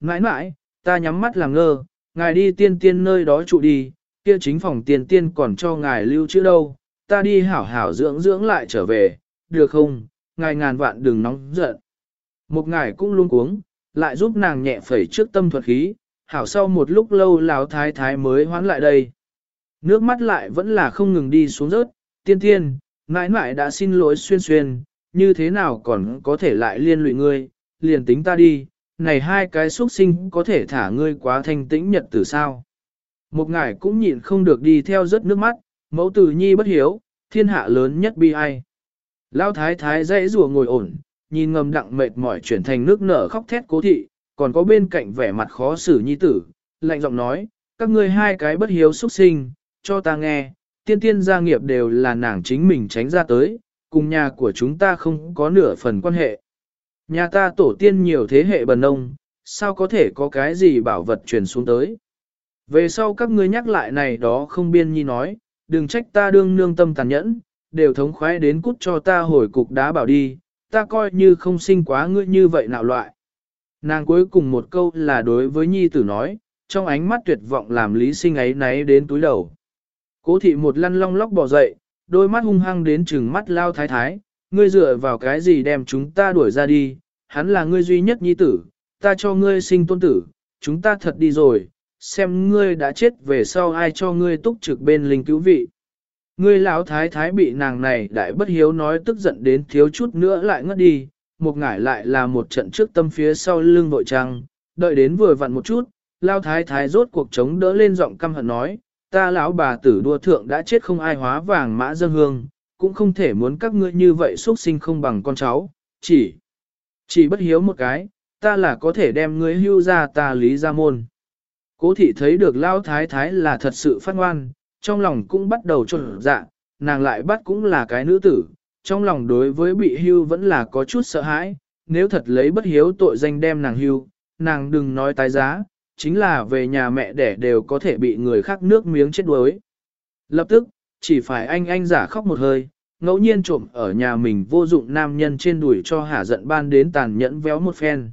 Ngãi mãi, ta nhắm mắt làm ngơ, ngài đi tiên tiên nơi đó trụ đi, kia chính phòng tiên tiên còn cho ngài lưu trữ đâu, ta đi hảo hảo dưỡng dưỡng lại trở về, được không, ngài ngàn vạn đừng nóng giận. Một ngài cũng luôn cuống, lại giúp nàng nhẹ phẩy trước tâm thuật khí, hảo sau một lúc lâu láo thái thái mới hoán lại đây. Nước mắt lại vẫn là không ngừng đi xuống rớt, tiên tiên, mãi mãi đã xin lỗi xuyên xuyên, như thế nào còn có thể lại liên lụy ngươi, liền tính ta đi, này hai cái xuất sinh có thể thả ngươi quá thanh tĩnh nhật từ sao. Một ngài cũng nhịn không được đi theo rất nước mắt, mẫu tử nhi bất hiếu, thiên hạ lớn nhất bi ai. Lão thái thái dãy rùa ngồi ổn, nhìn ngầm đặng mệt mỏi chuyển thành nước nở khóc thét cố thị, còn có bên cạnh vẻ mặt khó xử nhi tử, lạnh giọng nói, các ngươi hai cái bất hiếu xuất sinh, cho ta nghe, tiên tiên gia nghiệp đều là nàng chính mình tránh ra tới, cùng nhà của chúng ta không có nửa phần quan hệ. Nhà ta tổ tiên nhiều thế hệ bần nông, sao có thể có cái gì bảo vật truyền xuống tới. Về sau các ngươi nhắc lại này đó không biên nhi nói, đừng trách ta đương nương tâm tàn nhẫn, đều thống khoái đến cút cho ta hồi cục đá bảo đi, ta coi như không sinh quá ngươi như vậy nào loại. Nàng cuối cùng một câu là đối với nhi tử nói, trong ánh mắt tuyệt vọng làm lý sinh ấy náy đến túi đầu. Cố thị một lăn long lóc bỏ dậy, đôi mắt hung hăng đến chừng mắt lao thái thái, ngươi dựa vào cái gì đem chúng ta đuổi ra đi, hắn là ngươi duy nhất nhi tử, ta cho ngươi sinh tôn tử, chúng ta thật đi rồi, xem ngươi đã chết về sau ai cho ngươi túc trực bên linh cứu vị. Ngươi lão thái thái bị nàng này đại bất hiếu nói tức giận đến thiếu chút nữa lại ngất đi, một ngải lại là một trận trước tâm phía sau lưng vội trăng, đợi đến vừa vặn một chút, lão thái thái rốt cuộc chống đỡ lên giọng căm hận nói, ta lão bà tử đua thượng đã chết không ai hóa vàng mã dân hương, cũng không thể muốn các ngươi như vậy xuất sinh không bằng con cháu, chỉ, chỉ bất hiếu một cái, ta là có thể đem ngươi hưu ra ta lý ra môn. Cố thị thấy được lao thái thái là thật sự phát ngoan, trong lòng cũng bắt đầu trộn dạ, nàng lại bắt cũng là cái nữ tử, trong lòng đối với bị hưu vẫn là có chút sợ hãi, nếu thật lấy bất hiếu tội danh đem nàng hưu, nàng đừng nói tái giá, chính là về nhà mẹ đẻ đều có thể bị người khác nước miếng chết đuối. Lập tức, chỉ phải anh anh giả khóc một hơi, ngẫu nhiên trộm ở nhà mình vô dụng nam nhân trên đùi cho hả giận ban đến tàn nhẫn véo một phen.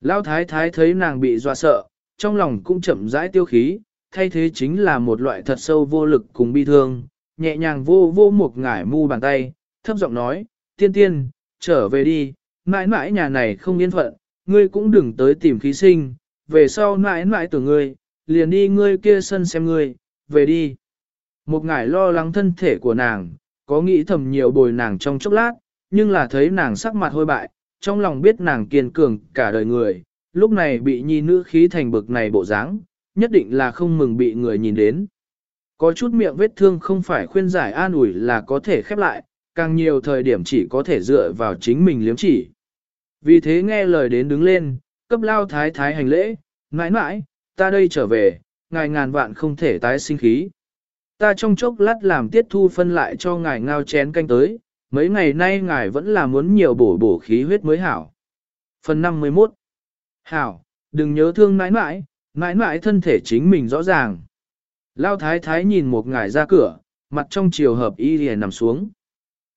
Lão thái thái thấy nàng bị dọa sợ, trong lòng cũng chậm rãi tiêu khí, thay thế chính là một loại thật sâu vô lực cùng bi thương, nhẹ nhàng vô vô một ngải mu bàn tay, thấp giọng nói, tiên tiên, trở về đi, mãi mãi nhà này không yên phận, ngươi cũng đừng tới tìm khí sinh, về sau mãi mãi từ ngươi, liền đi ngươi kia sân xem ngươi, về đi. Một ngải lo lắng thân thể của nàng, có nghĩ thầm nhiều bồi nàng trong chốc lát, nhưng là thấy nàng sắc mặt hôi bại, trong lòng biết nàng kiên cường cả đời người, lúc này bị nhi nữ khí thành bực này bộ dáng, nhất định là không mừng bị người nhìn đến. Có chút miệng vết thương không phải khuyên giải an ủi là có thể khép lại, càng nhiều thời điểm chỉ có thể dựa vào chính mình liếm chỉ. Vì thế nghe lời đến đứng lên, cấp lao thái thái hành lễ, mãi mãi, ta đây trở về, ngài ngàn vạn không thể tái sinh khí. Ta trong chốc lát làm tiết thu phân lại cho ngài ngao chén canh tới, mấy ngày nay ngài vẫn là muốn nhiều bổ bổ khí huyết mới hảo. Phần 51 Hảo, đừng nhớ thương mãi mãi, mãi mãi thân thể chính mình rõ ràng. Lao thái thái nhìn một ngài ra cửa, mặt trong chiều hợp y liền nằm xuống.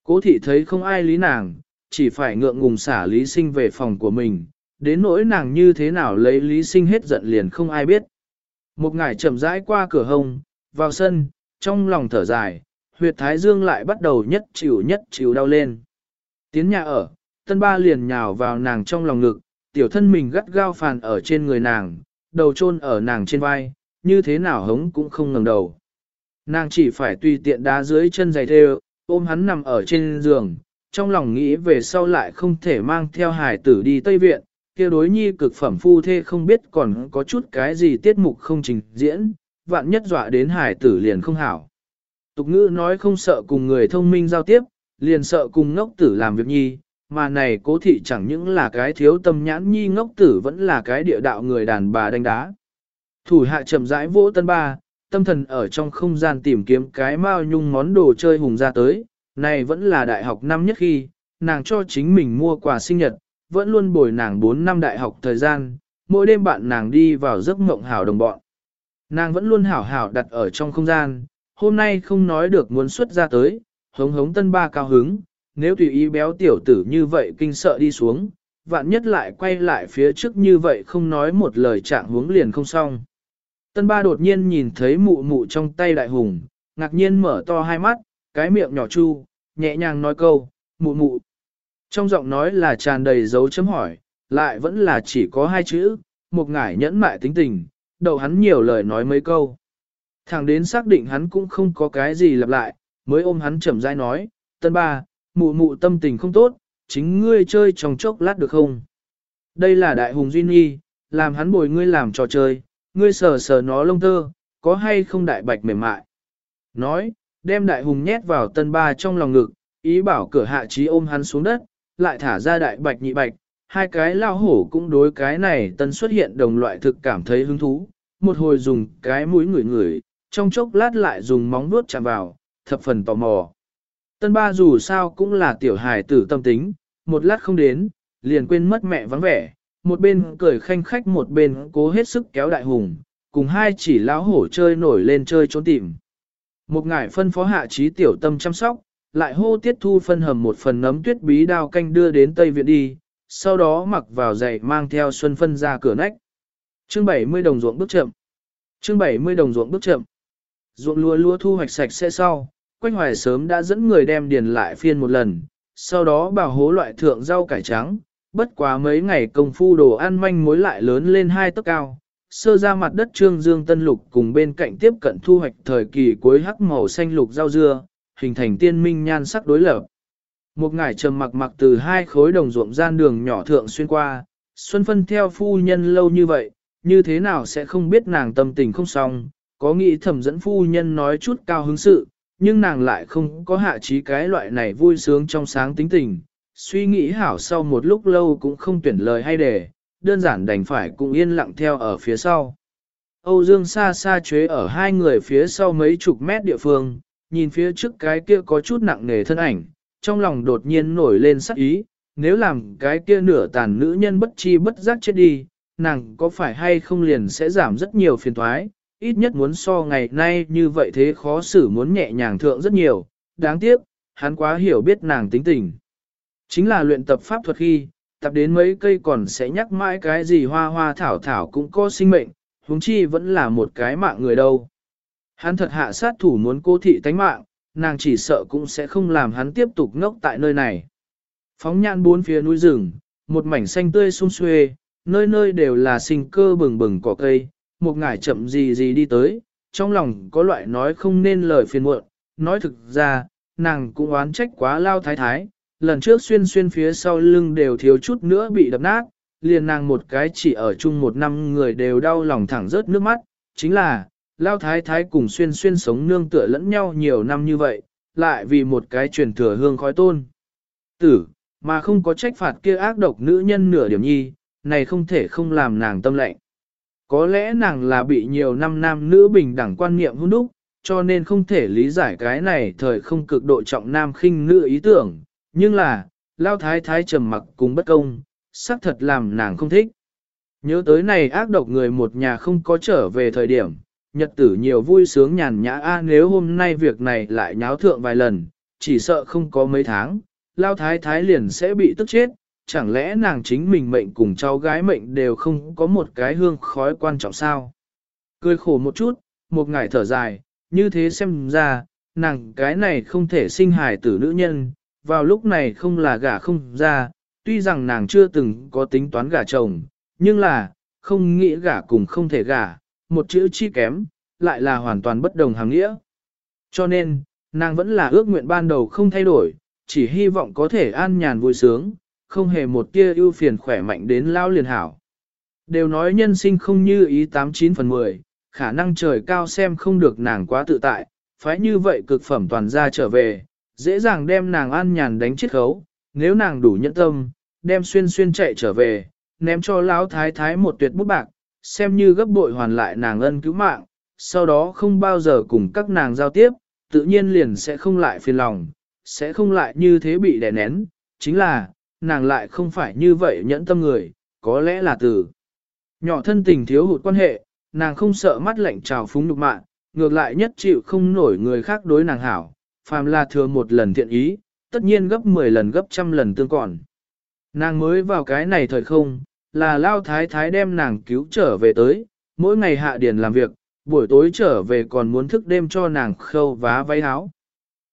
Cố thị thấy không ai lý nàng, chỉ phải ngượng ngùng xả lý sinh về phòng của mình, đến nỗi nàng như thế nào lấy lý sinh hết giận liền không ai biết. Một ngài chậm rãi qua cửa hông, vào sân, trong lòng thở dài, huyệt thái dương lại bắt đầu nhất chịu nhất chịu đau lên. Tiến nhà ở, tân ba liền nhào vào nàng trong lòng ngực, tiểu thân mình gắt gao phàn ở trên người nàng, đầu chôn ở nàng trên vai, như thế nào hống cũng không ngẩng đầu. Nàng chỉ phải tùy tiện đá dưới chân giày thêu, ôm hắn nằm ở trên giường, trong lòng nghĩ về sau lại không thể mang theo hải tử đi Tây Viện, kia đối nhi cực phẩm phu thê không biết còn có chút cái gì tiết mục không trình diễn, vạn nhất dọa đến hải tử liền không hảo. Tục ngữ nói không sợ cùng người thông minh giao tiếp, liền sợ cùng ngốc tử làm việc nhi, mà này cố thị chẳng những là cái thiếu tâm nhãn nhi ngốc tử vẫn là cái địa đạo người đàn bà đánh đá. Thủ hạ chậm rãi vỗ tân ba, tâm thần ở trong không gian tìm kiếm cái mao nhung món đồ chơi hùng ra tới, này vẫn là đại học năm nhất khi, nàng cho chính mình mua quà sinh nhật, vẫn luôn bồi nàng 4 năm đại học thời gian, mỗi đêm bạn nàng đi vào giấc mộng hảo đồng bọn. Nàng vẫn luôn hảo hảo đặt ở trong không gian, hôm nay không nói được muốn xuất ra tới, hống hống tân ba cao hứng, nếu tùy ý béo tiểu tử như vậy kinh sợ đi xuống, vạn nhất lại quay lại phía trước như vậy không nói một lời trạng hướng liền không xong. Tân ba đột nhiên nhìn thấy mụ mụ trong tay đại hùng, ngạc nhiên mở to hai mắt, cái miệng nhỏ chu, nhẹ nhàng nói câu, mụ mụ. Trong giọng nói là tràn đầy dấu chấm hỏi, lại vẫn là chỉ có hai chữ, một ngải nhẫn mại tính tình, đầu hắn nhiều lời nói mấy câu. Thẳng đến xác định hắn cũng không có cái gì lặp lại, mới ôm hắn chậm rãi nói, tân ba, mụ mụ tâm tình không tốt, chính ngươi chơi trong chốc lát được không? Đây là đại hùng duy nhi, làm hắn bồi ngươi làm trò chơi, ngươi sờ sờ nó lông tơ, có hay không đại bạch mềm mại? Nói, đem đại hùng nhét vào tân ba trong lòng ngực, ý bảo cửa hạ trí ôm hắn xuống đất, lại thả ra đại bạch nhị bạch, hai cái lao hổ cũng đối cái này tân xuất hiện đồng loại thực cảm thấy hứng thú, một hồi dùng cái mũi ngửi ngửi, trong chốc lát lại dùng móng vuốt chạm vào, thập phần tò mò. Tân ba dù sao cũng là tiểu hài tử tâm tính, một lát không đến, liền quên mất mẹ vắng vẻ, một bên cười khanh khách một bên cố hết sức kéo đại hùng, cùng hai chỉ lão hổ chơi nổi lên chơi trốn tìm. Một ngải phân phó hạ trí tiểu tâm chăm sóc, lại hô tiết thu phân hầm một phần nấm tuyết bí đao canh đưa đến Tây Viện đi, sau đó mặc vào giày mang theo xuân phân ra cửa nách. Chương 70 đồng ruộng bước chậm. Chương 70 đồng ruộng bước chậm. Ruộng lúa lúa thu hoạch sạch sẽ sau, Quách Hoài sớm đã dẫn người đem điền lại phiên một lần, sau đó bảo hố loại thượng rau cải trắng, bất quá mấy ngày công phu đồ ăn manh mối lại lớn lên hai tấc cao. Sơ ra mặt đất trương dương tân lục cùng bên cạnh tiếp cận thu hoạch thời kỳ cuối hắc màu xanh lục rau dưa, hình thành tiên minh nhan sắc đối lập. Một ngải trầm mặc mặc từ hai khối đồng ruộng gian đường nhỏ thượng xuyên qua, Xuân Phân theo phu nhân lâu như vậy, như thế nào sẽ không biết nàng tâm tình không xong, có nghĩ thẩm dẫn phu nhân nói chút cao hứng sự, nhưng nàng lại không có hạ trí cái loại này vui sướng trong sáng tính tình. Suy nghĩ hảo sau một lúc lâu cũng không tuyển lời hay để, đơn giản đành phải cũng yên lặng theo ở phía sau. Âu Dương xa xa chế ở hai người phía sau mấy chục mét địa phương, nhìn phía trước cái kia có chút nặng nề thân ảnh, trong lòng đột nhiên nổi lên sắc ý, nếu làm cái kia nửa tàn nữ nhân bất chi bất giác chết đi, nàng có phải hay không liền sẽ giảm rất nhiều phiền thoái, ít nhất muốn so ngày nay như vậy thế khó xử muốn nhẹ nhàng thượng rất nhiều, đáng tiếc, hắn quá hiểu biết nàng tính tình. Chính là luyện tập pháp thuật khi, tập đến mấy cây còn sẽ nhắc mãi cái gì hoa hoa thảo thảo cũng có sinh mệnh, huống chi vẫn là một cái mạng người đâu. Hắn thật hạ sát thủ muốn cô thị tánh mạng, nàng chỉ sợ cũng sẽ không làm hắn tiếp tục ngốc tại nơi này. Phóng nhãn bốn phía núi rừng, một mảnh xanh tươi sung xuê, nơi nơi đều là sinh cơ bừng bừng cỏ cây, một ngải chậm gì gì đi tới, trong lòng có loại nói không nên lời phiền muộn, nói thực ra, nàng cũng oán trách quá lao thái thái, lần trước xuyên xuyên phía sau lưng đều thiếu chút nữa bị đập nát, liền nàng một cái chỉ ở chung một năm người đều đau lòng thẳng rớt nước mắt, chính là, lao thái thái cùng xuyên xuyên sống nương tựa lẫn nhau nhiều năm như vậy, lại vì một cái truyền thừa hương khói tôn. Tử, mà không có trách phạt kia ác độc nữ nhân nửa điểm nhi, này không thể không làm nàng tâm lệnh. Có lẽ nàng là bị nhiều năm nam nữ bình đẳng quan niệm hôn đúc, cho nên không thể lý giải cái này thời không cực độ trọng nam khinh nữ ý tưởng, nhưng là, lao thái thái trầm mặc cùng bất công, xác thật làm nàng không thích. Nhớ tới này ác độc người một nhà không có trở về thời điểm, nhật tử nhiều vui sướng nhàn nhã a nếu hôm nay việc này lại nháo thượng vài lần, chỉ sợ không có mấy tháng, lao thái thái liền sẽ bị tức chết, chẳng lẽ nàng chính mình mệnh cùng cháu gái mệnh đều không có một cái hương khói quan trọng sao? Cười khổ một chút, một ngày thở dài, như thế xem ra, nàng cái này không thể sinh hài tử nữ nhân, vào lúc này không là gả không ra, tuy rằng nàng chưa từng có tính toán gả chồng, nhưng là, không nghĩ gả cùng không thể gả, một chữ chi kém, lại là hoàn toàn bất đồng hàng nghĩa. Cho nên, nàng vẫn là ước nguyện ban đầu không thay đổi, chỉ hy vọng có thể an nhàn vui sướng, không hề một tia ưu phiền khỏe mạnh đến lao liền hảo. Đều nói nhân sinh không như ý 89 phần 10, khả năng trời cao xem không được nàng quá tự tại, phải như vậy cực phẩm toàn ra trở về, dễ dàng đem nàng an nhàn đánh chết khấu, nếu nàng đủ nhẫn tâm, đem xuyên xuyên chạy trở về, ném cho lão thái thái một tuyệt bút bạc, xem như gấp bội hoàn lại nàng ân cứu mạng, sau đó không bao giờ cùng các nàng giao tiếp, tự nhiên liền sẽ không lại phiền lòng, sẽ không lại như thế bị đè nén, chính là, nàng lại không phải như vậy nhẫn tâm người, có lẽ là từ. Nhỏ thân tình thiếu hụt quan hệ, nàng không sợ mắt lạnh trào phúng nhục mạng, ngược lại nhất chịu không nổi người khác đối nàng hảo, phàm là thừa một lần thiện ý, tất nhiên gấp 10 lần gấp trăm lần tương còn. Nàng mới vào cái này thời không, là lao thái thái đem nàng cứu trở về tới, mỗi ngày hạ điền làm việc, buổi tối trở về còn muốn thức đêm cho nàng khâu vá váy áo.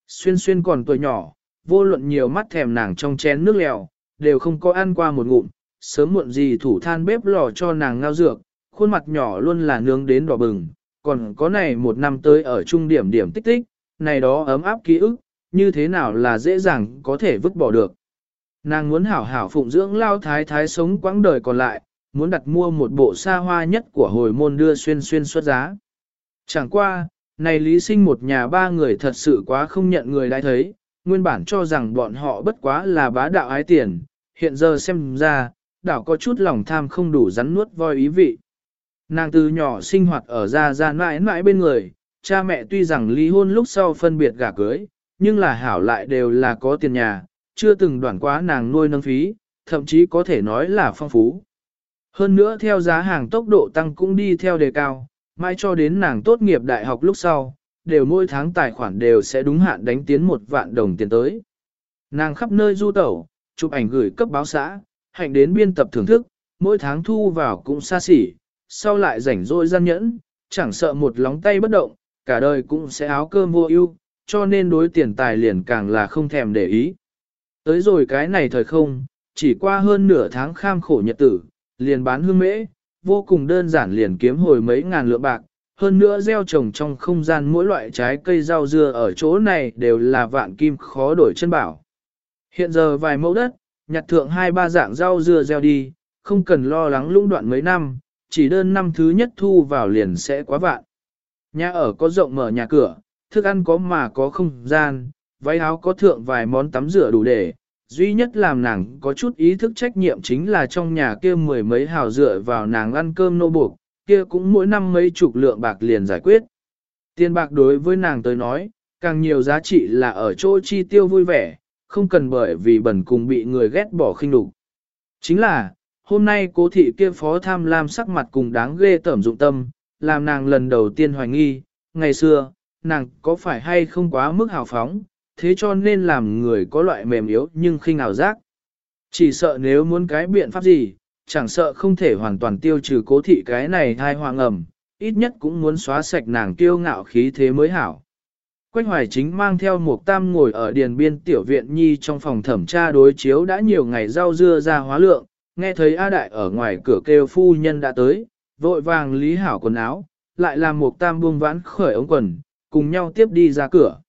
Xuyên xuyên còn tuổi nhỏ, vô luận nhiều mắt thèm nàng trong chén nước lèo, đều không có ăn qua một ngụm, sớm muộn gì thủ than bếp lò cho nàng ngao dược, khuôn mặt nhỏ luôn là nướng đến đỏ bừng, còn có này một năm tới ở trung điểm điểm tích tích, này đó ấm áp ký ức, như thế nào là dễ dàng có thể vứt bỏ được. Nàng muốn hảo hảo phụng dưỡng lao thái thái sống quãng đời còn lại, muốn đặt mua một bộ xa hoa nhất của hồi môn đưa xuyên xuyên xuất giá. Chẳng qua, này lý sinh một nhà ba người thật sự quá không nhận người đã thấy, nguyên bản cho rằng bọn họ bất quá là bá đạo ái tiền, hiện giờ xem ra, đảo có chút lòng tham không đủ rắn nuốt voi ý vị. Nàng từ nhỏ sinh hoạt ở gia gia mãi mãi bên người, cha mẹ tuy rằng ly hôn lúc sau phân biệt gả cưới, nhưng là hảo lại đều là có tiền nhà, chưa từng đoạn quá nàng nuôi nâng phí, thậm chí có thể nói là phong phú. Hơn nữa theo giá hàng tốc độ tăng cũng đi theo đề cao, mai cho đến nàng tốt nghiệp đại học lúc sau, đều mỗi tháng tài khoản đều sẽ đúng hạn đánh tiến một vạn đồng tiền tới. Nàng khắp nơi du tẩu, chụp ảnh gửi cấp báo xã, hạnh đến biên tập thưởng thức, mỗi tháng thu vào cũng xa xỉ, sau lại rảnh rỗi gian nhẫn, chẳng sợ một lóng tay bất động, cả đời cũng sẽ áo cơm vô ưu, cho nên đối tiền tài liền càng là không thèm để ý. Tới rồi cái này thời không, chỉ qua hơn nửa tháng kham khổ nhật tử, liền bán hương mễ, vô cùng đơn giản liền kiếm hồi mấy ngàn lượng bạc, hơn nữa gieo trồng trong không gian mỗi loại trái cây rau dưa ở chỗ này đều là vạn kim khó đổi chân bảo. Hiện giờ vài mẫu đất, nhặt thượng hai ba dạng rau dưa gieo đi, không cần lo lắng lũng đoạn mấy năm, chỉ đơn năm thứ nhất thu vào liền sẽ quá vạn. Nhà ở có rộng mở nhà cửa, thức ăn có mà có không gian, váy áo có thượng vài món tắm rửa đủ để, duy nhất làm nàng có chút ý thức trách nhiệm chính là trong nhà kia mười mấy hào dựa vào nàng ăn cơm nô buộc, kia cũng mỗi năm mấy chục lượng bạc liền giải quyết. Tiền bạc đối với nàng tới nói, càng nhiều giá trị là ở chỗ chi tiêu vui vẻ, không cần bởi vì bẩn cùng bị người ghét bỏ khinh đục. Chính là, hôm nay cố thị kia phó tham lam sắc mặt cùng đáng ghê tởm dụng tâm, làm nàng lần đầu tiên hoài nghi, ngày xưa, nàng có phải hay không quá mức hào phóng, thế cho nên làm người có loại mềm yếu nhưng khinh ảo giác. Chỉ sợ nếu muốn cái biện pháp gì, chẳng sợ không thể hoàn toàn tiêu trừ cố thị cái này thai hoàng ẩm, ít nhất cũng muốn xóa sạch nàng kiêu ngạo khí thế mới hảo. Quách hoài chính mang theo một tam ngồi ở điền biên tiểu viện nhi trong phòng thẩm tra đối chiếu đã nhiều ngày rau dưa ra hóa lượng, nghe thấy A Đại ở ngoài cửa kêu phu nhân đã tới, vội vàng lý hảo quần áo, lại làm một tam buông vãn khởi ống quần, cùng nhau tiếp đi ra cửa.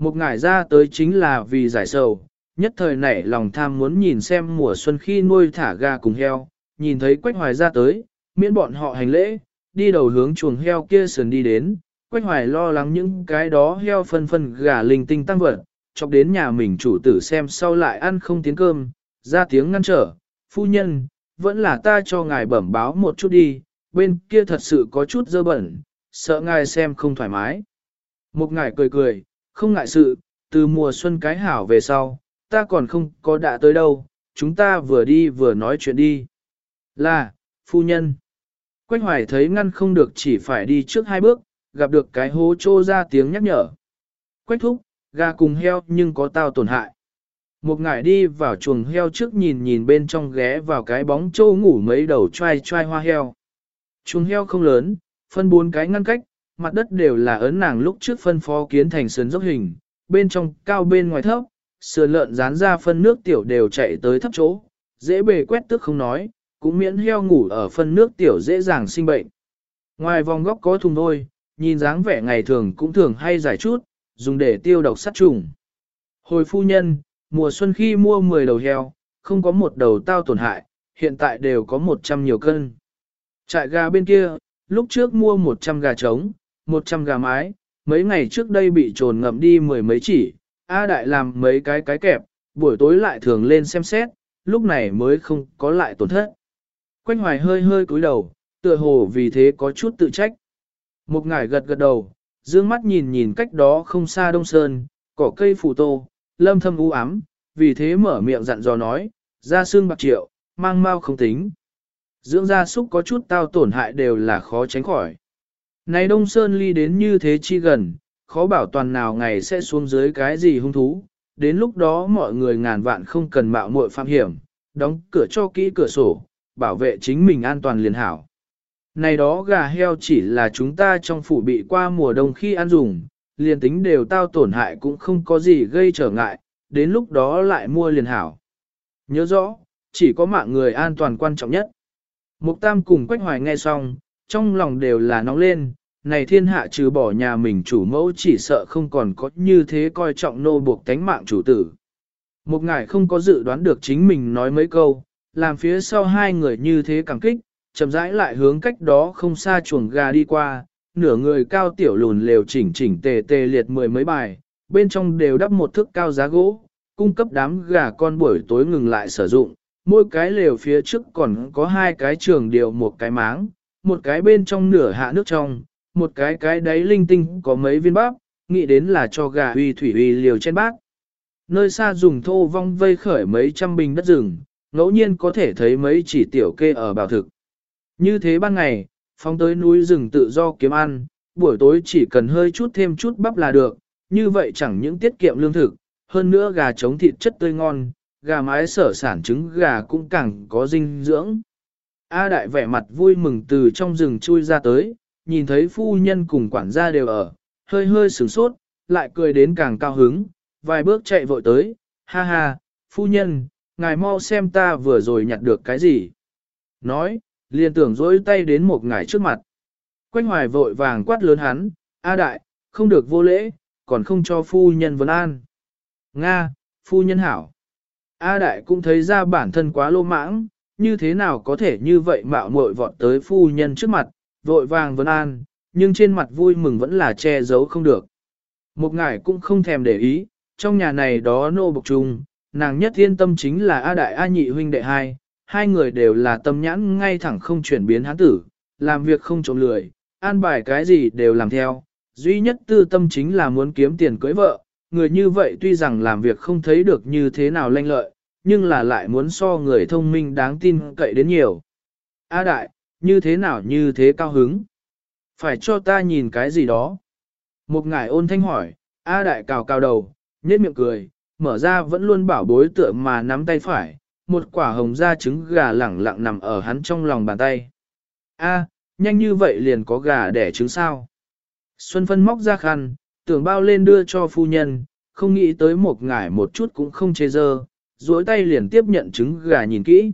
Một ngải ra tới chính là vì giải sầu, nhất thời nảy lòng tham muốn nhìn xem mùa xuân khi nuôi thả gà cùng heo, nhìn thấy quách hoài ra tới, miễn bọn họ hành lễ, đi đầu hướng chuồng heo kia sườn đi đến, quách hoài lo lắng những cái đó heo phân phân gà linh tinh tăng vật, chọc đến nhà mình chủ tử xem sau lại ăn không tiếng cơm, ra tiếng ngăn trở, phu nhân, vẫn là ta cho ngài bẩm báo một chút đi, bên kia thật sự có chút dơ bẩn, sợ ngài xem không thoải mái. Một ngài cười cười, không ngại sự, từ mùa xuân cái hảo về sau, ta còn không có đã tới đâu, chúng ta vừa đi vừa nói chuyện đi. Là, phu nhân. Quách hoài thấy ngăn không được chỉ phải đi trước hai bước, gặp được cái hố trô ra tiếng nhắc nhở. Quách thúc, gà cùng heo nhưng có tao tổn hại. Một ngải đi vào chuồng heo trước nhìn nhìn bên trong ghé vào cái bóng trô ngủ mấy đầu trai trai hoa heo. Chuồng heo không lớn, phân bốn cái ngăn cách, mặt đất đều là ấn nàng lúc trước phân phó kiến thành sườn dốc hình, bên trong cao bên ngoài thấp, sườn lợn dán ra phân nước tiểu đều chạy tới thấp chỗ, dễ bề quét tức không nói, cũng miễn heo ngủ ở phân nước tiểu dễ dàng sinh bệnh. Ngoài vòng góc có thùng thôi, nhìn dáng vẻ ngày thường cũng thường hay giải chút, dùng để tiêu độc sát trùng. Hồi phu nhân, mùa xuân khi mua 10 đầu heo, không có một đầu tao tổn hại, hiện tại đều có 100 nhiều cân. Trại gà bên kia, lúc trước mua 100 gà trống, 100 gà mái, mấy ngày trước đây bị trồn ngậm đi mười mấy chỉ, A Đại làm mấy cái cái kẹp, buổi tối lại thường lên xem xét, lúc này mới không có lại tổn thất. Quanh hoài hơi hơi cúi đầu, tựa hồ vì thế có chút tự trách. Một ngải gật gật đầu, dương mắt nhìn nhìn cách đó không xa đông sơn, cỏ cây phủ tô, lâm thâm u ám, vì thế mở miệng dặn dò nói, ra xương bạc triệu, mang mau không tính. Dưỡng gia súc có chút tao tổn hại đều là khó tránh khỏi. Này Đông Sơn ly đến như thế chi gần, khó bảo toàn nào ngày sẽ xuống dưới cái gì hung thú, đến lúc đó mọi người ngàn vạn không cần mạo muội phạm hiểm, đóng cửa cho kỹ cửa sổ, bảo vệ chính mình an toàn liền hảo. Này đó gà heo chỉ là chúng ta trong phủ bị qua mùa đông khi ăn dùng, liền tính đều tao tổn hại cũng không có gì gây trở ngại, đến lúc đó lại mua liền hảo. Nhớ rõ, chỉ có mạng người an toàn quan trọng nhất. Mục Tam cùng Quách Hoài nghe xong, trong lòng đều là nóng lên, này thiên hạ trừ bỏ nhà mình chủ mẫu chỉ sợ không còn có như thế coi trọng nô buộc tánh mạng chủ tử. Một ngài không có dự đoán được chính mình nói mấy câu, làm phía sau hai người như thế càng kích, chậm rãi lại hướng cách đó không xa chuồng gà đi qua, nửa người cao tiểu lùn lều chỉnh chỉnh tề tề liệt mười mấy bài, bên trong đều đắp một thước cao giá gỗ, cung cấp đám gà con buổi tối ngừng lại sử dụng, mỗi cái lều phía trước còn có hai cái trường điều một cái máng, một cái bên trong nửa hạ nước trong, một cái cái đáy linh tinh có mấy viên bắp, nghĩ đến là cho gà huy thủy huy liều trên bát. Nơi xa dùng thô vong vây khởi mấy trăm bình đất rừng, ngẫu nhiên có thể thấy mấy chỉ tiểu kê ở bảo thực. Như thế ban ngày, phóng tới núi rừng tự do kiếm ăn, buổi tối chỉ cần hơi chút thêm chút bắp là được, như vậy chẳng những tiết kiệm lương thực, hơn nữa gà trống thịt chất tươi ngon, gà mái sở sản trứng gà cũng càng có dinh dưỡng. A đại vẻ mặt vui mừng từ trong rừng chui ra tới, nhìn thấy phu nhân cùng quản gia đều ở, hơi hơi sửng sốt, lại cười đến càng cao hứng, vài bước chạy vội tới, ha ha, phu nhân, ngài mau xem ta vừa rồi nhặt được cái gì. Nói, liền tưởng dối tay đến một ngài trước mặt. Quanh hoài vội vàng quát lớn hắn, A đại, không được vô lễ, còn không cho phu nhân vấn an. Nga, phu nhân hảo. A đại cũng thấy ra bản thân quá lô mãng, như thế nào có thể như vậy mạo muội vọt tới phu nhân trước mặt, vội vàng vấn an, nhưng trên mặt vui mừng vẫn là che giấu không được. Một ngài cũng không thèm để ý, trong nhà này đó nô bộc trùng, nàng nhất yên tâm chính là A đại A nhị huynh đệ hai, hai người đều là tâm nhãn ngay thẳng không chuyển biến hán tử, làm việc không trộm lười, an bài cái gì đều làm theo, duy nhất tư tâm chính là muốn kiếm tiền cưới vợ, người như vậy tuy rằng làm việc không thấy được như thế nào lanh lợi, nhưng là lại muốn so người thông minh đáng tin cậy đến nhiều. A đại, như thế nào như thế cao hứng? Phải cho ta nhìn cái gì đó? Một ngải ôn thanh hỏi, A đại cào cào đầu, nhếch miệng cười, mở ra vẫn luôn bảo bối tựa mà nắm tay phải, một quả hồng da trứng gà lẳng lặng nằm ở hắn trong lòng bàn tay. A, nhanh như vậy liền có gà đẻ trứng sao? Xuân phân móc ra khăn, tưởng bao lên đưa cho phu nhân, không nghĩ tới một ngải một chút cũng không chê dơ, duỗi tay liền tiếp nhận trứng gà nhìn kỹ.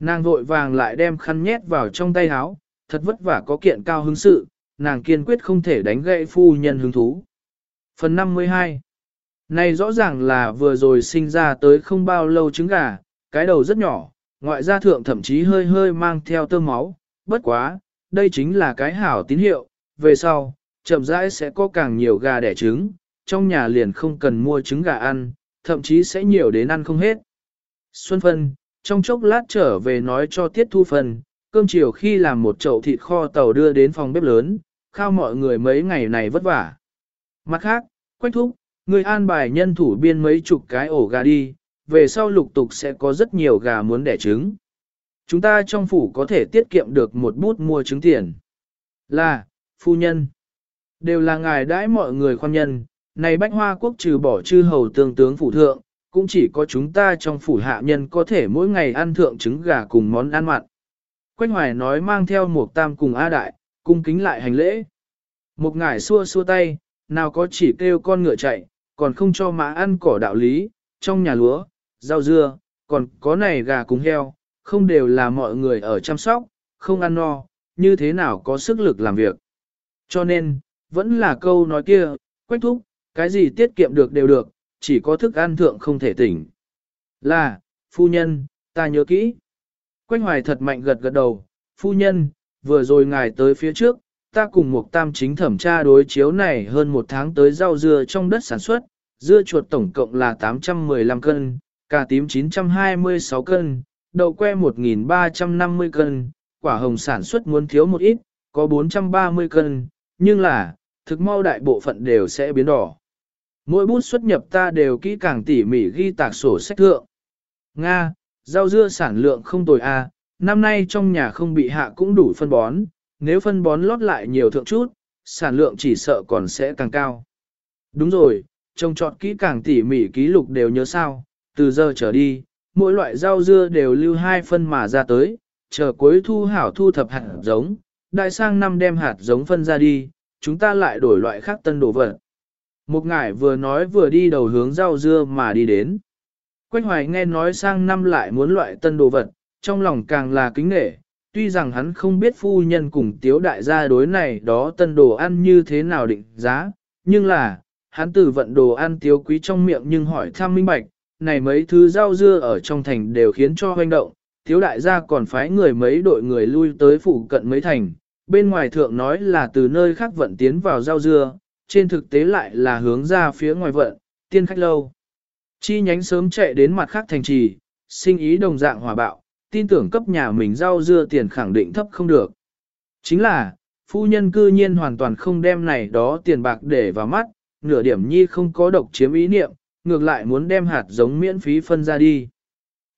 Nàng vội vàng lại đem khăn nhét vào trong tay áo, thật vất vả có kiện cao hứng sự, nàng kiên quyết không thể đánh gậy phu nhân hứng thú. Phần 52 Này rõ ràng là vừa rồi sinh ra tới không bao lâu trứng gà, cái đầu rất nhỏ, ngoại gia thượng thậm chí hơi hơi mang theo tơ máu, bất quá, đây chính là cái hảo tín hiệu, về sau, chậm rãi sẽ có càng nhiều gà đẻ trứng, trong nhà liền không cần mua trứng gà ăn, thậm chí sẽ nhiều đến ăn không hết. Xuân phân, trong chốc lát trở về nói cho Tiết Thu Phân, cơm chiều khi làm một chậu thịt kho tàu đưa đến phòng bếp lớn, khao mọi người mấy ngày này vất vả. Mặt khác, quách thúc, người an bài nhân thủ biên mấy chục cái ổ gà đi, về sau lục tục sẽ có rất nhiều gà muốn đẻ trứng. Chúng ta trong phủ có thể tiết kiệm được một bút mua trứng tiền. Là, phu nhân. Đều là ngài đãi mọi người khoan nhân, này bách hoa quốc trừ bỏ chư hầu tương tướng phủ thượng, cũng chỉ có chúng ta trong phủ hạ nhân có thể mỗi ngày ăn thượng trứng gà cùng món ăn mặn. Quách hoài nói mang theo một tam cùng A đại, cung kính lại hành lễ. Một ngải xua xua tay, nào có chỉ kêu con ngựa chạy, còn không cho mã ăn cỏ đạo lý, trong nhà lúa, rau dưa, còn có này gà cùng heo, không đều là mọi người ở chăm sóc, không ăn no, như thế nào có sức lực làm việc. Cho nên, vẫn là câu nói kia, quách thúc, cái gì tiết kiệm được đều được, chỉ có thức ăn thượng không thể tỉnh. Là, phu nhân, ta nhớ kỹ. Quách hoài thật mạnh gật gật đầu, phu nhân, vừa rồi ngài tới phía trước, ta cùng một tam chính thẩm tra đối chiếu này hơn một tháng tới rau dưa trong đất sản xuất, dưa chuột tổng cộng là 815 cân, cà tím 926 cân, đậu que 1.350 cân, quả hồng sản xuất muốn thiếu một ít, có 430 cân, nhưng là, thực mau đại bộ phận đều sẽ biến đỏ. Mỗi bút xuất nhập ta đều kỹ càng tỉ mỉ ghi tạc sổ sách thượng. Nga, rau dưa sản lượng không tồi a, năm nay trong nhà không bị hạ cũng đủ phân bón, nếu phân bón lót lại nhiều thượng chút, sản lượng chỉ sợ còn sẽ càng cao. Đúng rồi, trông trọt kỹ càng tỉ mỉ ký lục đều nhớ sao, từ giờ trở đi, mỗi loại rau dưa đều lưu hai phân mà ra tới, chờ cuối thu hảo thu thập hạt giống, đại sang năm đem hạt giống phân ra đi, chúng ta lại đổi loại khác tân đồ vật. Một ngải vừa nói vừa đi đầu hướng rau dưa mà đi đến. Quách hoài nghe nói sang năm lại muốn loại tân đồ vật, trong lòng càng là kính nể, tuy rằng hắn không biết phu nhân cùng tiếu đại gia đối này đó tân đồ ăn như thế nào định giá, nhưng là, hắn từ vận đồ ăn tiếu quý trong miệng nhưng hỏi thăm minh bạch, này mấy thứ rau dưa ở trong thành đều khiến cho hoành động, tiếu đại gia còn phái người mấy đội người lui tới phủ cận mấy thành, bên ngoài thượng nói là từ nơi khác vận tiến vào rau dưa, trên thực tế lại là hướng ra phía ngoài vận, tiên khách lâu. Chi nhánh sớm chạy đến mặt khác thành trì, sinh ý đồng dạng hòa bạo, tin tưởng cấp nhà mình rau dưa tiền khẳng định thấp không được. Chính là, phu nhân cư nhiên hoàn toàn không đem này đó tiền bạc để vào mắt, nửa điểm nhi không có độc chiếm ý niệm, ngược lại muốn đem hạt giống miễn phí phân ra đi.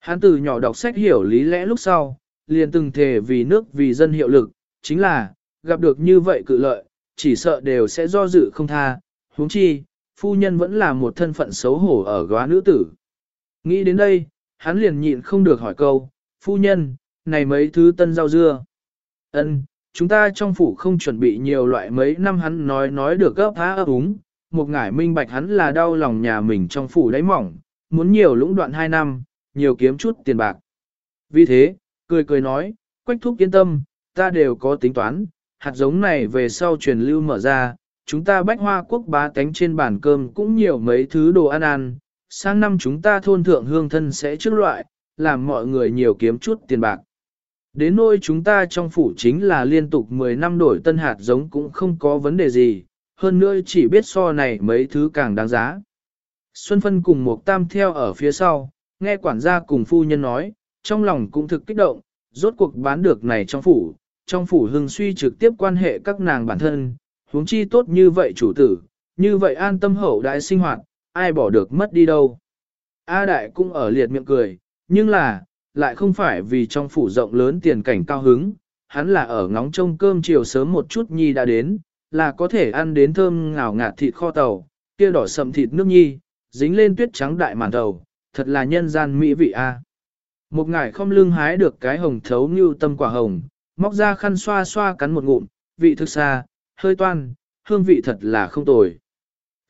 Hắn từ nhỏ đọc sách hiểu lý lẽ lúc sau, liền từng thề vì nước vì dân hiệu lực, chính là, gặp được như vậy cự lợi, chỉ sợ đều sẽ do dự không tha, huống chi, phu nhân vẫn là một thân phận xấu hổ ở góa nữ tử. Nghĩ đến đây, hắn liền nhịn không được hỏi câu, phu nhân, này mấy thứ tân rau dưa. ân chúng ta trong phủ không chuẩn bị nhiều loại mấy năm hắn nói nói được gấp há ấp úng, một ngải minh bạch hắn là đau lòng nhà mình trong phủ đáy mỏng, muốn nhiều lũng đoạn hai năm, nhiều kiếm chút tiền bạc. Vì thế, cười cười nói, quách thúc yên tâm, ta đều có tính toán, hạt giống này về sau truyền lưu mở ra, chúng ta bách hoa quốc bá tánh trên bàn cơm cũng nhiều mấy thứ đồ ăn ăn, sang năm chúng ta thôn thượng hương thân sẽ trước loại, làm mọi người nhiều kiếm chút tiền bạc. Đến nôi chúng ta trong phủ chính là liên tục 10 năm đổi tân hạt giống cũng không có vấn đề gì, hơn nữa chỉ biết so này mấy thứ càng đáng giá. Xuân Phân cùng một tam theo ở phía sau, nghe quản gia cùng phu nhân nói, trong lòng cũng thực kích động, rốt cuộc bán được này trong phủ, trong phủ hưng suy trực tiếp quan hệ các nàng bản thân, huống chi tốt như vậy chủ tử, như vậy an tâm hậu đại sinh hoạt, ai bỏ được mất đi đâu. A đại cũng ở liệt miệng cười, nhưng là, lại không phải vì trong phủ rộng lớn tiền cảnh cao hứng, hắn là ở ngóng trông cơm chiều sớm một chút nhi đã đến, là có thể ăn đến thơm ngào ngạt thịt kho tàu, kia đỏ sầm thịt nước nhi, dính lên tuyết trắng đại màn tàu, thật là nhân gian mỹ vị a. Một ngải không lưng hái được cái hồng thấu như tâm quả hồng, móc ra khăn xoa xoa cắn một ngụm, vị thực xa, hơi toan, hương vị thật là không tồi.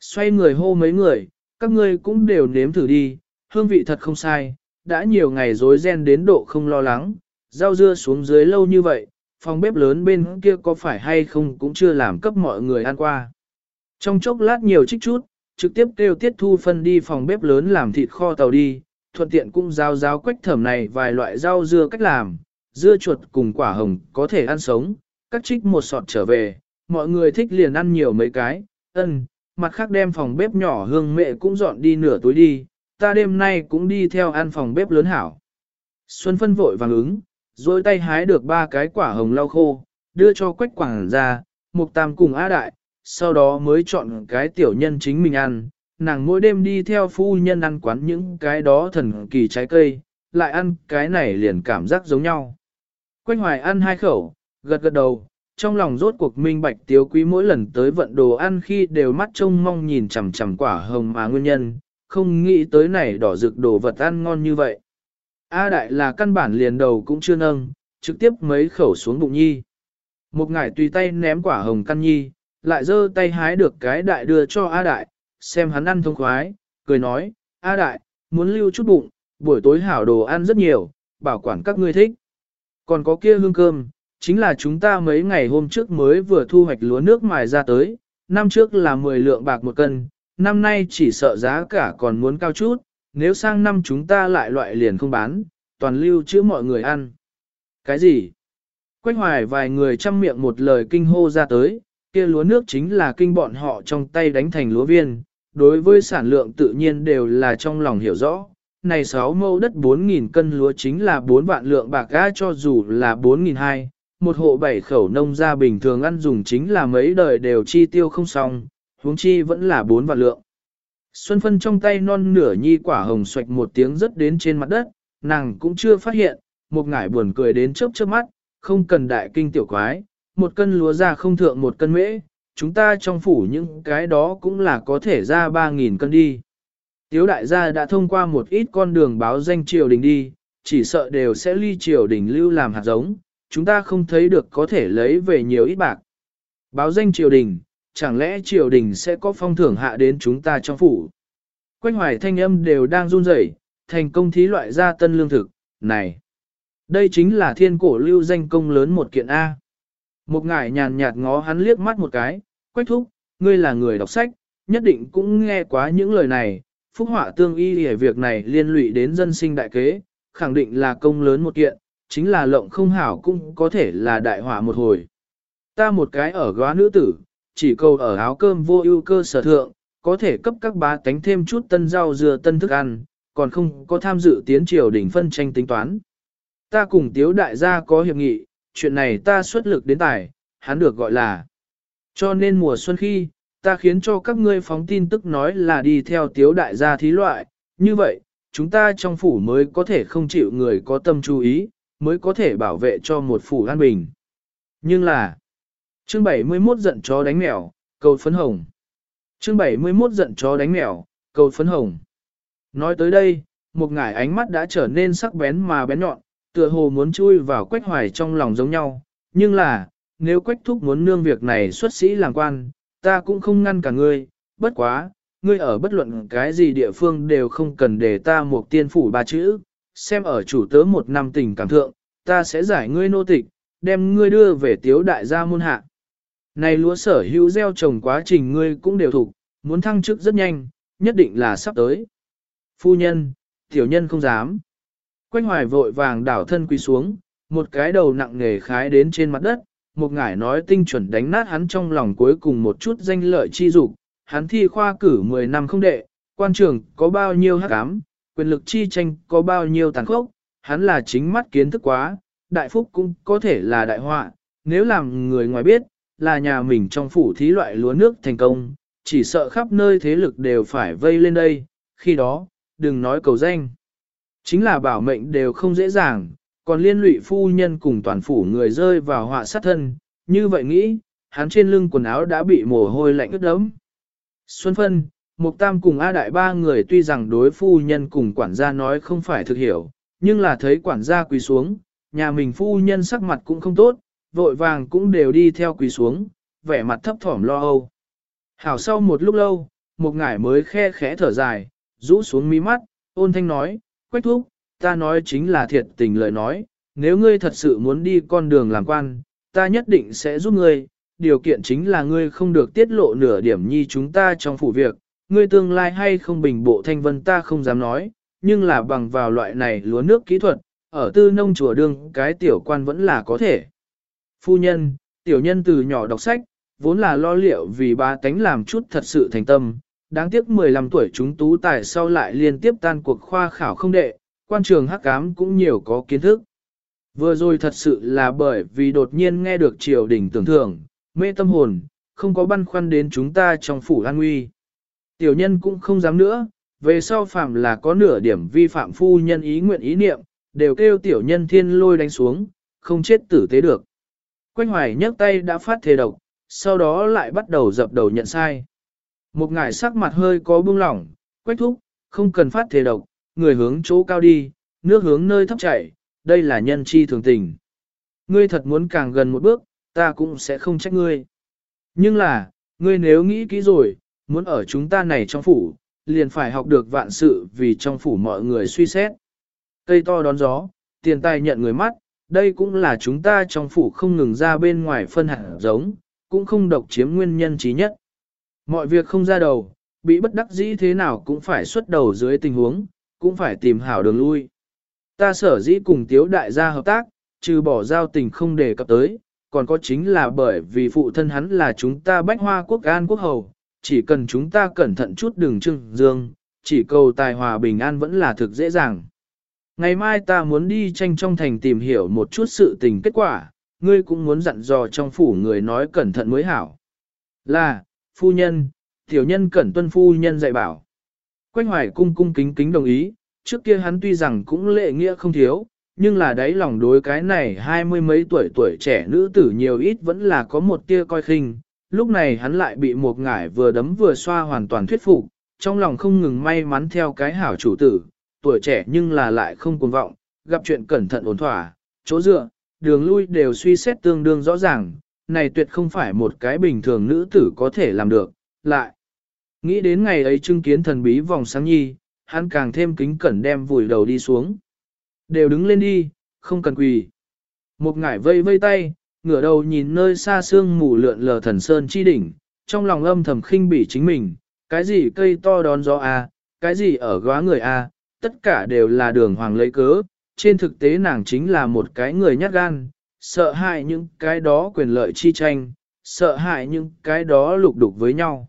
Xoay người hô mấy người, các ngươi cũng đều nếm thử đi, hương vị thật không sai, đã nhiều ngày rối ren đến độ không lo lắng, rau dưa xuống dưới lâu như vậy, phòng bếp lớn bên kia có phải hay không cũng chưa làm cấp mọi người ăn qua. Trong chốc lát nhiều chích chút, trực tiếp kêu tiết thu phân đi phòng bếp lớn làm thịt kho tàu đi, thuận tiện cũng giao giao quách thẩm này vài loại rau dưa cách làm, dưa chuột cùng quả hồng có thể ăn sống, cắt trích một sọt trở về, mọi người thích liền ăn nhiều mấy cái, ân, mặt khác đem phòng bếp nhỏ hương mẹ cũng dọn đi nửa túi đi, ta đêm nay cũng đi theo ăn phòng bếp lớn hảo. Xuân phân vội vàng ứng, rồi tay hái được ba cái quả hồng lau khô, đưa cho quách quảng ra, mục tam cùng á đại, sau đó mới chọn cái tiểu nhân chính mình ăn, nàng mỗi đêm đi theo phu nhân ăn quán những cái đó thần kỳ trái cây, lại ăn cái này liền cảm giác giống nhau. Quách hoài ăn hai khẩu, gật gật đầu, trong lòng rốt cuộc minh bạch tiếu quý mỗi lần tới vận đồ ăn khi đều mắt trông mong nhìn chằm chằm quả hồng mà nguyên nhân, không nghĩ tới này đỏ rực đồ vật ăn ngon như vậy. A đại là căn bản liền đầu cũng chưa nâng, trực tiếp mấy khẩu xuống bụng nhi. Một ngải tùy tay ném quả hồng căn nhi, lại giơ tay hái được cái đại đưa cho A đại, xem hắn ăn thông khoái, cười nói, A đại, muốn lưu chút bụng, buổi tối hảo đồ ăn rất nhiều, bảo quản các ngươi thích. Còn có kia hương cơm, chính là chúng ta mấy ngày hôm trước mới vừa thu hoạch lúa nước mài ra tới, năm trước là 10 lượng bạc một cân, năm nay chỉ sợ giá cả còn muốn cao chút, nếu sang năm chúng ta lại loại liền không bán, toàn lưu chữa mọi người ăn. Cái gì? Quách hoài vài người chăm miệng một lời kinh hô ra tới, kia lúa nước chính là kinh bọn họ trong tay đánh thành lúa viên, đối với sản lượng tự nhiên đều là trong lòng hiểu rõ. Này 6 mẫu đất 4.000 cân lúa chính là 4 vạn lượng bạc ga cho dù là 4.200, một hộ bảy khẩu nông gia bình thường ăn dùng chính là mấy đời đều chi tiêu không xong, huống chi vẫn là 4 vạn lượng. Xuân phân trong tay non nửa nhi quả hồng xoạch một tiếng rất đến trên mặt đất, nàng cũng chưa phát hiện, một ngải buồn cười đến chớp chớp mắt, không cần đại kinh tiểu quái, một cân lúa ra không thượng một cân mễ, chúng ta trong phủ những cái đó cũng là có thể ra 3.000 cân đi. Tiếu đại gia đã thông qua một ít con đường báo danh triều đình đi, chỉ sợ đều sẽ ly triều đình lưu làm hạt giống, chúng ta không thấy được có thể lấy về nhiều ít bạc. Báo danh triều đình, chẳng lẽ triều đình sẽ có phong thưởng hạ đến chúng ta trong phủ? Quách hoài thanh âm đều đang run rẩy, thành công thí loại gia tân lương thực, này. Đây chính là thiên cổ lưu danh công lớn một kiện A. Một ngải nhàn nhạt ngó hắn liếc mắt một cái, quách thúc, ngươi là người đọc sách, nhất định cũng nghe quá những lời này, phúc họa tương y hề việc này liên lụy đến dân sinh đại kế, khẳng định là công lớn một kiện, chính là lộng không hảo cũng có thể là đại họa một hồi. Ta một cái ở góa nữ tử, chỉ cầu ở áo cơm vô ưu cơ sở thượng, có thể cấp các bá tánh thêm chút tân rau dừa tân thức ăn, còn không có tham dự tiến triều đỉnh phân tranh tính toán. Ta cùng tiếu đại gia có hiệp nghị, chuyện này ta xuất lực đến tài, hắn được gọi là. Cho nên mùa xuân khi, ta khiến cho các ngươi phóng tin tức nói là đi theo tiếu đại gia thí loại, như vậy, chúng ta trong phủ mới có thể không chịu người có tâm chú ý, mới có thể bảo vệ cho một phủ an bình. Nhưng là, chương 71 giận chó đánh mèo, cầu phấn hồng. Chương 71 giận chó đánh mèo, cầu phấn hồng. Nói tới đây, một ngải ánh mắt đã trở nên sắc bén mà bén nhọn, tựa hồ muốn chui vào quách hoài trong lòng giống nhau. Nhưng là, nếu quách thúc muốn nương việc này xuất sĩ làm quan, ta cũng không ngăn cả ngươi, bất quá, ngươi ở bất luận cái gì địa phương đều không cần để ta một tiên phủ ba chữ, xem ở chủ tớ một năm tình cảm thượng, ta sẽ giải ngươi nô tịch, đem ngươi đưa về tiếu đại gia môn hạ. Này lúa sở hữu gieo trồng quá trình ngươi cũng đều thủ, muốn thăng chức rất nhanh, nhất định là sắp tới. Phu nhân, tiểu nhân không dám. Quách hoài vội vàng đảo thân quỳ xuống, một cái đầu nặng nề khái đến trên mặt đất, một ngải nói tinh chuẩn đánh nát hắn trong lòng cuối cùng một chút danh lợi chi dục, hắn thi khoa cử 10 năm không đệ, quan trường có bao nhiêu hắc ám, quyền lực chi tranh có bao nhiêu tàn khốc, hắn là chính mắt kiến thức quá, đại phúc cũng có thể là đại họa, nếu làm người ngoài biết, là nhà mình trong phủ thí loại lúa nước thành công, chỉ sợ khắp nơi thế lực đều phải vây lên đây, khi đó, đừng nói cầu danh. Chính là bảo mệnh đều không dễ dàng, còn liên lụy phu nhân cùng toàn phủ người rơi vào họa sát thân, như vậy nghĩ, hắn trên lưng quần áo đã bị mồ hôi lạnh ướt đẫm. Xuân Phân, Mục Tam cùng A Đại ba người tuy rằng đối phu nhân cùng quản gia nói không phải thực hiểu, nhưng là thấy quản gia quỳ xuống, nhà mình phu nhân sắc mặt cũng không tốt, vội vàng cũng đều đi theo quỳ xuống, vẻ mặt thấp thỏm lo âu. Hảo sau một lúc lâu, một ngải mới khe khẽ thở dài, rũ xuống mí mắt, ôn thanh nói, quách thúc, ta nói chính là thiệt tình lời nói, nếu ngươi thật sự muốn đi con đường làm quan, ta nhất định sẽ giúp ngươi, điều kiện chính là ngươi không được tiết lộ nửa điểm nhi chúng ta trong phủ việc, ngươi tương lai hay không bình bộ thanh vân ta không dám nói, nhưng là bằng vào loại này lúa nước kỹ thuật, ở tư nông chùa đương cái tiểu quan vẫn là có thể. Phu nhân, tiểu nhân từ nhỏ đọc sách, vốn là lo liệu vì ba tánh làm chút thật sự thành tâm, đáng tiếc 15 tuổi chúng tú tài sau lại liên tiếp tan cuộc khoa khảo không đệ, quan trường hắc ám cũng nhiều có kiến thức. Vừa rồi thật sự là bởi vì đột nhiên nghe được triều đình tưởng thưởng, mê tâm hồn, không có băn khoăn đến chúng ta trong phủ an nguy. Tiểu nhân cũng không dám nữa, về sau phạm là có nửa điểm vi phạm phu nhân ý nguyện ý niệm, đều kêu tiểu nhân thiên lôi đánh xuống, không chết tử tế được. Quanh hoài nhấc tay đã phát thề độc, sau đó lại bắt đầu dập đầu nhận sai. Một ngải sắc mặt hơi có buông lỏng, quách thúc, không cần phát thề độc, người hướng chỗ cao đi, nước hướng nơi thấp chảy, đây là nhân chi thường tình. Ngươi thật muốn càng gần một bước, ta cũng sẽ không trách ngươi. Nhưng là, ngươi nếu nghĩ kỹ rồi, muốn ở chúng ta này trong phủ, liền phải học được vạn sự vì trong phủ mọi người suy xét. Cây to đón gió, tiền tài nhận người mắt, đây cũng là chúng ta trong phủ không ngừng ra bên ngoài phân hạt giống, cũng không độc chiếm nguyên nhân trí nhất. Mọi việc không ra đầu, bị bất đắc dĩ thế nào cũng phải xuất đầu dưới tình huống, cũng phải tìm hảo đường lui. Ta sở dĩ cùng tiếu đại gia hợp tác, trừ bỏ giao tình không đề cập tới, còn có chính là bởi vì phụ thân hắn là chúng ta bách hoa quốc an quốc hầu, chỉ cần chúng ta cẩn thận chút đường trưng dương, chỉ cầu tài hòa bình an vẫn là thực dễ dàng. Ngày mai ta muốn đi tranh trong thành tìm hiểu một chút sự tình kết quả, ngươi cũng muốn dặn dò trong phủ người nói cẩn thận mới hảo. Là, phu nhân, tiểu nhân cẩn tuân phu nhân dạy bảo. Quách hoài cung cung kính kính đồng ý, trước kia hắn tuy rằng cũng lệ nghĩa không thiếu, nhưng là đáy lòng đối cái này hai mươi mấy tuổi tuổi trẻ nữ tử nhiều ít vẫn là có một tia coi khinh. Lúc này hắn lại bị một ngải vừa đấm vừa xoa hoàn toàn thuyết phục, trong lòng không ngừng may mắn theo cái hảo chủ tử, tuổi trẻ nhưng là lại không cuồng vọng, gặp chuyện cẩn thận ổn thỏa, chỗ dựa, đường lui đều suy xét tương đương rõ ràng, này tuyệt không phải một cái bình thường nữ tử có thể làm được, lại. Nghĩ đến ngày ấy chứng kiến thần bí vòng sáng nhi, hắn càng thêm kính cẩn đem vùi đầu đi xuống. Đều đứng lên đi, không cần quỳ. Một ngải vây vây tay, ngửa đầu nhìn nơi xa xương mù lượn lờ thần sơn chi đỉnh, trong lòng âm thầm khinh bỉ chính mình, cái gì cây to đón gió a, à, cái gì ở góa người a, à, tất cả đều là đường hoàng lấy cớ, trên thực tế nàng chính là một cái người nhát gan, sợ hại những cái đó quyền lợi chi tranh, sợ hại những cái đó lục đục với nhau.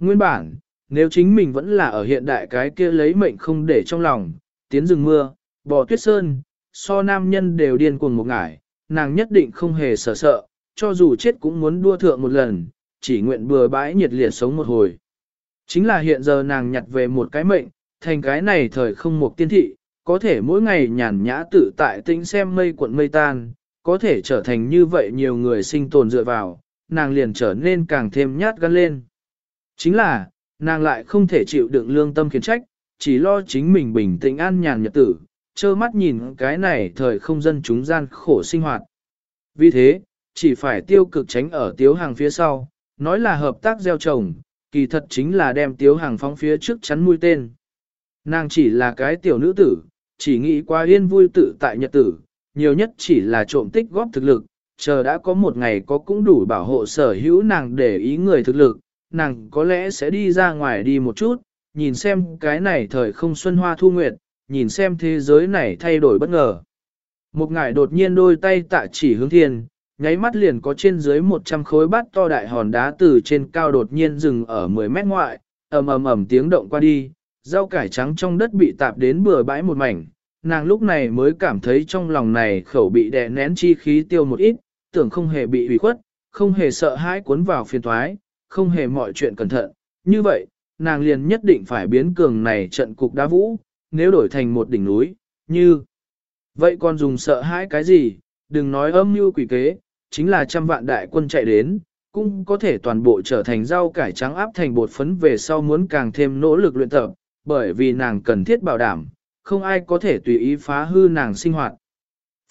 Nguyên bản, nếu chính mình vẫn là ở hiện đại cái kia lấy mệnh không để trong lòng, tiến rừng mưa, bỏ tuyết sơn, so nam nhân đều điên cuồng một ngải, nàng nhất định không hề sợ sợ, cho dù chết cũng muốn đua thượng một lần, chỉ nguyện bừa bãi nhiệt liệt sống một hồi. Chính là hiện giờ nàng nhặt về một cái mệnh, thành cái này thời không một tiên thị, có thể mỗi ngày nhàn nhã tự tại tĩnh xem mây cuộn mây tan, có thể trở thành như vậy nhiều người sinh tồn dựa vào, nàng liền trở nên càng thêm nhát gan lên. Chính là, nàng lại không thể chịu đựng lương tâm khiển trách, chỉ lo chính mình bình tĩnh an nhàn nhật tử, trơ mắt nhìn cái này thời không dân chúng gian khổ sinh hoạt. Vì thế, chỉ phải tiêu cực tránh ở tiếu hàng phía sau, nói là hợp tác gieo trồng, kỳ thật chính là đem tiếu hàng phóng phía trước chắn mũi tên. Nàng chỉ là cái tiểu nữ tử, chỉ nghĩ qua yên vui tự tại nhật tử, nhiều nhất chỉ là trộm tích góp thực lực, chờ đã có một ngày có cũng đủ bảo hộ sở hữu nàng để ý người thực lực, nàng có lẽ sẽ đi ra ngoài đi một chút, nhìn xem cái này thời không xuân hoa thu nguyệt, nhìn xem thế giới này thay đổi bất ngờ. Một ngải đột nhiên đôi tay tạ chỉ hướng thiên, nháy mắt liền có trên dưới 100 khối bát to đại hòn đá từ trên cao đột nhiên dừng ở 10 mét ngoại, ầm ầm ầm tiếng động qua đi, rau cải trắng trong đất bị tạp đến bừa bãi một mảnh, nàng lúc này mới cảm thấy trong lòng này khẩu bị đè nén chi khí tiêu một ít, tưởng không hề bị ủy khuất, không hề sợ hãi cuốn vào phiền toái, không hề mọi chuyện cẩn thận, như vậy, nàng liền nhất định phải biến cường này trận cục đá vũ, nếu đổi thành một đỉnh núi, như vậy còn dùng sợ hãi cái gì, đừng nói âm mưu quỷ kế, chính là trăm vạn đại quân chạy đến, cũng có thể toàn bộ trở thành rau cải trắng áp thành bột phấn về sau muốn càng thêm nỗ lực luyện tập, bởi vì nàng cần thiết bảo đảm, không ai có thể tùy ý phá hư nàng sinh hoạt.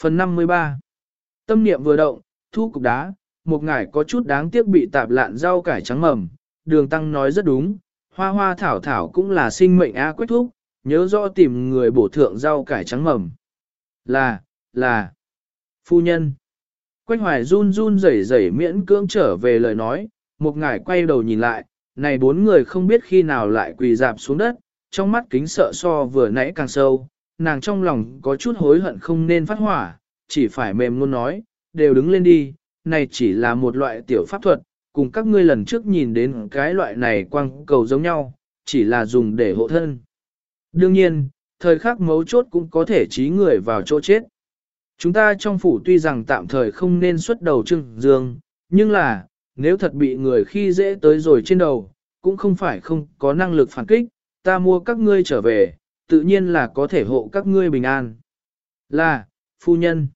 Phần 53 Tâm niệm vừa động, thu cục đá, một ngải có chút đáng tiếc bị tạp lạn rau cải trắng mầm, đường tăng nói rất đúng, hoa hoa thảo thảo cũng là sinh mệnh á quyết thúc, nhớ rõ tìm người bổ thượng rau cải trắng mầm. Là, là, phu nhân. Quách hoài run run rẩy rẩy miễn cưỡng trở về lời nói, một ngải quay đầu nhìn lại, này bốn người không biết khi nào lại quỳ dạp xuống đất, trong mắt kính sợ so vừa nãy càng sâu, nàng trong lòng có chút hối hận không nên phát hỏa, chỉ phải mềm luôn nói, đều đứng lên đi, này chỉ là một loại tiểu pháp thuật, cùng các ngươi lần trước nhìn đến cái loại này quang cầu giống nhau, chỉ là dùng để hộ thân. Đương nhiên, thời khắc mấu chốt cũng có thể trí người vào chỗ chết. Chúng ta trong phủ tuy rằng tạm thời không nên xuất đầu trưng dương, nhưng là, nếu thật bị người khi dễ tới rồi trên đầu, cũng không phải không có năng lực phản kích, ta mua các ngươi trở về, tự nhiên là có thể hộ các ngươi bình an. Là, phu nhân.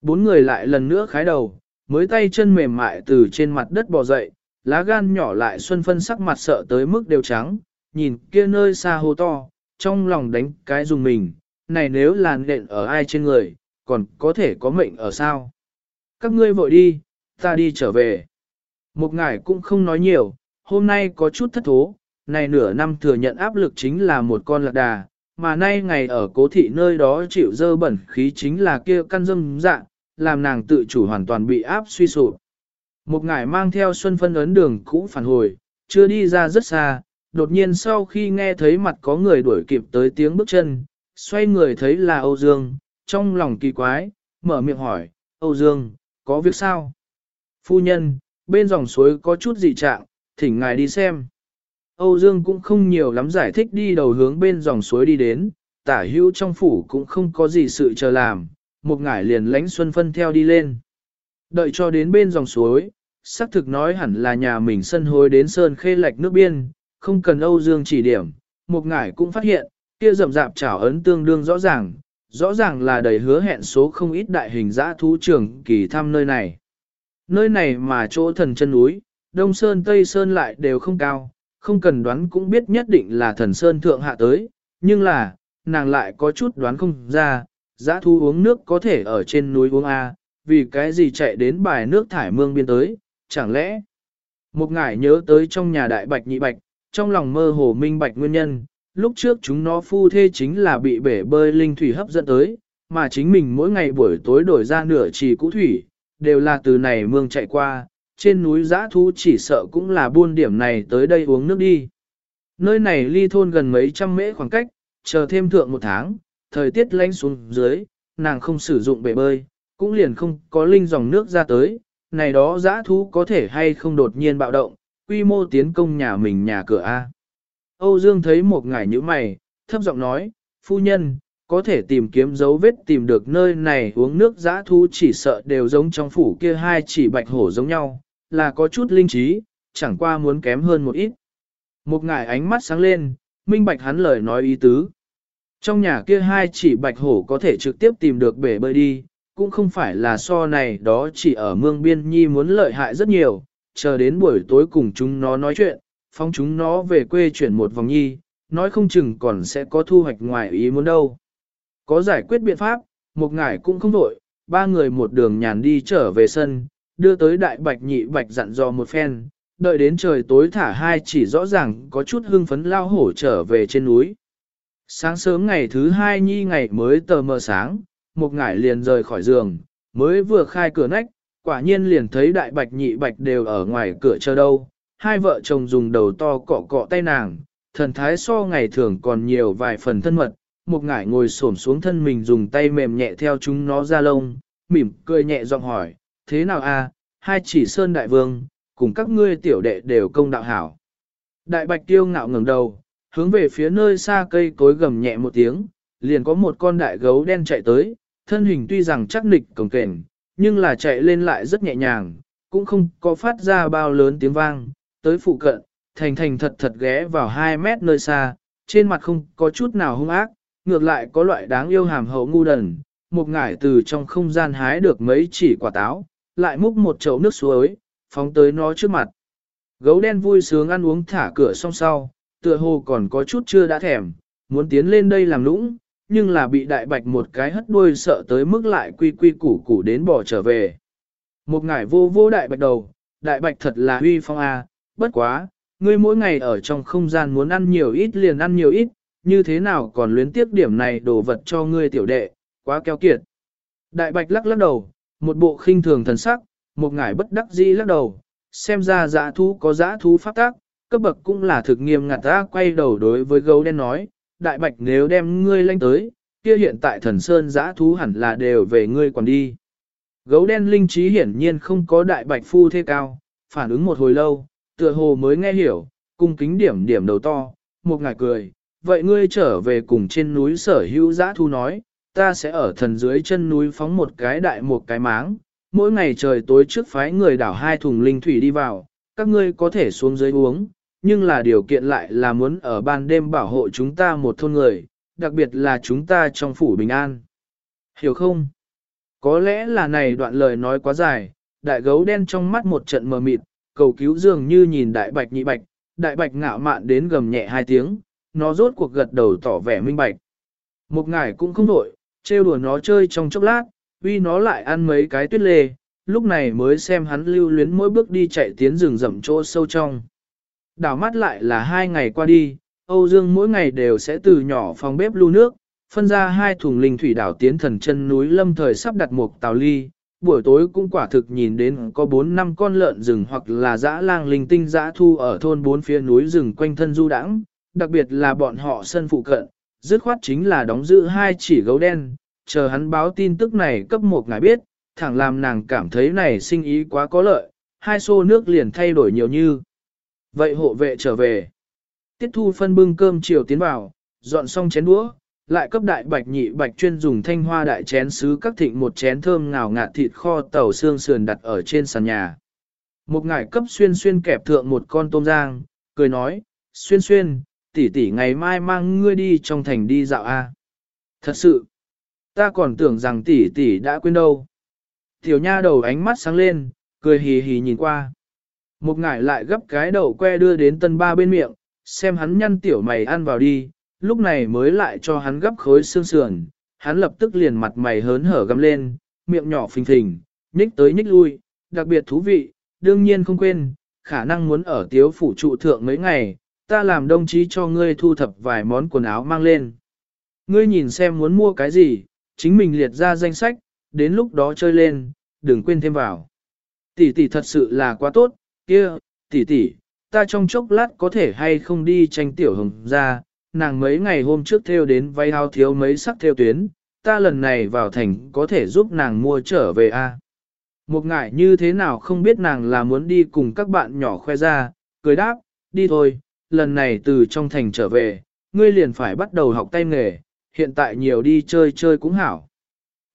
Bốn người lại lần nữa khái đầu, mới tay chân mềm mại từ trên mặt đất bò dậy, lá gan nhỏ lại xuân phân sắc mặt sợ tới mức đều trắng, nhìn kia nơi xa hồ to, trong lòng đánh cái dùng mình, này nếu là nện ở ai trên người, còn có thể có mệnh ở sao. Các ngươi vội đi, ta đi trở về. Một ngải cũng không nói nhiều, hôm nay có chút thất thố, này nửa năm thừa nhận áp lực chính là một con lạc đà, mà nay ngày ở cố thị nơi đó chịu dơ bẩn khí chính là kia căn dâm dạng, làm nàng tự chủ hoàn toàn bị áp suy sụp. Một ngải mang theo xuân phân ấn đường cũ phản hồi, chưa đi ra rất xa, đột nhiên sau khi nghe thấy mặt có người đuổi kịp tới tiếng bước chân, xoay người thấy là Âu Dương, trong lòng kỳ quái, mở miệng hỏi, Âu Dương, có việc sao? Phu nhân, bên dòng suối có chút dị trạng, thỉnh ngài đi xem. Âu Dương cũng không nhiều lắm giải thích đi đầu hướng bên dòng suối đi đến, tả hữu trong phủ cũng không có gì sự chờ làm, một ngải liền lánh xuân phân theo đi lên. Đợi cho đến bên dòng suối, xác thực nói hẳn là nhà mình sân hối đến sơn khê lạch nước biên, không cần Âu Dương chỉ điểm, một ngải cũng phát hiện, kia rậm rạp trảo ấn tương đương rõ ràng, rõ ràng là đầy hứa hẹn số không ít đại hình dã thú trưởng kỳ thăm nơi này. Nơi này mà chỗ thần chân núi, Đông Sơn Tây Sơn lại đều không cao, không cần đoán cũng biết nhất định là thần sơn thượng hạ tới, nhưng là, nàng lại có chút đoán không ra, giã thu uống nước có thể ở trên núi uống A, vì cái gì chạy đến bài nước thải mương biên tới, chẳng lẽ một ngải nhớ tới trong nhà đại bạch nhị bạch, trong lòng mơ hồ minh bạch nguyên nhân, lúc trước chúng nó phu thê chính là bị bể bơi linh thủy hấp dẫn tới, mà chính mình mỗi ngày buổi tối đổi ra nửa trì cũ thủy, đều là từ này mương chạy qua, trên núi giã thu chỉ sợ cũng là buôn điểm này tới đây uống nước đi. Nơi này ly thôn gần mấy trăm mễ khoảng cách, chờ thêm thượng một tháng, thời tiết lạnh xuống dưới, nàng không sử dụng bể bơi, cũng liền không có linh dòng nước ra tới, này đó dã thú có thể hay không đột nhiên bạo động, quy mô tiến công nhà mình nhà cửa A. Âu Dương thấy một ngải như mày, thấp giọng nói, phu nhân, có thể tìm kiếm dấu vết tìm được nơi này uống nước dã thú chỉ sợ đều giống trong phủ kia hai chỉ bạch hổ giống nhau, là có chút linh trí, chẳng qua muốn kém hơn một ít. Một ngải ánh mắt sáng lên, minh bạch hắn lời nói ý tứ. Trong nhà kia hai chỉ bạch hổ có thể trực tiếp tìm được bể bơi đi, cũng không phải là so này đó chỉ ở mương biên nhi muốn lợi hại rất nhiều, chờ đến buổi tối cùng chúng nó nói chuyện, phong chúng nó về quê chuyển một vòng nhi, nói không chừng còn sẽ có thu hoạch ngoài ý muốn đâu. Có giải quyết biện pháp, một ngải cũng không vội, ba người một đường nhàn đi trở về sân, đưa tới đại bạch nhị bạch dặn dò một phen, đợi đến trời tối thả hai chỉ rõ ràng có chút hưng phấn lao hổ trở về trên núi. Sáng sớm ngày thứ hai nhi ngày mới tờ mờ sáng, một ngải liền rời khỏi giường, mới vừa khai cửa nách, quả nhiên liền thấy đại bạch nhị bạch đều ở ngoài cửa chờ đâu. Hai vợ chồng dùng đầu to cọ cọ tay nàng, thần thái so ngày thường còn nhiều vài phần thân mật, một ngải ngồi xổm xuống thân mình dùng tay mềm nhẹ theo chúng nó ra lông, mỉm cười nhẹ giọng hỏi, thế nào a? hai chỉ sơn đại vương, cùng các ngươi tiểu đệ đều công đạo hảo. Đại bạch tiêu ngạo ngẩng đầu, hướng về phía nơi xa cây cối gầm nhẹ một tiếng, liền có một con đại gấu đen chạy tới, thân hình tuy rằng chắc nịch cổng kềnh, nhưng là chạy lên lại rất nhẹ nhàng, cũng không có phát ra bao lớn tiếng vang, tới phụ cận, thành thành thật thật ghé vào 2 mét nơi xa, trên mặt không có chút nào hung ác, ngược lại có loại đáng yêu hàm hậu ngu đần, một ngải từ trong không gian hái được mấy chỉ quả táo, lại múc một chậu nước suối, phóng tới nó trước mặt. Gấu đen vui sướng ăn uống thả cửa xong sau, tựa hồ còn có chút chưa đã thèm, muốn tiến lên đây làm lũng, nhưng là bị đại bạch một cái hất đuôi sợ tới mức lại quy quy củ củ đến bỏ trở về. Một ngải vô vô đại bạch đầu, đại bạch thật là huy phong a, bất quá, ngươi mỗi ngày ở trong không gian muốn ăn nhiều ít liền ăn nhiều ít, như thế nào còn luyến tiếc điểm này đồ vật cho ngươi tiểu đệ, quá keo kiệt. Đại bạch lắc lắc đầu, một bộ khinh thường thần sắc, một ngải bất đắc dĩ lắc đầu, xem ra dã thú có dã thú pháp tác, cấp bậc cũng là thực nghiêm ngặt ta quay đầu đối với gấu đen nói, đại bạch nếu đem ngươi lanh tới, kia hiện tại thần sơn giã thú hẳn là đều về ngươi còn đi. Gấu đen linh trí hiển nhiên không có đại bạch phu thế cao, phản ứng một hồi lâu, tựa hồ mới nghe hiểu, cung kính điểm điểm đầu to, một ngải cười, vậy ngươi trở về cùng trên núi sở hữu giã thú nói, ta sẽ ở thần dưới chân núi phóng một cái đại một cái máng, mỗi ngày trời tối trước phái người đảo hai thùng linh thủy đi vào, các ngươi có thể xuống dưới uống, nhưng là điều kiện lại là muốn ở ban đêm bảo hộ chúng ta một thôn người, đặc biệt là chúng ta trong phủ bình an. Hiểu không? Có lẽ là này đoạn lời nói quá dài, đại gấu đen trong mắt một trận mờ mịt, cầu cứu dường như nhìn đại bạch nhị bạch, đại bạch ngạo mạn đến gầm nhẹ hai tiếng, nó rốt cuộc gật đầu tỏ vẻ minh bạch. Một ngải cũng không đổi, trêu đùa nó chơi trong chốc lát, uy nó lại ăn mấy cái tuyết lê, lúc này mới xem hắn lưu luyến mỗi bước đi chạy tiến rừng rậm chỗ sâu trong. Đảo mắt lại là hai ngày qua đi, Âu Dương mỗi ngày đều sẽ từ nhỏ phòng bếp lưu nước, phân ra hai thùng linh thủy đảo tiến thần chân núi lâm thời sắp đặt một tàu ly, buổi tối cũng quả thực nhìn đến có 4 năm con lợn rừng hoặc là dã lang linh tinh dã thu ở thôn bốn phía núi rừng quanh thân du đãng, đặc biệt là bọn họ sân phụ cận, dứt khoát chính là đóng giữ hai chỉ gấu đen, chờ hắn báo tin tức này cấp một ngài biết, thẳng làm nàng cảm thấy này sinh ý quá có lợi, hai xô nước liền thay đổi nhiều như. Vậy hộ vệ trở về. Tiết thu phân bưng cơm chiều tiến vào, dọn xong chén đũa, lại cấp đại bạch nhị bạch chuyên dùng thanh hoa đại chén sứ các thịnh một chén thơm ngào ngạt thịt kho tàu xương sườn đặt ở trên sàn nhà. Một ngải cấp xuyên xuyên kẹp thượng một con tôm giang, cười nói, xuyên xuyên, tỷ tỷ ngày mai mang ngươi đi trong thành đi dạo a. Thật sự, ta còn tưởng rằng tỷ tỷ đã quên đâu. Tiểu nha đầu ánh mắt sáng lên, cười hì hì nhìn qua. Một ngải lại gấp cái đầu que đưa đến tân ba bên miệng, xem hắn nhăn tiểu mày ăn vào đi, lúc này mới lại cho hắn gấp khối xương sườn, hắn lập tức liền mặt mày hớn hở găm lên, miệng nhỏ phình phình, nhích tới nhích lui, đặc biệt thú vị, đương nhiên không quên, khả năng muốn ở tiếu phủ trụ thượng mấy ngày, ta làm đồng chí cho ngươi thu thập vài món quần áo mang lên. Ngươi nhìn xem muốn mua cái gì, chính mình liệt ra danh sách, đến lúc đó chơi lên, đừng quên thêm vào. Tỷ tỷ thật sự là quá tốt, kia, tỷ tỷ, ta trong chốc lát có thể hay không đi tranh tiểu hồng ra, nàng mấy ngày hôm trước theo đến váy áo thiếu mấy sắc theo tuyến, ta lần này vào thành có thể giúp nàng mua trở về a. Một ngại như thế nào không biết nàng là muốn đi cùng các bạn nhỏ khoe ra, cười đáp, đi thôi, lần này từ trong thành trở về, ngươi liền phải bắt đầu học tay nghề, hiện tại nhiều đi chơi chơi cũng hảo.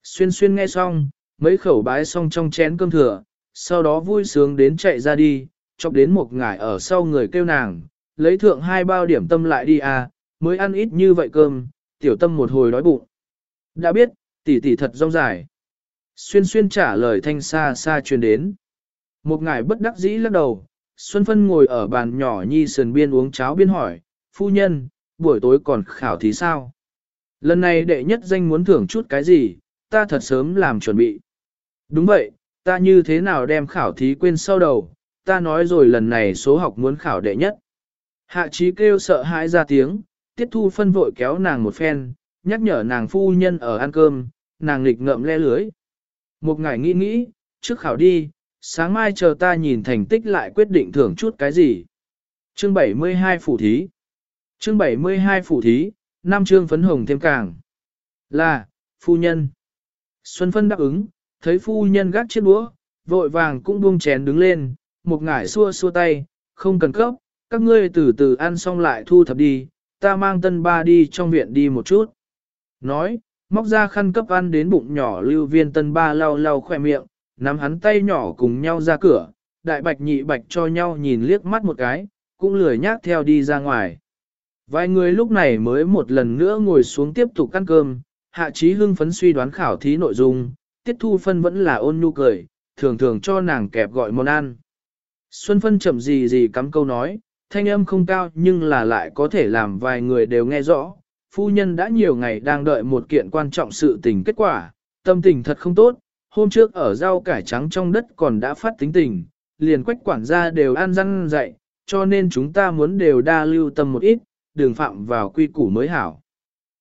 Xuyên xuyên nghe xong, mấy khẩu bái xong trong chén cơm thừa, sau đó vui sướng đến chạy ra đi, chọc đến một ngải ở sau người kêu nàng, lấy thượng hai bao điểm tâm lại đi à, mới ăn ít như vậy cơm, tiểu tâm một hồi đói bụng. Đã biết, tỷ tỷ thật rong dài. Xuyên xuyên trả lời thanh xa xa truyền đến. Một ngải bất đắc dĩ lắc đầu, Xuân Phân ngồi ở bàn nhỏ nhi sườn biên uống cháo biên hỏi, phu nhân, buổi tối còn khảo thí sao? Lần này đệ nhất danh muốn thưởng chút cái gì, ta thật sớm làm chuẩn bị. Đúng vậy, ta như thế nào đem khảo thí quên sau đầu, ta nói rồi lần này số học muốn khảo đệ nhất. Hạ trí kêu sợ hãi ra tiếng, tiết thu phân vội kéo nàng một phen, nhắc nhở nàng phu nhân ở ăn cơm, nàng nghịch ngậm le lưới. Một ngày nghĩ nghĩ, trước khảo đi, sáng mai chờ ta nhìn thành tích lại quyết định thưởng chút cái gì. Chương 72 phủ thí Chương 72 phủ thí, năm chương phấn hồng thêm càng. Là, phu nhân. Xuân Phân đáp ứng, thấy phu nhân gác chiếc đũa, vội vàng cũng buông chén đứng lên, một ngải xua xua tay, không cần cấp, các ngươi từ từ ăn xong lại thu thập đi, ta mang tân ba đi trong viện đi một chút. Nói, móc ra khăn cấp ăn đến bụng nhỏ lưu viên tân ba lau lau khỏe miệng, nắm hắn tay nhỏ cùng nhau ra cửa, đại bạch nhị bạch cho nhau nhìn liếc mắt một cái, cũng lười nhác theo đi ra ngoài. Vài người lúc này mới một lần nữa ngồi xuống tiếp tục ăn cơm, hạ trí hưng phấn suy đoán khảo thí nội dung, tiết thu phân vẫn là ôn nhu cười, thường thường cho nàng kẹp gọi món ăn. Xuân phân chậm gì gì cắm câu nói, thanh âm không cao nhưng là lại có thể làm vài người đều nghe rõ. Phu nhân đã nhiều ngày đang đợi một kiện quan trọng sự tình kết quả, tâm tình thật không tốt, hôm trước ở rau cải trắng trong đất còn đã phát tính tình, liền quách quản gia đều ăn răng dạy, cho nên chúng ta muốn đều đa lưu tâm một ít, đường phạm vào quy củ mới hảo.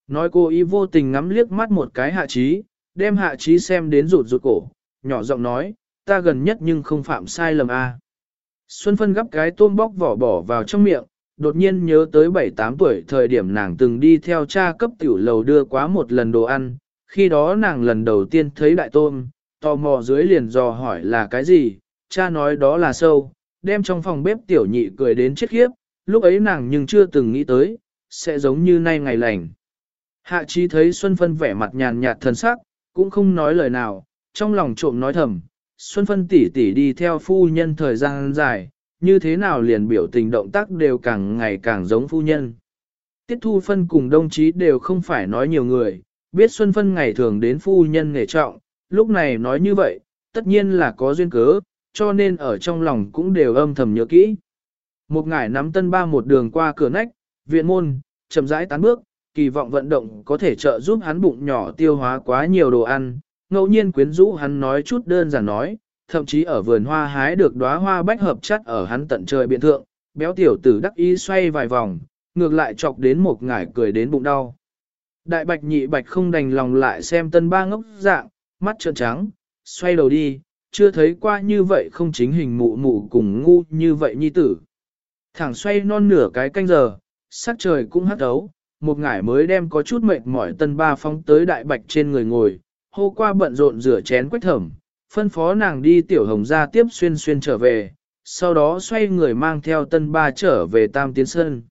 Nói cô ý vô tình ngắm liếc mắt một cái hạ trí, đem hạ trí xem đến rụt rụt cổ, nhỏ giọng nói, ta gần nhất nhưng không phạm sai lầm a. Xuân phân gấp cái tôm bóc vỏ bỏ vào trong miệng, đột nhiên nhớ tới 7-8 tuổi thời điểm nàng từng đi theo cha cấp tiểu lầu đưa quá một lần đồ ăn, khi đó nàng lần đầu tiên thấy đại tôm, tò mò dưới liền dò hỏi là cái gì, cha nói đó là sâu, đem trong phòng bếp tiểu nhị cười đến chết khiếp, lúc ấy nàng nhưng chưa từng nghĩ tới, sẽ giống như nay ngày lành. Hạ trí thấy Xuân Phân vẻ mặt nhàn nhạt thân sắc, cũng không nói lời nào, trong lòng trộm nói thầm, Xuân Phân tỉ tỉ đi theo phu nhân thời gian dài, như thế nào liền biểu tình động tác đều càng ngày càng giống phu nhân. Tiết Thu Phân cùng đồng chí đều không phải nói nhiều người, biết Xuân Phân ngày thường đến phu nhân nghề trọng, lúc này nói như vậy, tất nhiên là có duyên cớ, cho nên ở trong lòng cũng đều âm thầm nhớ kỹ. Một ngải nắm tân ba một đường qua cửa nách, viện môn, chậm rãi tán bước, kỳ vọng vận động có thể trợ giúp hắn bụng nhỏ tiêu hóa quá nhiều đồ ăn, ngẫu nhiên quyến rũ hắn nói chút đơn giản nói, thậm chí ở vườn hoa hái được đóa hoa bách hợp chất ở hắn tận trời biện thượng, béo tiểu tử đắc ý xoay vài vòng, ngược lại chọc đến một ngải cười đến bụng đau. Đại bạch nhị bạch không đành lòng lại xem tân ba ngốc dạng, mắt trợn trắng, xoay đầu đi, chưa thấy qua như vậy không chính hình mụ mụ cùng ngu như vậy nhi tử. Thẳng xoay non nửa cái canh giờ, sắc trời cũng hắt ấu, một ngải mới đem có chút mệt mỏi tân ba phóng tới đại bạch trên người ngồi, hô qua bận rộn rửa chén quách thẩm, phân phó nàng đi tiểu hồng ra tiếp xuyên xuyên trở về, sau đó xoay người mang theo tân ba trở về tam tiến sơn.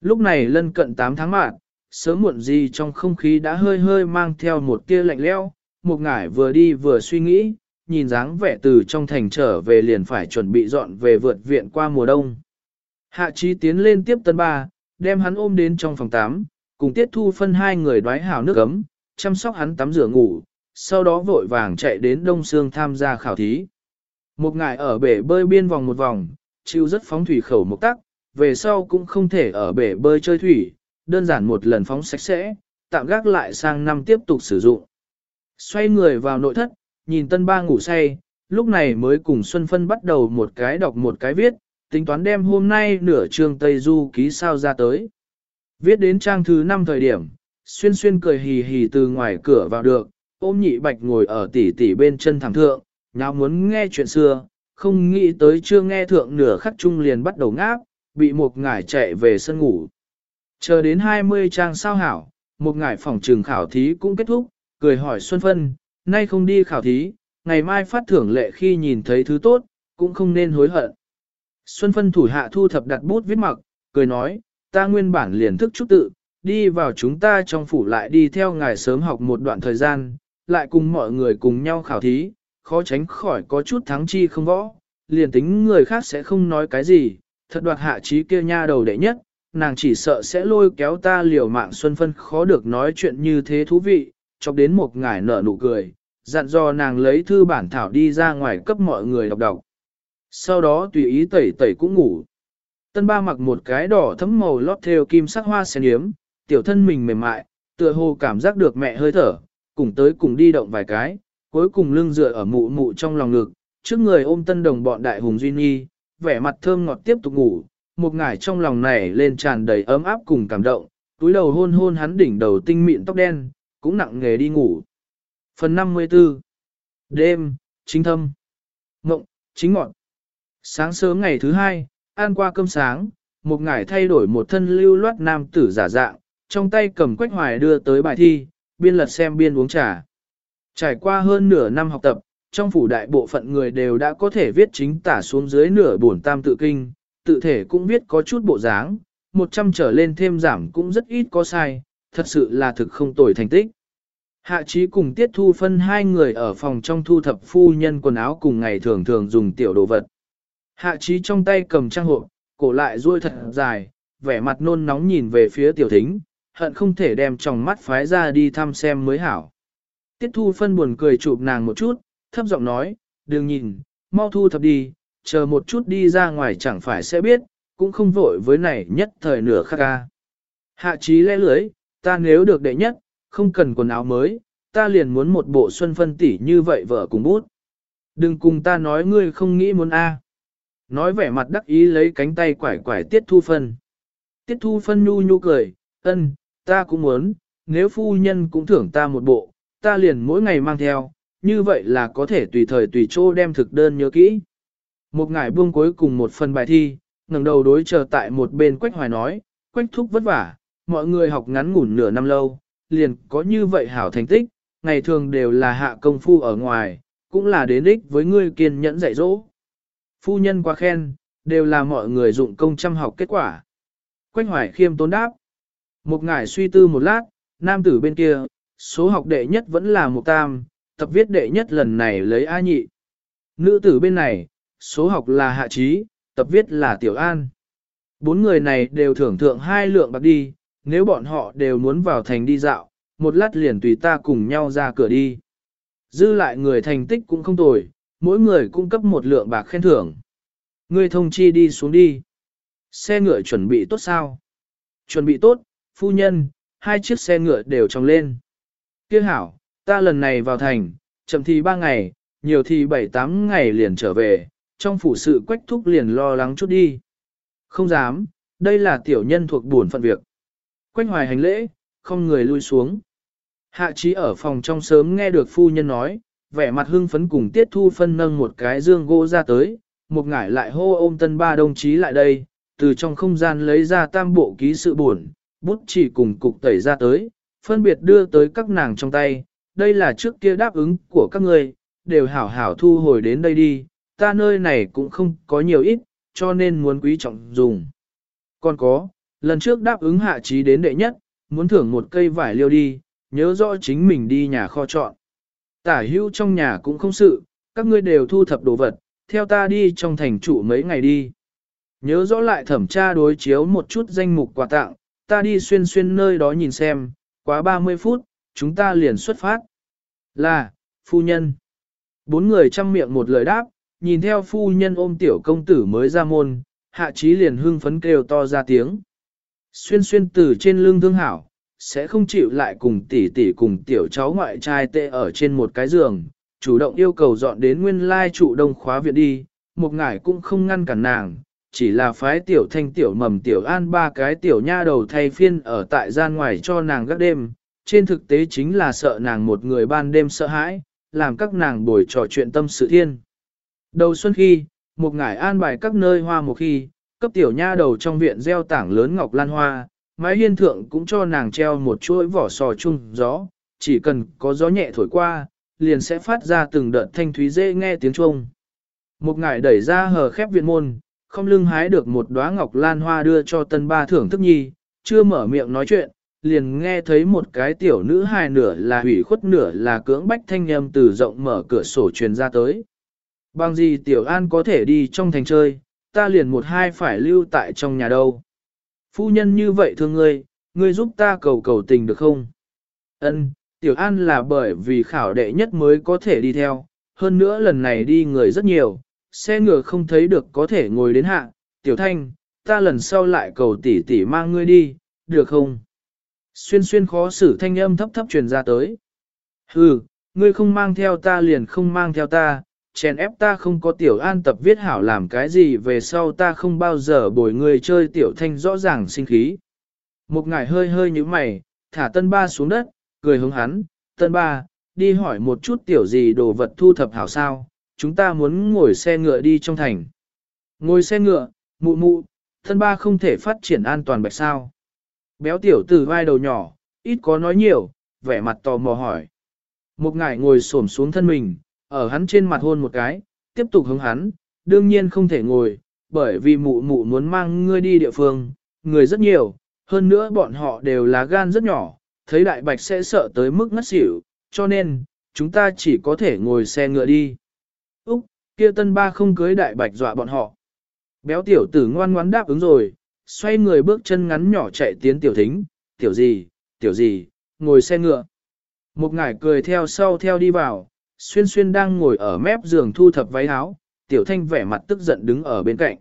Lúc này lân cận 8 tháng mạng, sớm muộn gì trong không khí đã hơi hơi mang theo một tia lạnh leo, một ngải vừa đi vừa suy nghĩ, nhìn dáng vẻ từ trong thành trở về liền phải chuẩn bị dọn về vượt viện qua mùa đông. Hạ trí tiến lên tiếp tân ba, đem hắn ôm đến trong phòng tắm, cùng tiết thu phân hai người đoái hào nước ấm, chăm sóc hắn tắm rửa ngủ, sau đó vội vàng chạy đến Đông Sương tham gia khảo thí. Một ngày ở bể bơi biên vòng một vòng, chịu rất phóng thủy khẩu một tắc, về sau cũng không thể ở bể bơi chơi thủy, đơn giản một lần phóng sạch sẽ, tạm gác lại sang năm tiếp tục sử dụng. Xoay người vào nội thất, nhìn tân ba ngủ say, lúc này mới cùng Xuân Phân bắt đầu một cái đọc một cái viết, tính toán đem hôm nay nửa trường Tây Du ký sao ra tới. Viết đến trang thứ 5 thời điểm, xuyên xuyên cười hì hì từ ngoài cửa vào được, ôm nhị bạch ngồi ở tỉ tỉ bên chân thẳng thượng, nháo muốn nghe chuyện xưa, không nghĩ tới chưa nghe thượng nửa khắc chung liền bắt đầu ngáp, bị một ngải chạy về sân ngủ. Chờ đến 20 trang sao hảo, một ngải phòng trường khảo thí cũng kết thúc, cười hỏi Xuân Phân, nay không đi khảo thí, ngày mai phát thưởng lệ khi nhìn thấy thứ tốt, cũng không nên hối hận. Xuân Phân thủ hạ thu thập đặt bút viết mặc, cười nói, ta nguyên bản liền thức chút tự, đi vào chúng ta trong phủ lại đi theo ngài sớm học một đoạn thời gian, lại cùng mọi người cùng nhau khảo thí, khó tránh khỏi có chút thắng chi không võ, liền tính người khác sẽ không nói cái gì, thật đoạt hạ trí kia nha đầu đệ nhất, nàng chỉ sợ sẽ lôi kéo ta liều mạng Xuân Phân khó được nói chuyện như thế thú vị, chọc đến một ngải nở nụ cười, dặn dò nàng lấy thư bản thảo đi ra ngoài cấp mọi người đọc đọc. Sau đó tùy ý tẩy tẩy cũng ngủ. Tân ba mặc một cái đỏ thấm màu lót theo kim sắc hoa sen yếm, tiểu thân mình mềm mại, tựa hồ cảm giác được mẹ hơi thở, cùng tới cùng đi động vài cái, cuối cùng lưng dựa ở mụ mụ trong lòng ngực, trước người ôm tân đồng bọn đại hùng Duy Nhi, vẻ mặt thơm ngọt tiếp tục ngủ, một ngải trong lòng này lên tràn đầy ấm áp cùng cảm động, túi đầu hôn hôn hắn đỉnh đầu tinh mịn tóc đen, cũng nặng nghề đi ngủ. Phần 54 Đêm, chính thâm Ngộng, chính ngọn Sáng sớm ngày thứ hai, ăn qua cơm sáng, một ngải thay đổi một thân lưu loát nam tử giả dạng, trong tay cầm quách hoài đưa tới bài thi, biên lật xem biên uống trà. Trải qua hơn nửa năm học tập, trong phủ đại bộ phận người đều đã có thể viết chính tả xuống dưới nửa bổn tam tự kinh, tự thể cũng viết có chút bộ dáng, 100 trở lên thêm giảm cũng rất ít có sai, thật sự là thực không tồi thành tích. Hạ trí cùng tiết thu phân hai người ở phòng trong thu thập phu nhân quần áo cùng ngày thường thường dùng tiểu đồ vật. Hạ trí trong tay cầm trang hộp, cổ lại ruôi thật dài, vẻ mặt nôn nóng nhìn về phía tiểu thính, hận không thể đem trong mắt phái ra đi thăm xem mới hảo. Tiết thu phân buồn cười chụp nàng một chút, thấp giọng nói, đừng nhìn, mau thu thập đi, chờ một chút đi ra ngoài chẳng phải sẽ biết, cũng không vội với này nhất thời nửa khắc ca. Hạ trí lẽ lưới, ta nếu được đệ nhất, không cần quần áo mới, ta liền muốn một bộ xuân phân tỉ như vậy vợ cùng bút. Đừng cùng ta nói ngươi không nghĩ muốn A. Nói vẻ mặt đắc ý lấy cánh tay quải quải tiết thu phân. Tiết thu phân nhu nhu cười, ân, ta cũng muốn, nếu phu nhân cũng thưởng ta một bộ, ta liền mỗi ngày mang theo, như vậy là có thể tùy thời tùy chỗ đem thực đơn nhớ kỹ. Một ngày buông cuối cùng một phần bài thi, ngẩng đầu đối chờ tại một bên Quách Hoài nói, Quách Thúc vất vả, mọi người học ngắn ngủn nửa năm lâu, liền có như vậy hảo thành tích, ngày thường đều là hạ công phu ở ngoài, cũng là đến ích với ngươi kiên nhẫn dạy dỗ. Phu nhân quá khen, đều là mọi người dụng công chăm học kết quả. Quách Hoài khiêm tốn đáp. Một ngải suy tư một lát, nam tử bên kia, số học đệ nhất vẫn là một tam, tập viết đệ nhất lần này lấy A nhị. Nữ tử bên này, số học là hạ trí, tập viết là tiểu an. Bốn người này đều thưởng thượng hai lượng bạc đi, nếu bọn họ đều muốn vào thành đi dạo, một lát liền tùy ta cùng nhau ra cửa đi. Dư lại người thành tích cũng không tồi, mỗi người cung cấp một lượng bạc khen thưởng. Ngươi thông chi đi xuống đi. Xe ngựa chuẩn bị tốt sao? Chuẩn bị tốt, phu nhân, hai chiếc xe ngựa đều trồng lên. Kiếc hảo, ta lần này vào thành, chậm thì ba ngày, nhiều thì bảy tám ngày liền trở về, trong phủ sự quách thúc liền lo lắng chút đi. Không dám, đây là tiểu nhân thuộc buồn phận việc. Quách hoài hành lễ, không người lui xuống. Hạ trí ở phòng trong sớm nghe được phu nhân nói, vẻ mặt hưng phấn cùng tiết thu phân nâng một cái dương gỗ ra tới, một ngải lại hô ôm tân ba đồng chí lại đây, từ trong không gian lấy ra tam bộ ký sự buồn, bút chỉ cùng cục tẩy ra tới, phân biệt đưa tới các nàng trong tay, đây là trước kia đáp ứng của các người, đều hảo hảo thu hồi đến đây đi, ta nơi này cũng không có nhiều ít, cho nên muốn quý trọng dùng. Còn có, lần trước đáp ứng hạ trí đến đệ nhất, muốn thưởng một cây vải liêu đi, nhớ rõ chính mình đi nhà kho chọn. Tả hưu trong nhà cũng không sự, các ngươi đều thu thập đồ vật, theo ta đi trong thành trụ mấy ngày đi. Nhớ rõ lại thẩm tra đối chiếu một chút danh mục quà tặng, ta đi xuyên xuyên nơi đó nhìn xem, quá 30 phút, chúng ta liền xuất phát. Là, phu nhân. Bốn người chăm miệng một lời đáp, nhìn theo phu nhân ôm tiểu công tử mới ra môn, hạ trí liền hưng phấn kêu to ra tiếng. Xuyên xuyên từ trên lưng thương hảo, sẽ không chịu lại cùng tỷ tỷ cùng tiểu cháu ngoại trai tệ ở trên một cái giường, chủ động yêu cầu dọn đến nguyên lai trụ đông khóa viện đi, một ngải cũng không ngăn cản nàng, chỉ là phái tiểu thanh tiểu mầm tiểu an ba cái tiểu nha đầu thay phiên ở tại gian ngoài cho nàng gác đêm, trên thực tế chính là sợ nàng một người ban đêm sợ hãi, làm các nàng buổi trò chuyện tâm sự thiên. Đầu xuân khi, một ngải an bài các nơi hoa một khi, cấp tiểu nha đầu trong viện gieo tảng lớn ngọc lan hoa, mái hiên thượng cũng cho nàng treo một chuỗi vỏ sò chung gió, chỉ cần có gió nhẹ thổi qua, liền sẽ phát ra từng đợt thanh thúy dễ nghe tiếng chuông. Một ngải đẩy ra hờ khép viện môn, không lưng hái được một đóa ngọc lan hoa đưa cho tân ba thưởng thức nhi, chưa mở miệng nói chuyện, liền nghe thấy một cái tiểu nữ hài nửa là hủy khuất nửa là cưỡng bách thanh âm từ rộng mở cửa sổ truyền ra tới. Bằng gì tiểu an có thể đi trong thành chơi, ta liền một hai phải lưu tại trong nhà đâu. Phu nhân như vậy thương ngươi, ngươi giúp ta cầu cầu tình được không? Ân, tiểu an là bởi vì khảo đệ nhất mới có thể đi theo, hơn nữa lần này đi người rất nhiều, xe ngựa không thấy được có thể ngồi đến hạ, tiểu thanh, ta lần sau lại cầu tỷ tỷ mang ngươi đi, được không? Xuyên xuyên khó xử thanh âm thấp thấp truyền ra tới. Hừ, ngươi không mang theo ta liền không mang theo ta, chèn ép ta không có tiểu an tập viết hảo làm cái gì về sau ta không bao giờ bồi người chơi tiểu thanh rõ ràng sinh khí. Một ngải hơi hơi như mày, thả tân ba xuống đất, cười hướng hắn, tân ba, đi hỏi một chút tiểu gì đồ vật thu thập hảo sao, chúng ta muốn ngồi xe ngựa đi trong thành. Ngồi xe ngựa, mụ mụ, tân ba không thể phát triển an toàn bạch sao. Béo tiểu tử vai đầu nhỏ, ít có nói nhiều, vẻ mặt tò mò hỏi. Một ngải ngồi xổm xuống thân mình, ở hắn trên mặt hôn một cái, tiếp tục hướng hắn, đương nhiên không thể ngồi, bởi vì mụ mụ muốn mang ngươi đi địa phương, người rất nhiều, hơn nữa bọn họ đều là gan rất nhỏ, thấy đại bạch sẽ sợ tới mức ngất xỉu, cho nên, chúng ta chỉ có thể ngồi xe ngựa đi. Úc, kia tân ba không cưới đại bạch dọa bọn họ. Béo tiểu tử ngoan ngoãn đáp ứng rồi, xoay người bước chân ngắn nhỏ chạy tiến tiểu thính, tiểu gì, tiểu gì, ngồi xe ngựa. Một ngải cười theo sau theo đi vào, xuyên xuyên đang ngồi ở mép giường thu thập váy áo, tiểu thanh vẻ mặt tức giận đứng ở bên cạnh.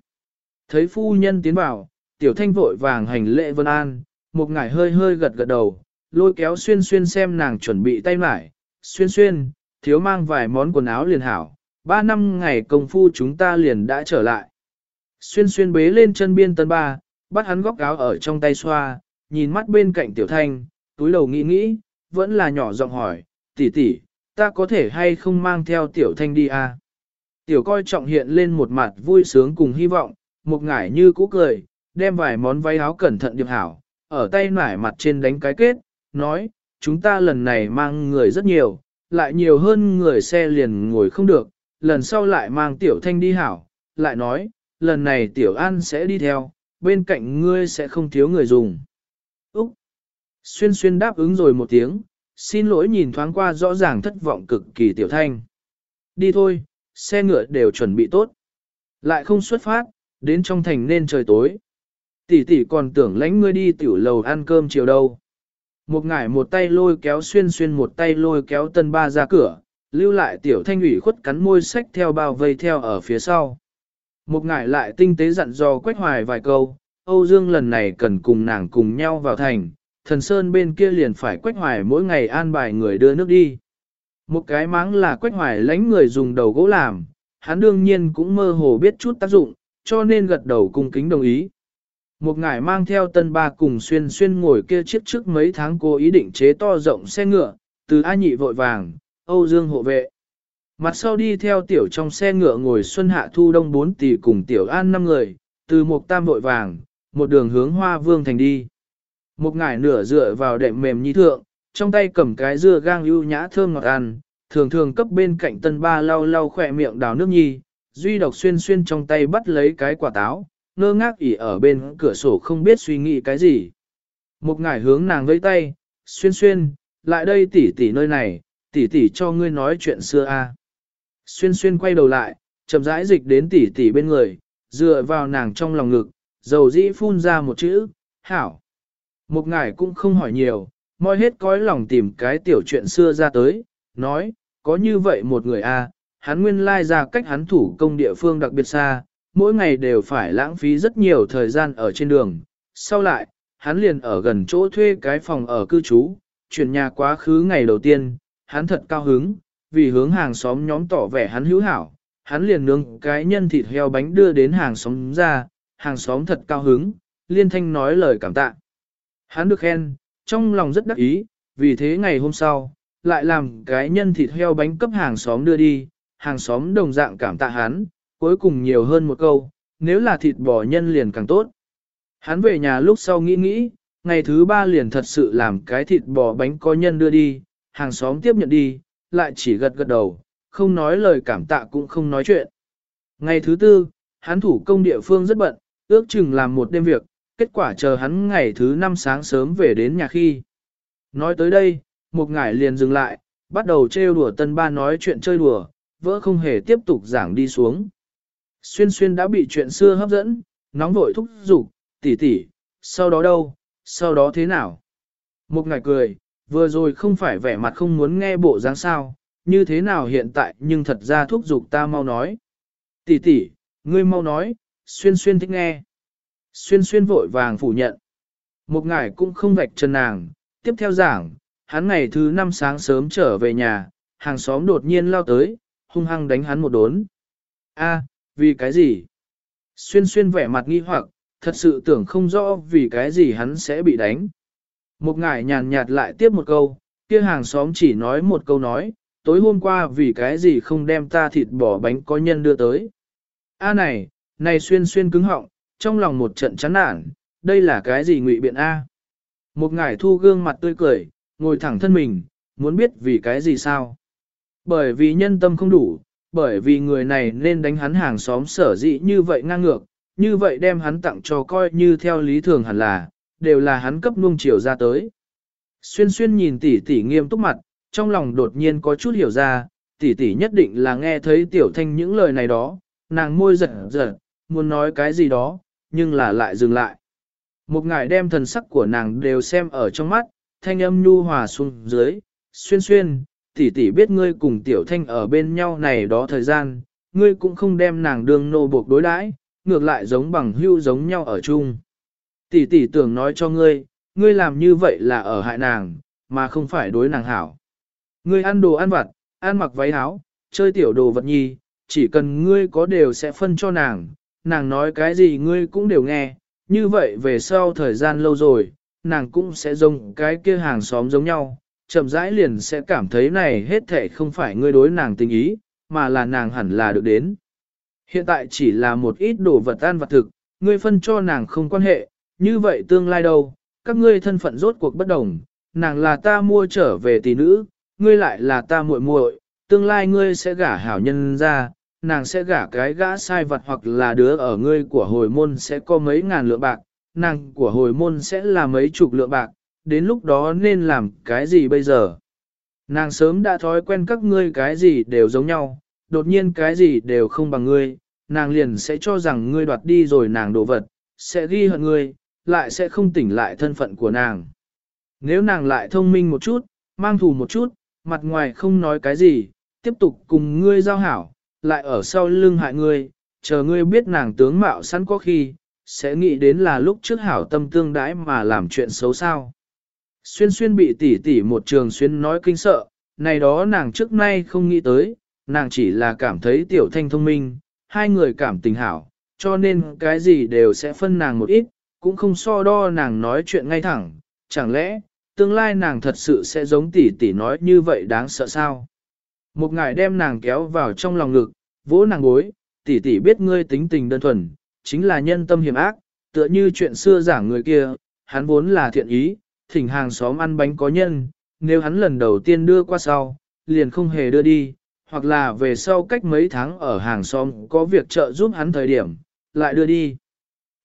Thấy phu nhân tiến vào, tiểu thanh vội vàng hành lễ vân an, một ngải hơi hơi gật gật đầu, lôi kéo xuyên xuyên xem nàng chuẩn bị tay lại. xuyên xuyên, thiếu mang vài món quần áo liền hảo, ba năm ngày công phu chúng ta liền đã trở lại. Xuyên xuyên bế lên chân biên tân ba, bắt hắn góc áo ở trong tay xoa, nhìn mắt bên cạnh tiểu thanh, túi đầu nghĩ nghĩ, vẫn là nhỏ giọng hỏi, tỷ tỷ, ta có thể hay không mang theo tiểu thanh đi à? Tiểu coi trọng hiện lên một mặt vui sướng cùng hy vọng, một ngải như cũ cười, đem vài món váy áo cẩn thận điệp hảo, ở tay nải mặt trên đánh cái kết, nói, chúng ta lần này mang người rất nhiều, lại nhiều hơn người xe liền ngồi không được, lần sau lại mang tiểu thanh đi hảo, lại nói, lần này tiểu an sẽ đi theo, bên cạnh ngươi sẽ không thiếu người dùng. Úc! Xuyên xuyên đáp ứng rồi một tiếng, xin lỗi nhìn thoáng qua rõ ràng thất vọng cực kỳ tiểu thanh. Đi thôi, xe ngựa đều chuẩn bị tốt. Lại không xuất phát, đến trong thành nên trời tối. Tỷ tỷ còn tưởng lãnh ngươi đi tiểu lầu ăn cơm chiều đâu. Một ngải một tay lôi kéo xuyên xuyên một tay lôi kéo tân ba ra cửa, lưu lại tiểu thanh ủy khuất cắn môi sách theo bao vây theo ở phía sau. Một ngải lại tinh tế dặn dò quách hoài vài câu, Âu Dương lần này cần cùng nàng cùng nhau vào thành, thần sơn bên kia liền phải quách hoài mỗi ngày an bài người đưa nước đi. Một cái máng là quách hoài lãnh người dùng đầu gỗ làm, hắn đương nhiên cũng mơ hồ biết chút tác dụng, cho nên gật đầu cung kính đồng ý. Một ngải mang theo tân ba cùng xuyên xuyên ngồi kia chiếc trước mấy tháng cô ý định chế to rộng xe ngựa, từ A nhị vội vàng, Âu Dương hộ vệ. Mặt sau đi theo tiểu trong xe ngựa ngồi xuân hạ thu đông bốn tỷ cùng tiểu an năm người, từ một tam vội vàng, một đường hướng hoa vương thành đi. Một ngải nửa dựa vào đệm mềm nhi thượng, trong tay cầm cái dưa gang ưu nhã thơm ngọt ăn, thường thường cấp bên cạnh tân ba lau lau khỏe miệng đào nước nhi, duy độc xuyên xuyên trong tay bắt lấy cái quả táo, ngơ ngác ỉ ở bên cửa sổ không biết suy nghĩ cái gì. Một ngải hướng nàng với tay, xuyên xuyên, lại đây tỷ tỷ nơi này, tỷ tỷ cho ngươi nói chuyện xưa a. Xuyên xuyên quay đầu lại, chậm rãi dịch đến tỷ tỷ bên người, dựa vào nàng trong lòng ngực, dầu dĩ phun ra một chữ, hảo. Một ngài cũng không hỏi nhiều, moi hết cõi lòng tìm cái tiểu chuyện xưa ra tới, nói, có như vậy một người a, hắn nguyên lai ra cách hắn thủ công địa phương đặc biệt xa, mỗi ngày đều phải lãng phí rất nhiều thời gian ở trên đường. Sau lại, hắn liền ở gần chỗ thuê cái phòng ở cư trú, chuyển nhà quá khứ ngày đầu tiên, hắn thật cao hứng, vì hướng hàng xóm nhóm tỏ vẻ hắn hữu hảo, hắn liền nướng cái nhân thịt heo bánh đưa đến hàng xóm ra, hàng xóm thật cao hứng, liên thanh nói lời cảm tạ. Hắn được khen, trong lòng rất đắc ý, vì thế ngày hôm sau, lại làm cái nhân thịt heo bánh cấp hàng xóm đưa đi, hàng xóm đồng dạng cảm tạ hắn, cuối cùng nhiều hơn một câu, nếu là thịt bò nhân liền càng tốt. Hắn về nhà lúc sau nghĩ nghĩ, ngày thứ ba liền thật sự làm cái thịt bò bánh có nhân đưa đi, hàng xóm tiếp nhận đi, lại chỉ gật gật đầu, không nói lời cảm tạ cũng không nói chuyện. Ngày thứ tư, hắn thủ công địa phương rất bận, ước chừng làm một đêm việc, kết quả chờ hắn ngày thứ năm sáng sớm về đến nhà khi. Nói tới đây, một ngải liền dừng lại, bắt đầu trêu đùa tân ba nói chuyện chơi đùa, vỡ không hề tiếp tục giảng đi xuống. Xuyên xuyên đã bị chuyện xưa hấp dẫn, nóng vội thúc giục, tỉ tỉ, sau đó đâu, sau đó thế nào? Một ngải cười, vừa rồi không phải vẻ mặt không muốn nghe bộ dáng sao, như thế nào hiện tại nhưng thật ra thúc giục ta mau nói. Tỷ tỷ, ngươi mau nói, xuyên xuyên thích nghe. Xuyên xuyên vội vàng phủ nhận. Một ngải cũng không vạch chân nàng, tiếp theo giảng, hắn ngày thứ năm sáng sớm trở về nhà, hàng xóm đột nhiên lao tới, hung hăng đánh hắn một đốn. A, vì cái gì? Xuyên xuyên vẻ mặt nghi hoặc, thật sự tưởng không rõ vì cái gì hắn sẽ bị đánh. Một ngải nhàn nhạt lại tiếp một câu, kia hàng xóm chỉ nói một câu nói, tối hôm qua vì cái gì không đem ta thịt bò bánh có nhân đưa tới. A này, này xuyên xuyên cứng họng, trong lòng một trận chán nản, đây là cái gì ngụy biện A. Một ngải thu gương mặt tươi cười, ngồi thẳng thân mình, muốn biết vì cái gì sao. Bởi vì nhân tâm không đủ, bởi vì người này nên đánh hắn hàng xóm sở dị như vậy ngang ngược, như vậy đem hắn tặng cho coi như theo lý thường hẳn là, đều là hắn cấp nuông chiều ra tới. Xuyên xuyên nhìn tỷ tỷ nghiêm túc mặt, trong lòng đột nhiên có chút hiểu ra, tỷ tỷ nhất định là nghe thấy tiểu thanh những lời này đó, nàng môi giật giật, muốn nói cái gì đó, nhưng là lại dừng lại. Một ngài đem thần sắc của nàng đều xem ở trong mắt, thanh âm nhu hòa xuống dưới, xuyên xuyên, tỷ tỷ biết ngươi cùng tiểu thanh ở bên nhau này đó thời gian, ngươi cũng không đem nàng đương nô buộc đối đãi, ngược lại giống bằng hưu giống nhau ở chung. Tỷ tỷ tưởng nói cho ngươi, ngươi làm như vậy là ở hại nàng, mà không phải đối nàng hảo. Ngươi ăn đồ ăn vặt, ăn mặc váy áo, chơi tiểu đồ vật nhi, chỉ cần ngươi có đều sẽ phân cho nàng, nàng nói cái gì ngươi cũng đều nghe, như vậy về sau thời gian lâu rồi, nàng cũng sẽ giống cái kia hàng xóm giống nhau, chậm rãi liền sẽ cảm thấy này hết thệ không phải ngươi đối nàng tình ý, mà là nàng hẳn là được đến. Hiện tại chỉ là một ít đồ vật tan vật thực, ngươi phân cho nàng không quan hệ, như vậy tương lai đâu, các ngươi thân phận rốt cuộc bất đồng, nàng là ta mua trở về tỷ nữ, ngươi lại là ta muội muội, tương lai ngươi sẽ gả hảo nhân ra, nàng sẽ gả cái gã sai vật hoặc là đứa ở ngươi của hồi môn sẽ có mấy ngàn lượng bạc, nàng của hồi môn sẽ là mấy chục lượng bạc, đến lúc đó nên làm cái gì bây giờ? Nàng sớm đã thói quen các ngươi cái gì đều giống nhau, đột nhiên cái gì đều không bằng ngươi, nàng liền sẽ cho rằng ngươi đoạt đi rồi nàng đồ vật, sẽ ghi hận ngươi, lại sẽ không tỉnh lại thân phận của nàng. Nếu nàng lại thông minh một chút, mang thù một chút, mặt ngoài không nói cái gì, tiếp tục cùng ngươi giao hảo, lại ở sau lưng hại ngươi, chờ ngươi biết nàng tướng mạo sẵn có khi, sẽ nghĩ đến là lúc trước hảo tâm tương đãi mà làm chuyện xấu sao. Xuyên xuyên bị tỉ tỉ một trường xuyên nói kinh sợ, này đó nàng trước nay không nghĩ tới, nàng chỉ là cảm thấy tiểu thanh thông minh, hai người cảm tình hảo, cho nên cái gì đều sẽ phân nàng một ít, cũng không so đo nàng nói chuyện ngay thẳng, chẳng lẽ, tương lai nàng thật sự sẽ giống tỷ tỷ nói như vậy đáng sợ sao? Một ngài đem nàng kéo vào trong lòng ngực, vỗ nàng gối, tỷ tỷ biết ngươi tính tình đơn thuần, chính là nhân tâm hiểm ác, tựa như chuyện xưa giảng người kia, hắn vốn là thiện ý, thỉnh hàng xóm ăn bánh có nhân, nếu hắn lần đầu tiên đưa qua sau, liền không hề đưa đi, hoặc là về sau cách mấy tháng ở hàng xóm có việc trợ giúp hắn thời điểm, lại đưa đi.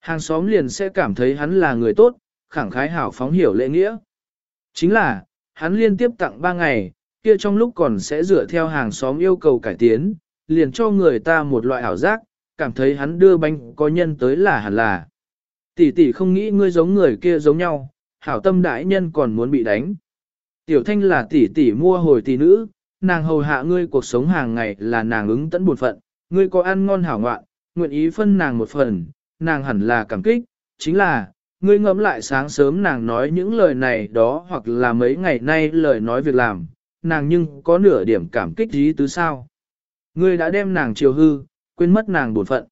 Hàng xóm liền sẽ cảm thấy hắn là người tốt, khẳng khái hảo phóng hiểu lễ nghĩa. Chính là, hắn liên tiếp tặng 3 ngày, kia trong lúc còn sẽ dựa theo hàng xóm yêu cầu cải tiến, liền cho người ta một loại ảo giác, cảm thấy hắn đưa bánh có nhân tới là hẳn là. Tỷ tỷ không nghĩ ngươi giống người kia giống nhau, hảo tâm đại nhân còn muốn bị đánh. Tiểu thanh là tỷ tỷ mua hồi tỷ nữ, nàng hầu hạ ngươi cuộc sống hàng ngày là nàng ứng tận buồn phận, ngươi có ăn ngon hảo ngoạn, nguyện ý phân nàng một phần, nàng hẳn là cảm kích, chính là, ngươi ngẫm lại sáng sớm nàng nói những lời này đó hoặc là mấy ngày nay lời nói việc làm, nàng nhưng có nửa điểm cảm kích dí tứ sao. Ngươi đã đem nàng chiều hư, quên mất nàng buồn phận.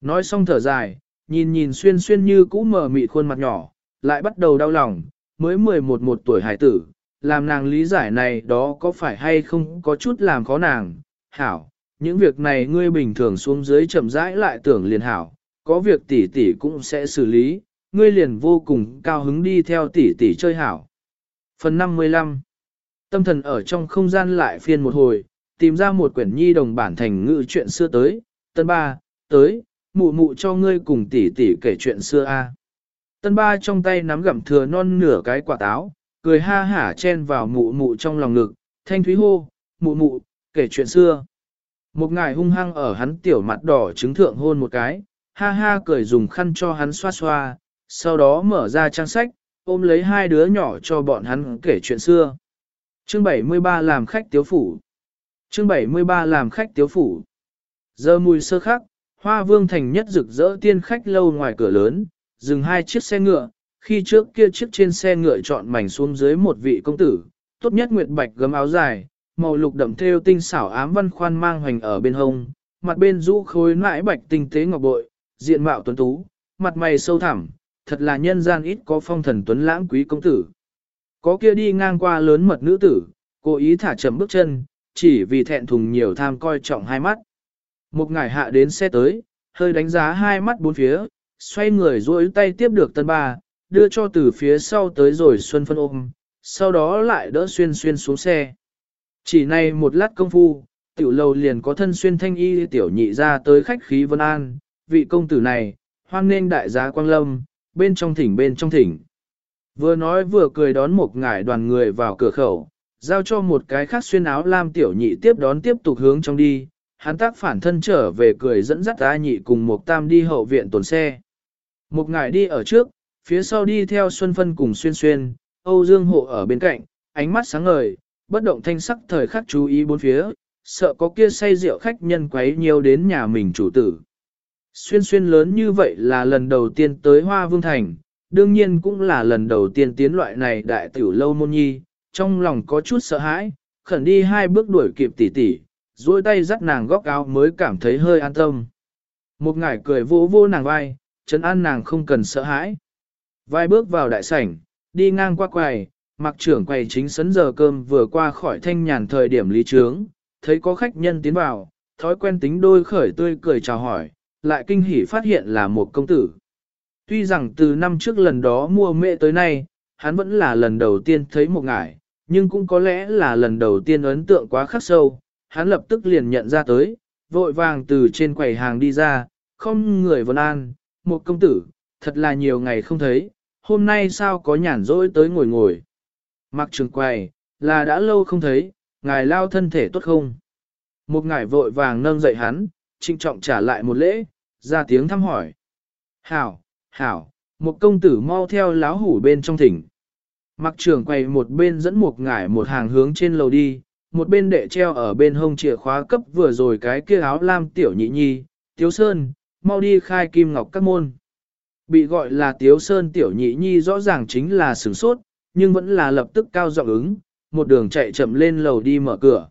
Nói xong thở dài, nhìn nhìn xuyên xuyên như cũ mờ mịt khuôn mặt nhỏ, lại bắt đầu đau lòng, mới 11 một tuổi hải tử, làm nàng lý giải này đó có phải hay không có chút làm khó nàng. Hảo, những việc này ngươi bình thường xuống dưới chậm rãi lại tưởng liền hảo, có việc tỷ tỷ cũng sẽ xử lý, ngươi liền vô cùng cao hứng đi theo tỷ tỷ chơi hảo. Phần 55 Tâm thần ở trong không gian lại phiên một hồi, tìm ra một quyển nhi đồng bản thành ngữ chuyện xưa tới, tân ba, tới, mụ mụ cho ngươi cùng tỷ tỷ kể chuyện xưa a. Tân ba trong tay nắm gặm thừa non nửa cái quả táo, cười ha hả chen vào mụ mụ trong lòng ngực, thanh thúy hô, mụ mụ, kể chuyện xưa. Một ngài hung hăng ở hắn tiểu mặt đỏ trứng thượng hôn một cái, ha ha cười dùng khăn cho hắn xoa xoa, sau đó mở ra trang sách, ôm lấy hai đứa nhỏ cho bọn hắn kể chuyện xưa. Chương 73 làm khách tiếu phủ. Chương 73 làm khách tiếu phủ. Giờ mùi sơ khắc, hoa vương thành nhất rực rỡ tiên khách lâu ngoài cửa lớn, dừng hai chiếc xe ngựa, khi trước kia chiếc trên xe ngựa chọn mảnh xuống dưới một vị công tử, tốt nhất nguyệt bạch gấm áo dài, màu lục đậm thêu tinh xảo ám văn khoan mang hoành ở bên hông, mặt bên rũ khối nãi bạch tinh tế ngọc bội, diện mạo tuấn tú, mặt mày sâu thẳm, thật là nhân gian ít có phong thần tuấn lãng quý công tử. Có kia đi ngang qua lớn mật nữ tử, cố ý thả chậm bước chân, chỉ vì thẹn thùng nhiều tham coi trọng hai mắt. Một ngải hạ đến xe tới, hơi đánh giá hai mắt bốn phía, xoay người duỗi tay tiếp được tân ba, đưa cho từ phía sau tới rồi xuân phân ôm, sau đó lại đỡ xuyên xuyên xuống xe. Chỉ này một lát công phu, tiểu lầu liền có thân xuyên thanh y tiểu nhị ra tới khách khí vân an, vị công tử này, hoan nên đại giá quang lâm, bên trong thỉnh bên trong thỉnh. Vừa nói vừa cười đón một ngải đoàn người vào cửa khẩu, giao cho một cái khác xuyên áo lam tiểu nhị tiếp đón tiếp tục hướng trong đi, hắn tác phản thân trở về cười dẫn dắt A nhị cùng một tam đi hậu viện tồn xe. Một ngải đi ở trước, phía sau đi theo Xuân Phân cùng xuyên xuyên, Âu Dương Hộ ở bên cạnh, ánh mắt sáng ngời, bất động thanh sắc thời khắc chú ý bốn phía, sợ có kia say rượu khách nhân quấy nhiều đến nhà mình chủ tử. Xuyên xuyên lớn như vậy là lần đầu tiên tới Hoa Vương Thành, đương nhiên cũng là lần đầu tiên tiến loại này đại tiểu lâu môn nhi, trong lòng có chút sợ hãi, khẩn đi hai bước đuổi kịp tỉ tỉ, duỗi tay dắt nàng góc áo mới cảm thấy hơi an tâm. Một ngải cười vỗ vô nàng vai, chấn an nàng không cần sợ hãi. vai bước vào đại sảnh, đi ngang qua quầy, mặc trưởng quầy chính sấn giờ cơm vừa qua khỏi thanh nhàn thời điểm lý trướng, thấy có khách nhân tiến vào, thói quen tính đôi khởi tươi cười chào hỏi, lại kinh hỉ phát hiện là một công tử. Tuy rằng từ năm trước lần đó mua mẹ tới nay, hắn vẫn là lần đầu tiên thấy một ngải, nhưng cũng có lẽ là lần đầu tiên ấn tượng quá khắc sâu, hắn lập tức liền nhận ra tới, vội vàng từ trên quầy hàng đi ra, không người vân an, một công tử, thật là nhiều ngày không thấy, hôm nay sao có nhàn rỗi tới ngồi ngồi. Mặc trường quầy, là đã lâu không thấy, ngài lao thân thể tốt không? Một ngài vội vàng nâng dậy hắn, trinh trọng trả lại một lễ, ra tiếng thăm hỏi. Hảo, hảo, một công tử mau theo láo hủ bên trong thỉnh. Mặc trường quầy một bên dẫn một ngải một hàng hướng trên lầu đi, một bên đệ treo ở bên hông chìa khóa cấp vừa rồi cái kia áo lam tiểu nhị nhi, tiếu sơn, mau đi khai kim ngọc các môn. Bị gọi là tiếu sơn tiểu nhị nhi rõ ràng chính là sửng sốt, nhưng vẫn là lập tức cao giọng ứng, một đường chạy chậm lên lầu đi mở cửa.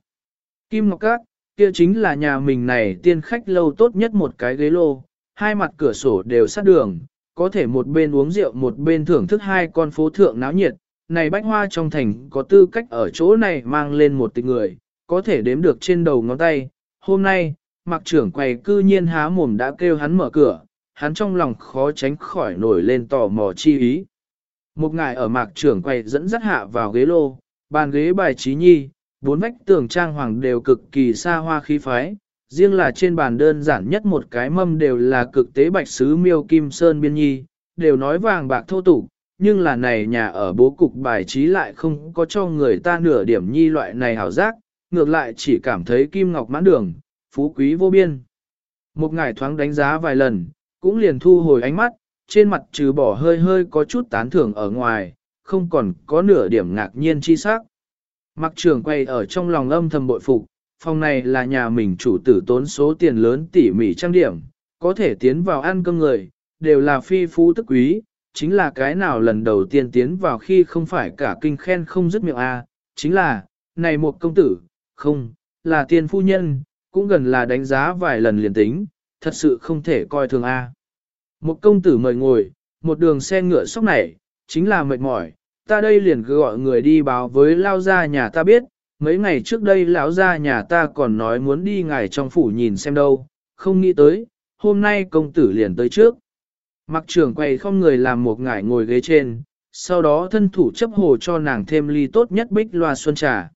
Kim ngọc các, kia chính là nhà mình này tiên khách lâu tốt nhất một cái ghế lô, hai mặt cửa sổ đều sát đường, có thể một bên uống rượu một bên thưởng thức hai con phố thượng náo nhiệt, này bách hoa trong thành có tư cách ở chỗ này mang lên một tình người, có thể đếm được trên đầu ngón tay. Hôm nay, mặc trưởng quầy cư nhiên há mồm đã kêu hắn mở cửa, hắn trong lòng khó tránh khỏi nổi lên tò mò chi ý. Một ngài ở mạc trưởng quầy dẫn dắt hạ vào ghế lô, bàn ghế bài trí nhi, bốn vách tường trang hoàng đều cực kỳ xa hoa khí phái, riêng là trên bàn đơn giản nhất một cái mâm đều là cực tế bạch sứ miêu kim sơn biên nhi, đều nói vàng bạc thô tục, nhưng là này nhà ở bố cục bài trí lại không có cho người ta nửa điểm nhi loại này hảo giác, ngược lại chỉ cảm thấy kim ngọc mãn đường, phú quý vô biên. Một ngài thoáng đánh giá vài lần, cũng liền thu hồi ánh mắt, trên mặt trừ bỏ hơi hơi có chút tán thưởng ở ngoài, không còn có nửa điểm ngạc nhiên chi sắc. Mặc trường quay ở trong lòng âm thầm bội phục, phòng này là nhà mình chủ tử tốn số tiền lớn tỉ mỉ trang điểm, có thể tiến vào ăn cơm người, đều là phi phú tức quý, chính là cái nào lần đầu tiên tiến vào khi không phải cả kinh khen không dứt miệng a, chính là, này một công tử, không, là tiên phu nhân, cũng gần là đánh giá vài lần liền tính, thật sự không thể coi thường a. Một công tử mời ngồi, một đường xe ngựa sóc này, chính là mệt mỏi, ta đây liền cứ gọi người đi báo với lao gia nhà ta biết, mấy ngày trước đây lão gia nhà ta còn nói muốn đi ngài trong phủ nhìn xem đâu, không nghĩ tới, hôm nay công tử liền tới trước. Mặc trưởng quay không người làm một ngải ngồi ghế trên, sau đó thân thủ chấp hồ cho nàng thêm ly tốt nhất bích loa xuân trà.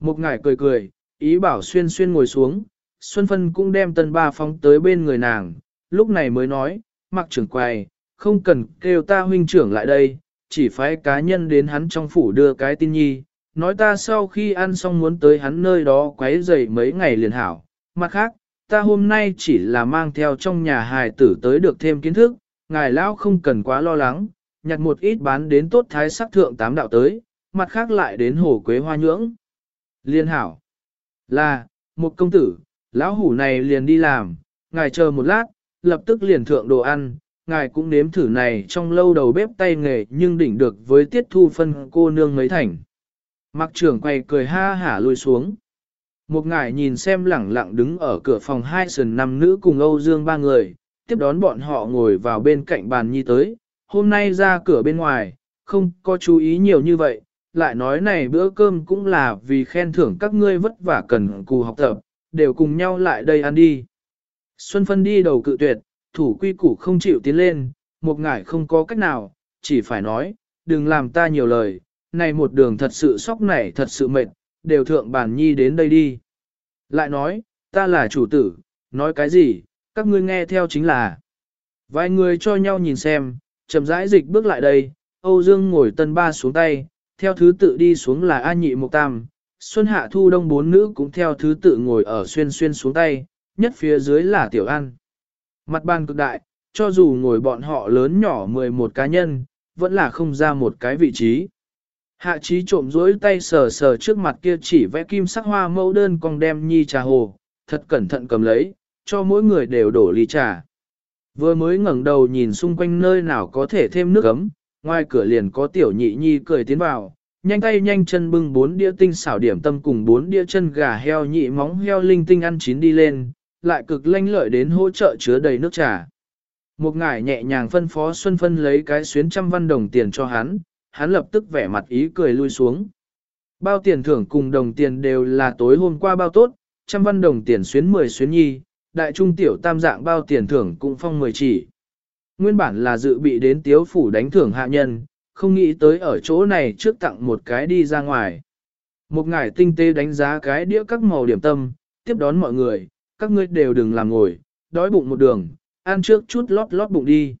Một ngải cười cười, ý bảo xuyên xuyên ngồi xuống, Xuân Phân cũng đem tân ba phóng tới bên người nàng, lúc này mới nói, mặc trưởng quay, không cần kêu ta huynh trưởng lại đây, chỉ phải cá nhân đến hắn trong phủ đưa cái tin nhi, nói ta sau khi ăn xong muốn tới hắn nơi đó quấy rầy mấy ngày liền hảo. Mặt khác, ta hôm nay chỉ là mang theo trong nhà hài tử tới được thêm kiến thức, ngài lão không cần quá lo lắng, nhặt một ít bán đến tốt thái sắc thượng tám đạo tới, mặt khác lại đến hồ quế hoa nhưỡng. Liên hảo, là, một công tử, lão hủ này liền đi làm, ngài chờ một lát, lập tức liền thượng đồ ăn, ngài cũng nếm thử này trong lâu đầu bếp tay nghề nhưng đỉnh được với tiết thu phân cô nương mấy thành. Mặc trưởng quay cười ha hả lùi xuống. Một ngài nhìn xem lẳng lặng đứng ở cửa phòng hai sườn năm nữ cùng Âu Dương ba người, tiếp đón bọn họ ngồi vào bên cạnh bàn nhi tới, hôm nay ra cửa bên ngoài, không có chú ý nhiều như vậy, lại nói này bữa cơm cũng là vì khen thưởng các ngươi vất vả cần cù học tập, đều cùng nhau lại đây ăn đi. Xuân phân đi đầu cự tuyệt, thủ quy củ không chịu tiến lên, một ngải không có cách nào, chỉ phải nói, đừng làm ta nhiều lời, này một đường thật sự sóc nảy thật sự mệt, đều thượng bản nhi đến đây đi. Lại nói, ta là chủ tử, nói cái gì, các ngươi nghe theo chính là. Vài người cho nhau nhìn xem, chậm rãi dịch bước lại đây, Âu Dương ngồi tân ba xuống tay, theo thứ tự đi xuống là A nhị mục tam, Xuân Hạ Thu Đông bốn nữ cũng theo thứ tự ngồi ở xuyên xuyên xuống tay, nhất phía dưới là Tiểu An. Mặt bàn cực đại, cho dù ngồi bọn họ lớn nhỏ 11 cá nhân, vẫn là không ra một cái vị trí. Hạ trí trộm rỗi tay sờ sờ trước mặt kia chỉ vẽ kim sắc hoa mẫu đơn con đem nhi trà hồ, thật cẩn thận cầm lấy, cho mỗi người đều đổ ly trà. Vừa mới ngẩng đầu nhìn xung quanh nơi nào có thể thêm nước ấm, ngoài cửa liền có tiểu nhị nhi cười tiến vào, nhanh tay nhanh chân bưng bốn đĩa tinh xảo điểm tâm cùng bốn đĩa chân gà heo nhị móng heo linh tinh ăn chín đi lên, lại cực lanh lợi đến hỗ trợ chứa đầy nước trà. Một ngải nhẹ nhàng phân phó Xuân Phân lấy cái xuyến trăm văn đồng tiền cho hắn, hắn lập tức vẻ mặt ý cười lui xuống. Bao tiền thưởng cùng đồng tiền đều là tối hôm qua bao tốt, trăm văn đồng tiền xuyến 10 xuyến nhi, đại trung tiểu tam dạng bao tiền thưởng cũng phong 10 chỉ. Nguyên bản là dự bị đến tiếu phủ đánh thưởng hạ nhân, không nghĩ tới ở chỗ này trước tặng một cái đi ra ngoài. Một ngải tinh tế đánh giá cái đĩa các màu điểm tâm, tiếp đón mọi người, các ngươi đều đừng làm ngồi, đói bụng một đường, ăn trước chút lót lót bụng đi.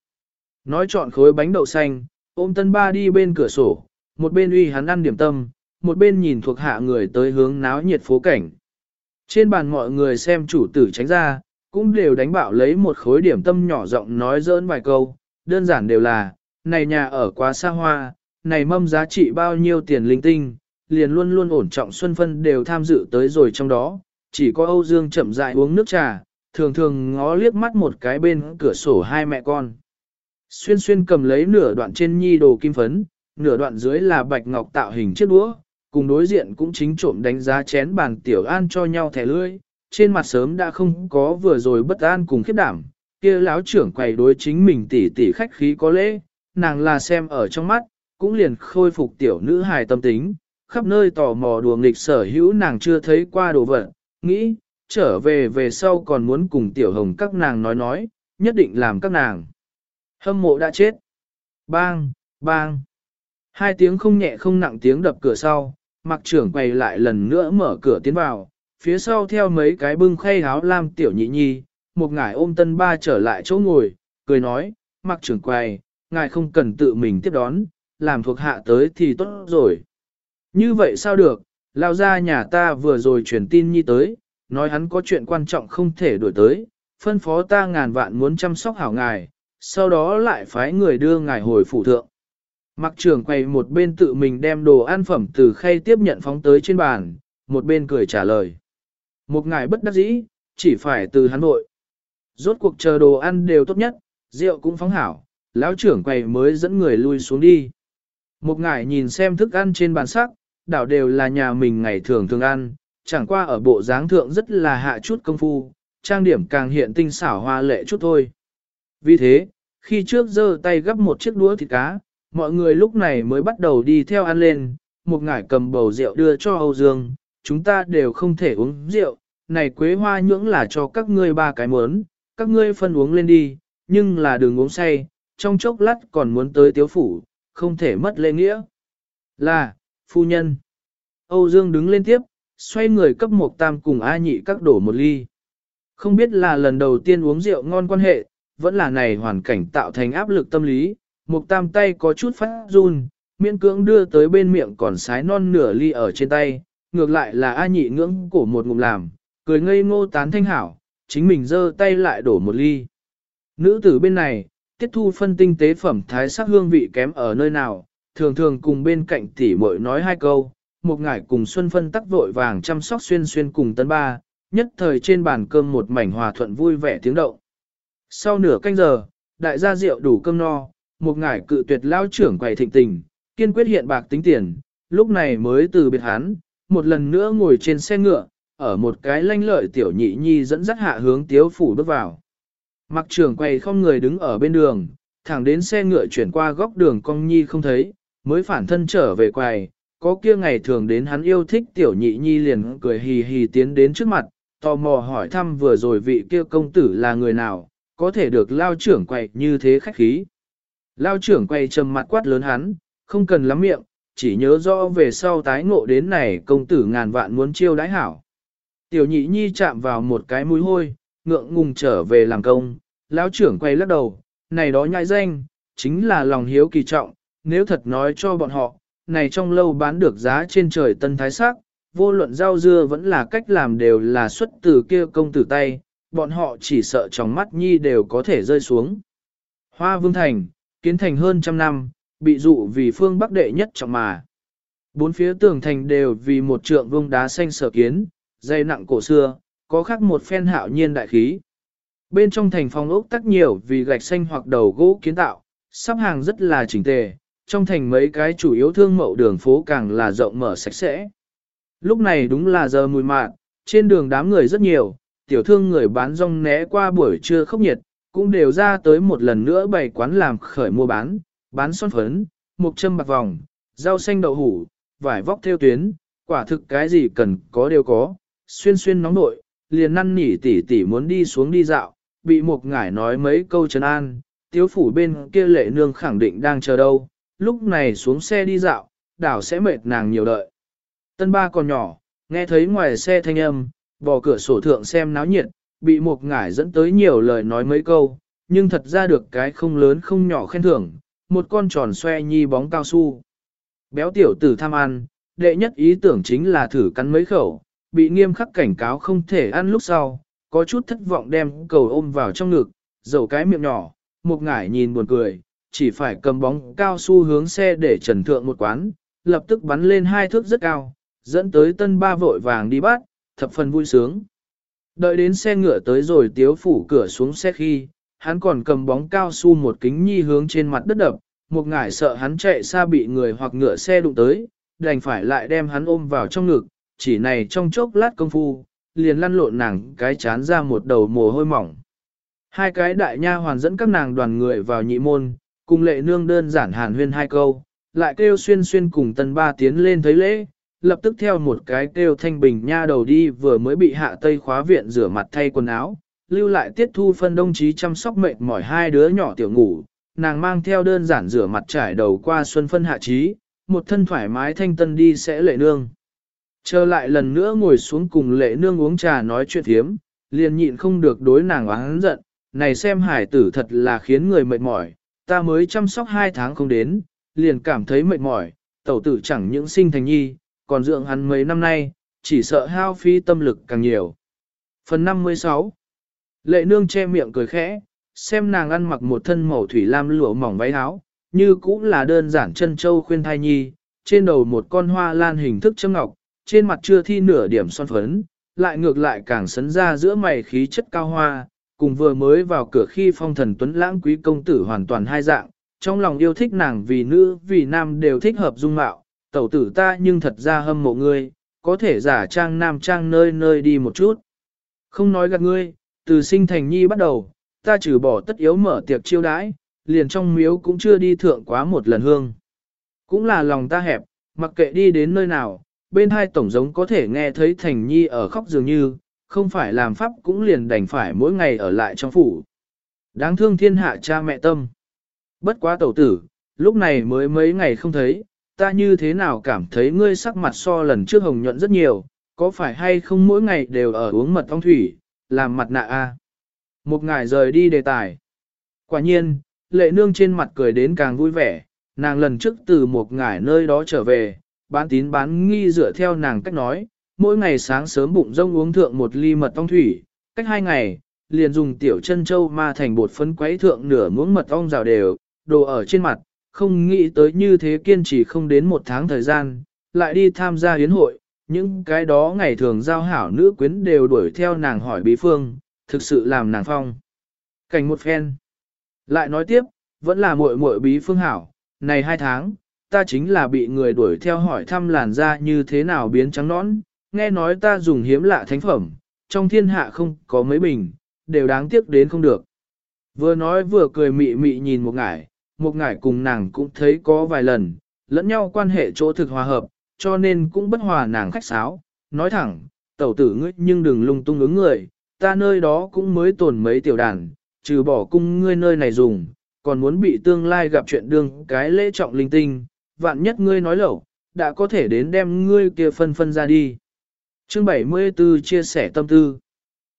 Nói chọn khối bánh đậu xanh, ôm tân ba đi bên cửa sổ, một bên uy hắn ăn điểm tâm, một bên nhìn thuộc hạ người tới hướng náo nhiệt phố cảnh. Trên bàn mọi người xem chủ tử tránh ra, cũng đều đánh bạo lấy một khối điểm tâm nhỏ giọng nói dỡn vài câu, đơn giản đều là, này nhà ở quá xa hoa, này mâm giá trị bao nhiêu tiền linh tinh, liền luôn luôn ổn trọng Xuân Phân đều tham dự tới rồi trong đó, chỉ có Âu Dương chậm rãi uống nước trà, thường thường ngó liếc mắt một cái bên cửa sổ hai mẹ con. Xuyên xuyên cầm lấy nửa đoạn trên nhi đồ kim phấn, nửa đoạn dưới là bạch ngọc tạo hình chiếc đũa, cùng đối diện cũng chính trộm đánh giá chén bàn tiểu an cho nhau thẻ lưỡi, trên mặt sớm đã không có vừa rồi bất an cùng khiếp đảm, kia lão trưởng quầy đối chính mình tỉ tỉ khách khí có lễ, nàng là xem ở trong mắt, cũng liền khôi phục tiểu nữ hài tâm tính, khắp nơi tò mò đùa nghịch sở hữu nàng chưa thấy qua đồ vật, nghĩ, trở về về sau còn muốn cùng tiểu hồng các nàng nói nói, nhất định làm các nàng. Hâm mộ đã chết. Bang, bang. Hai tiếng không nhẹ không nặng tiếng đập cửa sau, mặc trưởng quay lại lần nữa mở cửa tiến vào, phía sau theo mấy cái bưng khay áo lam tiểu nhị nhi, một ngải ôm tân ba trở lại chỗ ngồi, cười nói, mặc trưởng quay, ngài không cần tự mình tiếp đón, làm thuộc hạ tới thì tốt rồi. Như vậy sao được, lao ra nhà ta vừa rồi truyền tin nhi tới, nói hắn có chuyện quan trọng không thể đổi tới, phân phó ta ngàn vạn muốn chăm sóc hảo ngài, sau đó lại phái người đưa ngài hồi phủ thượng. Mặc trưởng quầy một bên tự mình đem đồ ăn phẩm từ khay tiếp nhận phóng tới trên bàn, một bên cười trả lời. Một ngài bất đắc dĩ, chỉ phải từ hắn nội. Rốt cuộc chờ đồ ăn đều tốt nhất, rượu cũng phóng hảo, lão trưởng quầy mới dẫn người lui xuống đi. Một ngài nhìn xem thức ăn trên bàn sắc, đảo đều là nhà mình ngày thường thường ăn, chẳng qua ở bộ dáng thượng rất là hạ chút công phu, trang điểm càng hiện tinh xảo hoa lệ chút thôi. Vì thế, khi trước giơ tay gấp một chiếc đũa thịt cá, mọi người lúc này mới bắt đầu đi theo ăn lên, một ngải cầm bầu rượu đưa cho Âu Dương, chúng ta đều không thể uống rượu, này quế hoa nhưỡng là cho các ngươi ba cái mớn, các ngươi phân uống lên đi, nhưng là đừng uống say, trong chốc lát còn muốn tới tiếu phủ, không thể mất lễ nghĩa. Là, phu nhân. Âu Dương đứng lên tiếp, xoay người cấp một tam cùng A nhị các đổ một ly. Không biết là lần đầu tiên uống rượu ngon quan hệ, vẫn là này hoàn cảnh tạo thành áp lực tâm lý, một tam tay có chút phát run, miễn cưỡng đưa tới bên miệng còn sái non nửa ly ở trên tay, ngược lại là A nhị ngưỡng cổ một ngụm làm, cười ngây ngô tán thanh hảo, chính mình giơ tay lại đổ một ly. Nữ tử bên này, tiết thu phân tinh tế phẩm thái sắc hương vị kém ở nơi nào, thường thường cùng bên cạnh tỷ muội nói hai câu, một ngải cùng Xuân Phân tắc vội vàng chăm sóc xuyên xuyên cùng tân ba, nhất thời trên bàn cơm một mảnh hòa thuận vui vẻ tiếng động. Sau nửa canh giờ, đại gia rượu đủ cơm no, một ngải cự tuyệt lao trưởng quầy thịnh tình, kiên quyết hiện bạc tính tiền, lúc này mới từ biệt hắn, một lần nữa ngồi trên xe ngựa, ở một cái lanh lợi tiểu nhị nhi dẫn dắt hạ hướng tiếu phủ bước vào. Mặc trưởng quầy không người đứng ở bên đường, thẳng đến xe ngựa chuyển qua góc đường cong nhi không thấy, mới phản thân trở về quầy, có kia ngày thường đến hắn yêu thích tiểu nhị nhi liền cười hì hì tiến đến trước mặt, tò mò hỏi thăm vừa rồi vị kia công tử là người nào, có thể được lao trưởng quầy như thế khách khí. Lao trưởng quầy trầm mặt quát lớn hắn, không cần lắm miệng, chỉ nhớ rõ về sau tái ngộ đến này công tử ngàn vạn muốn chiêu đãi hảo. Tiểu nhị nhi chạm vào một cái mũi hôi, ngượng ngùng trở về làm công, lão trưởng quay lắc đầu, này đó nhai danh, chính là lòng hiếu kỳ trọng, nếu thật nói cho bọn họ, này trong lâu bán được giá trên trời tân thái sắc, vô luận rau dưa vẫn là cách làm đều là xuất từ kia công tử tay, bọn họ chỉ sợ trong mắt nhi đều có thể rơi xuống. Hoa Vương Thành, kiến thành hơn trăm năm, bị dụ vì phương bắc đệ nhất trọng mà. Bốn phía tường thành đều vì một trượng vương đá xanh sở kiến, dây nặng cổ xưa, có khắc một phen hạo nhiên đại khí. Bên trong thành phòng ốc tắc nhiều vì gạch xanh hoặc đầu gỗ kiến tạo, sắp hàng rất là chỉnh tề, trong thành mấy cái chủ yếu thương mậu đường phố càng là rộng mở sạch sẽ. Lúc này đúng là giờ mùi mạn, trên đường đám người rất nhiều, tiểu thương người bán rong né qua buổi trưa khốc nhiệt, cũng đều ra tới một lần nữa bày quán làm khởi mua bán, bán son phấn, mục châm bạc vòng, rau xanh đậu hủ, vải vóc theo tuyến, quả thực cái gì cần có đều có, xuyên xuyên nóng nội, liền năn nỉ tỉ tỉ muốn đi xuống đi dạo, bị một ngải nói mấy câu trấn an, tiếu phủ bên kia lệ nương khẳng định đang chờ đâu, lúc này xuống xe đi dạo, đảo sẽ mệt nàng nhiều đợi. Tân ba còn nhỏ, nghe thấy ngoài xe thanh âm, bỏ cửa sổ thượng xem náo nhiệt, bị một ngải dẫn tới nhiều lời nói mấy câu, nhưng thật ra được cái không lớn không nhỏ khen thưởng, một con tròn xoe nhi bóng cao su. Béo tiểu tử tham ăn, đệ nhất ý tưởng chính là thử cắn mấy khẩu, bị nghiêm khắc cảnh cáo không thể ăn lúc sau, có chút thất vọng đem cầu ôm vào trong ngực, dầu cái miệng nhỏ, một ngải nhìn buồn cười, chỉ phải cầm bóng cao su hướng xe để trần thượng một quán, lập tức bắn lên hai thước rất cao, dẫn tới tân ba vội vàng đi bắt, thập phần vui sướng. Đợi đến xe ngựa tới rồi tiếu phủ cửa xuống xe khi, hắn còn cầm bóng cao su một kính nhi hướng trên mặt đất đập, một ngải sợ hắn chạy xa bị người hoặc ngựa xe đụng tới, đành phải lại đem hắn ôm vào trong ngực, chỉ này trong chốc lát công phu, liền lăn lộn nàng cái chán ra một đầu mồ hôi mỏng. Hai cái đại nha hoàn dẫn các nàng đoàn người vào nhị môn, cùng lệ nương đơn giản hàn huyên hai câu, lại kêu xuyên xuyên cùng tân ba tiến lên thấy lễ, lập tức theo một cái kêu thanh bình nha đầu đi vừa mới bị hạ tây khóa viện rửa mặt thay quần áo, lưu lại tiết thu phân đồng chí chăm sóc mệt mỏi hai đứa nhỏ tiểu ngủ, nàng mang theo đơn giản rửa mặt trải đầu qua xuân phân hạ trí, một thân thoải mái thanh tân đi sẽ lệ nương. Trở lại lần nữa ngồi xuống cùng lệ nương uống trà nói chuyện thiếm, liền nhịn không được đối nàng oán giận, này xem hải tử thật là khiến người mệt mỏi, ta mới chăm sóc hai tháng không đến, liền cảm thấy mệt mỏi, tẩu tử chẳng những sinh thành nhi, còn dưỡng hắn mấy năm nay, chỉ sợ hao phí tâm lực càng nhiều. Phần 56 Lệ nương che miệng cười khẽ, xem nàng ăn mặc một thân màu thủy lam lụa mỏng váy áo, như cũng là đơn giản chân châu khuyên thai nhi, trên đầu một con hoa lan hình thức châm ngọc, trên mặt chưa thi nửa điểm son phấn, lại ngược lại càng sấn ra giữa mày khí chất cao hoa, cùng vừa mới vào cửa khi phong thần tuấn lãng quý công tử hoàn toàn hai dạng, trong lòng yêu thích nàng vì nữ vì nam đều thích hợp dung mạo, tẩu tử ta nhưng thật ra hâm mộ ngươi, có thể giả trang nam trang nơi nơi đi một chút. Không nói gạt ngươi, từ sinh thành nhi bắt đầu, ta trừ bỏ tất yếu mở tiệc chiêu đãi, liền trong miếu cũng chưa đi thượng quá một lần hương. Cũng là lòng ta hẹp, mặc kệ đi đến nơi nào, bên hai tổng giống có thể nghe thấy thành nhi ở khóc dường như, không phải làm pháp cũng liền đành phải mỗi ngày ở lại trong phủ. Đáng thương thiên hạ cha mẹ tâm. Bất quá tẩu tử, lúc này mới mấy ngày không thấy, ta như thế nào cảm thấy ngươi sắc mặt so lần trước hồng nhuận rất nhiều, có phải hay không mỗi ngày đều ở uống mật ong thủy, làm mặt nạ a? Một ngài rời đi đề tài. Quả nhiên, lệ nương trên mặt cười đến càng vui vẻ, nàng lần trước từ một ngải nơi đó trở về, bán tín bán nghi dựa theo nàng cách nói, mỗi ngày sáng sớm bụng rông uống thượng một ly mật ong thủy, cách hai ngày, liền dùng tiểu chân châu ma thành bột phấn quấy thượng nửa muỗng mật ong rào đều, đồ ở trên mặt, không nghĩ tới như thế kiên trì không đến một tháng thời gian, lại đi tham gia hiến hội, những cái đó ngày thường giao hảo nữ quyến đều đuổi theo nàng hỏi bí phương, thực sự làm nàng phong. Cảnh một phen. Lại nói tiếp, vẫn là muội muội bí phương hảo, này hai tháng, ta chính là bị người đuổi theo hỏi thăm làn da như thế nào biến trắng nõn, nghe nói ta dùng hiếm lạ thánh phẩm, trong thiên hạ không có mấy bình, đều đáng tiếc đến không được. Vừa nói vừa cười mị mị nhìn một ngải, một ngải cùng nàng cũng thấy có vài lần, lẫn nhau quan hệ chỗ thực hòa hợp, cho nên cũng bất hòa nàng khách sáo, nói thẳng, tẩu tử ngươi nhưng đừng lung tung ứng người, ta nơi đó cũng mới tồn mấy tiểu đàn, trừ bỏ cung ngươi nơi này dùng, còn muốn bị tương lai gặp chuyện đương cái lễ trọng linh tinh, vạn nhất ngươi nói lẩu, đã có thể đến đem ngươi kia phân phân ra đi. Chương 74 chia sẻ tâm tư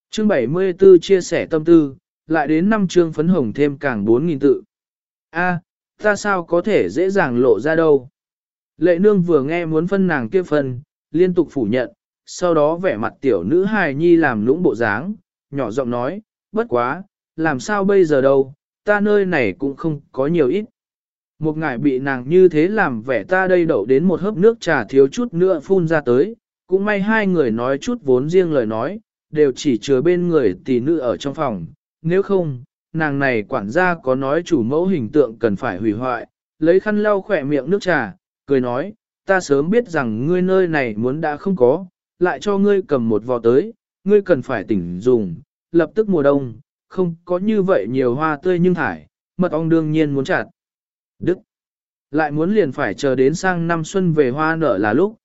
Chương 74 chia sẻ tâm tư, lại đến năm chương phấn hồng thêm càng 4.000 tự. A, ta sao có thể dễ dàng lộ ra đâu. Lệ nương vừa nghe muốn phân nàng kia phân, liên tục phủ nhận, sau đó vẻ mặt tiểu nữ hài nhi làm lũng bộ dáng, nhỏ giọng nói, bất quá, làm sao bây giờ đâu, ta nơi này cũng không có nhiều ít. Một ngải bị nàng như thế làm vẻ ta đây đậu đến một hớp nước trà thiếu chút nữa phun ra tới, cũng may hai người nói chút vốn riêng lời nói, đều chỉ chứa bên người tỷ nữ ở trong phòng, nếu không, nàng này quản gia có nói chủ mẫu hình tượng cần phải hủy hoại, lấy khăn lau khỏe miệng nước trà, cười nói, ta sớm biết rằng ngươi nơi này muốn đã không có, lại cho ngươi cầm một vò tới, ngươi cần phải tỉnh dùng, lập tức mùa đông, không có như vậy nhiều hoa tươi nhưng thải, mật ong đương nhiên muốn chặt. Đức, lại muốn liền phải chờ đến sang năm xuân về hoa nở là lúc.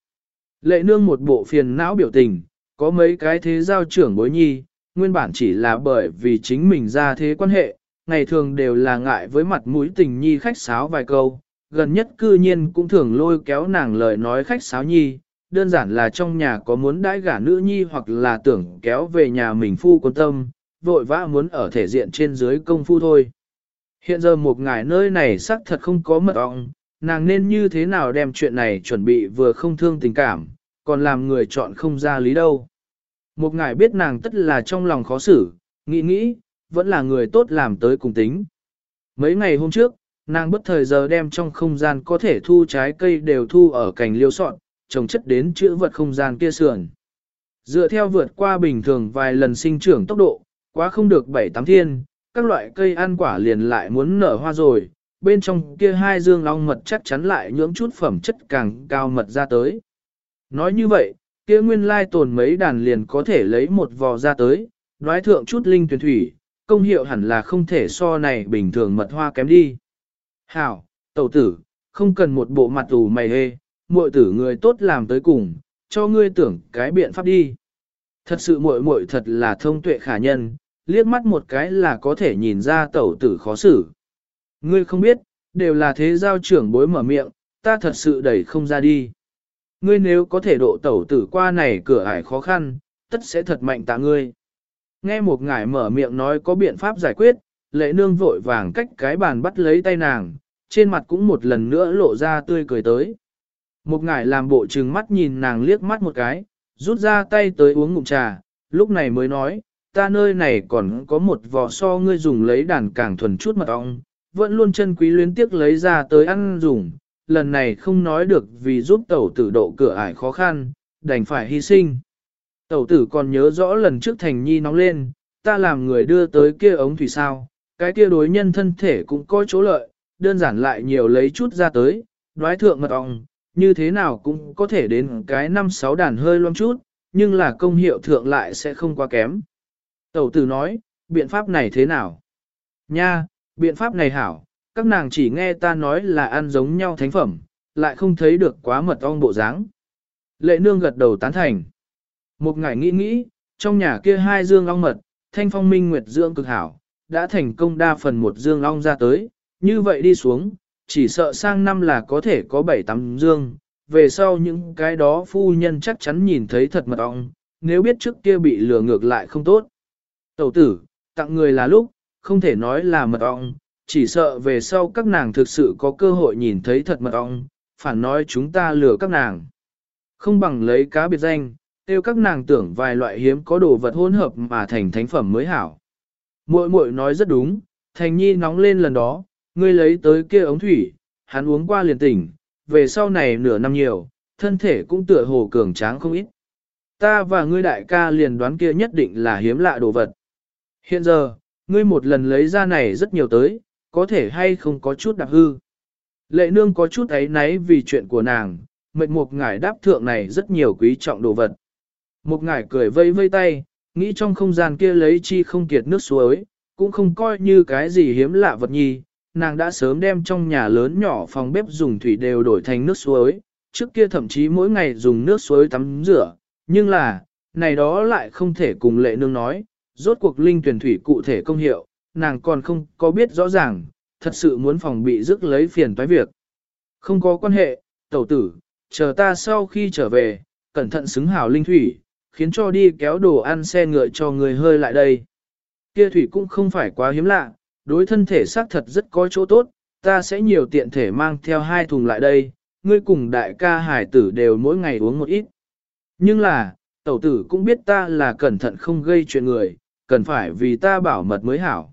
Lệ nương một bộ phiền não biểu tình, có mấy cái thế giao trưởng bối nhi, nguyên bản chỉ là bởi vì chính mình ra thế quan hệ, ngày thường đều là ngại với mặt mũi tình nhi khách sáo vài câu, gần nhất cư nhiên cũng thường lôi kéo nàng lời nói khách sáo nhi, đơn giản là trong nhà có muốn đãi gả nữ nhi hoặc là tưởng kéo về nhà mình phu quân tâm, vội vã muốn ở thể diện trên dưới công phu thôi. Hiện giờ một ngài nơi này xác thật không có mật ong, nàng nên như thế nào đem chuyện này chuẩn bị vừa không thương tình cảm, còn làm người chọn không ra lý đâu. Một ngài biết nàng tất là trong lòng khó xử, nghĩ nghĩ, vẫn là người tốt làm tới cùng tính. Mấy ngày hôm trước, nàng bất thời giờ đem trong không gian có thể thu trái cây đều thu ở cành liêu sọn, trồng chất đến chữ vật không gian kia sườn. Dựa theo vượt qua bình thường vài lần sinh trưởng tốc độ, quá không được bảy tám thiên, các loại cây ăn quả liền lại muốn nở hoa rồi, bên trong kia hai dương long mật chắc chắn lại nhưỡng chút phẩm chất càng cao mật ra tới. Nói như vậy, kia nguyên lai tồn mấy đàn liền có thể lấy một vò ra tới, nói thượng chút linh tuyển thủy, công hiệu hẳn là không thể so này bình thường mật hoa kém đi. Hảo, tẩu tử, không cần một bộ mặt ủ mày hê, muội tử người tốt làm tới cùng, cho ngươi tưởng cái biện pháp đi. Thật sự muội muội thật là thông tuệ khả nhân, liếc mắt một cái là có thể nhìn ra tẩu tử khó xử. Ngươi không biết, đều là thế giao trưởng bối mở miệng, ta thật sự đẩy không ra đi. Ngươi nếu có thể độ tẩu tử qua này cửa ải khó khăn, tất sẽ thật mạnh tạ ngươi. Nghe một ngải mở miệng nói có biện pháp giải quyết, lệ nương vội vàng cách cái bàn bắt lấy tay nàng, trên mặt cũng một lần nữa lộ ra tươi cười tới. Một ngải làm bộ trừng mắt nhìn nàng liếc mắt một cái, rút ra tay tới uống ngụm trà, lúc này mới nói, ta nơi này còn có một vò so ngươi dùng lấy đàn càng thuần chút mật ong, vẫn luôn chân quý luyến tiếc lấy ra tới ăn dùng, lần này không nói được vì giúp tẩu tử độ cửa ải khó khăn, đành phải hy sinh. Tẩu tử còn nhớ rõ lần trước thành nhi nóng lên, ta làm người đưa tới kia ống thủy sao, cái kia đối nhân thân thể cũng có chỗ lợi, đơn giản lại nhiều lấy chút ra tới, đoái thượng mật ong, như thế nào cũng có thể đến cái năm sáu đàn hơi loang chút, nhưng là công hiệu thượng lại sẽ không quá kém. Tẩu tử nói, biện pháp này thế nào? Nha, biện pháp này hảo, các nàng chỉ nghe ta nói là ăn giống nhau thánh phẩm, lại không thấy được quá mật ong bộ dáng. Lệ nương gật đầu tán thành. Một ngày nghĩ nghĩ, trong nhà kia hai dương ong mật, thanh phong minh nguyệt dương cực hảo, đã thành công đa phần một dương ong ra tới, như vậy đi xuống, chỉ sợ sang năm là có thể có bảy tắm dương, về sau những cái đó phu nhân chắc chắn nhìn thấy thật mật ong, nếu biết trước kia bị lừa ngược lại không tốt. Tẩu tử, tặng người là lúc, không thể nói là mật ong, chỉ sợ về sau các nàng thực sự có cơ hội nhìn thấy thật mật ong, phản nói chúng ta lừa các nàng. Không bằng lấy cá biệt danh, tiêu các nàng tưởng vài loại hiếm có đồ vật hỗn hợp mà thành thánh phẩm mới hảo. Muội muội nói rất đúng, thành nhi nóng lên lần đó, ngươi lấy tới kia ống thủy, hắn uống qua liền tỉnh, về sau này nửa năm nhiều, thân thể cũng tựa hồ cường tráng không ít. Ta và ngươi đại ca liền đoán kia nhất định là hiếm lạ đồ vật. Hiện giờ, ngươi một lần lấy ra này rất nhiều tới, có thể hay không có chút đặc hư. Lệ nương có chút ấy náy vì chuyện của nàng, mệnh một ngải đáp thượng này rất nhiều quý trọng đồ vật. Một ngải cười vây vây tay, nghĩ trong không gian kia lấy chi không kiệt nước suối, cũng không coi như cái gì hiếm lạ vật nhi, nàng đã sớm đem trong nhà lớn nhỏ phòng bếp dùng thủy đều đổi thành nước suối, trước kia thậm chí mỗi ngày dùng nước suối tắm rửa, nhưng là, này đó lại không thể cùng lệ nương nói, rốt cuộc linh tuyển thủy cụ thể công hiệu, nàng còn không có biết rõ ràng, thật sự muốn phòng bị rước lấy phiền toái việc. Không có quan hệ, tẩu tử, chờ ta sau khi trở về, cẩn thận xứng hảo linh thủy, khiến cho đi kéo đồ ăn xe ngựa cho người hơi lại đây. Kia thủy cũng không phải quá hiếm lạ, đối thân thể xác thật rất có chỗ tốt, ta sẽ nhiều tiện thể mang theo hai thùng lại đây, ngươi cùng đại ca hải tử đều mỗi ngày uống một ít. Nhưng là, tẩu tử cũng biết ta là cẩn thận không gây chuyện người, cần phải vì ta bảo mật mới hảo.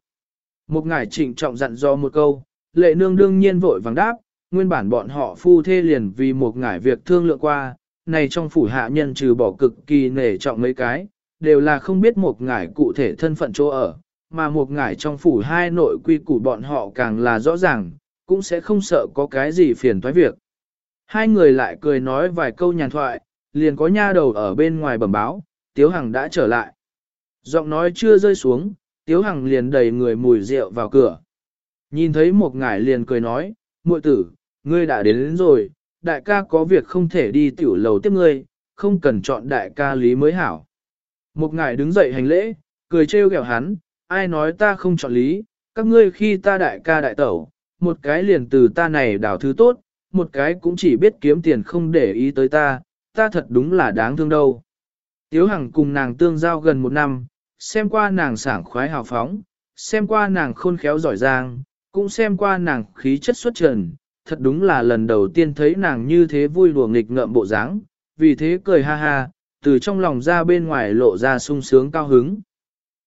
Một ngài trịnh trọng dặn do một câu, lệ nương đương nhiên vội vàng đáp, nguyên bản bọn họ phu thê liền vì một ngài việc thương lượng qua, này trong phủ hạ nhân trừ bỏ cực kỳ nể trọng mấy cái, đều là không biết một ngài cụ thể thân phận chỗ ở, mà một ngải trong phủ hai nội quy củ bọn họ càng là rõ ràng, cũng sẽ không sợ có cái gì phiền toái việc. Hai người lại cười nói vài câu nhàn thoại, liền có nha đầu ở bên ngoài bẩm báo, Tiếu Hằng đã trở lại. Giọng nói chưa rơi xuống, Tiếu Hằng liền đầy người mùi rượu vào cửa. Nhìn thấy một ngải liền cười nói, muội tử, ngươi đã đến, đến rồi, đại ca có việc không thể đi tiểu lầu tiếp ngươi, không cần chọn đại ca lý mới hảo. Một ngải đứng dậy hành lễ, cười trêu ghẹo hắn, ai nói ta không chọn lý, các ngươi khi ta đại ca đại tẩu, một cái liền từ ta này đảo thứ tốt, một cái cũng chỉ biết kiếm tiền không để ý tới ta, ta thật đúng là đáng thương đâu. Tiếu Hằng cùng nàng tương giao gần một năm, xem qua nàng sảng khoái hào phóng, xem qua nàng khôn khéo giỏi giang, cũng xem qua nàng khí chất xuất trần, thật đúng là lần đầu tiên thấy nàng như thế vui đùa nghịch ngợm bộ dáng, vì thế cười ha ha, từ trong lòng ra bên ngoài lộ ra sung sướng cao hứng.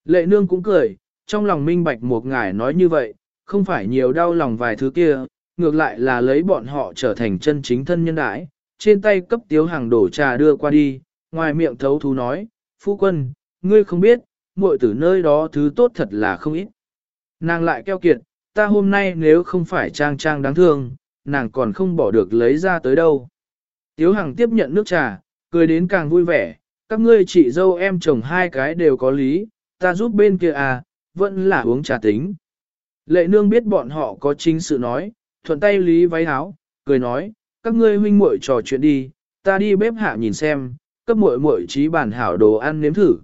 Lệ nương cũng cười, trong lòng minh bạch một ngải nói như vậy, không phải nhiều đau lòng vài thứ kia, ngược lại là lấy bọn họ trở thành chân chính thân nhân đãi, trên tay cấp tiếu hàng đổ trà đưa qua đi, ngoài miệng thấu thú nói, phu quân, ngươi không biết, muội tử nơi đó thứ tốt thật là không ít. Nàng lại keo kiệt, ta hôm nay nếu không phải trang trang đáng thương, nàng còn không bỏ được lấy ra tới đâu. Tiếu Hằng tiếp nhận nước trà, cười đến càng vui vẻ, các ngươi chị dâu em chồng hai cái đều có lý, ta giúp bên kia à, vẫn là uống trà tính. Lệ nương biết bọn họ có chính sự nói, thuận tay lý váy áo, cười nói, các ngươi huynh muội trò chuyện đi, ta đi bếp hạ nhìn xem, cấp muội muội trí bản hảo đồ ăn nếm thử.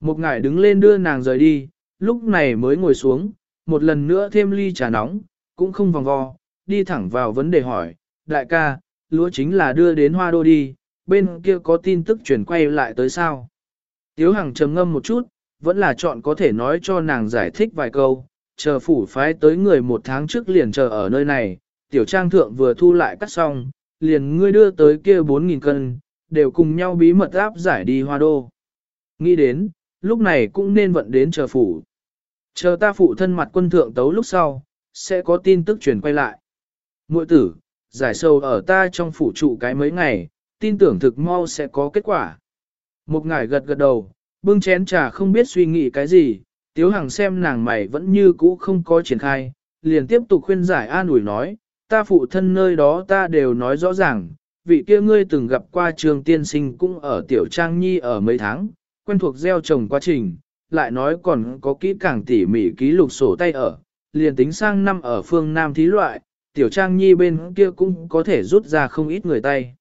Một ngải đứng lên đưa nàng rời đi, lúc này mới ngồi xuống, một lần nữa thêm ly trà nóng, cũng không vòng vo, đi thẳng vào vấn đề hỏi, đại ca, lúa chính là đưa đến hoa đô đi, bên kia có tin tức chuyển quay lại tới sao. Tiếu Hằng trầm ngâm một chút, vẫn là chọn có thể nói cho nàng giải thích vài câu, chờ phủ phái tới người một tháng trước liền chờ ở nơi này, tiểu trang thượng vừa thu lại cắt xong, liền ngươi đưa tới kia 4.000 cân, đều cùng nhau bí mật áp giải đi hoa đô. Nghĩ đến, lúc này cũng nên vận đến chờ phủ. Chờ ta phụ thân mặt quân thượng tấu lúc sau, sẽ có tin tức truyền quay lại. Muội tử, giải sâu ở ta trong phủ trụ cái mấy ngày, tin tưởng thực mau sẽ có kết quả. Một ngải gật gật đầu, bưng chén trà không biết suy nghĩ cái gì, tiếu hằng xem nàng mày vẫn như cũ không có triển khai, liền tiếp tục khuyên giải an ủi nói, ta phụ thân nơi đó ta đều nói rõ ràng, vị kia ngươi từng gặp qua trường tiên sinh cũng ở tiểu trang nhi ở mấy tháng, quen thuộc gieo trồng quá trình, lại nói còn có kỹ càng tỉ mỉ ký lục sổ tay ở, liền tính sang năm ở phương Nam thí loại, tiểu trang nhi bên kia cũng có thể rút ra không ít người tay.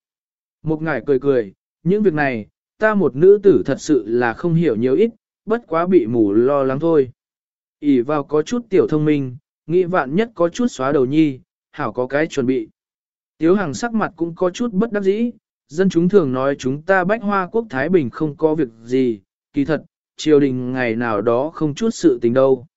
Một ngải cười cười, những việc này, ta một nữ tử thật sự là không hiểu nhiều ít, bất quá bị mù lo lắng thôi. ỉ vào có chút tiểu thông minh, nghĩ vạn nhất có chút xóa đầu nhi, hảo có cái chuẩn bị. Tiếu hàng sắc mặt cũng có chút bất đắc dĩ, dân chúng thường nói chúng ta bách hoa quốc Thái Bình không có việc gì, kỳ thật, triều đình ngày nào đó không chút sự tình đâu.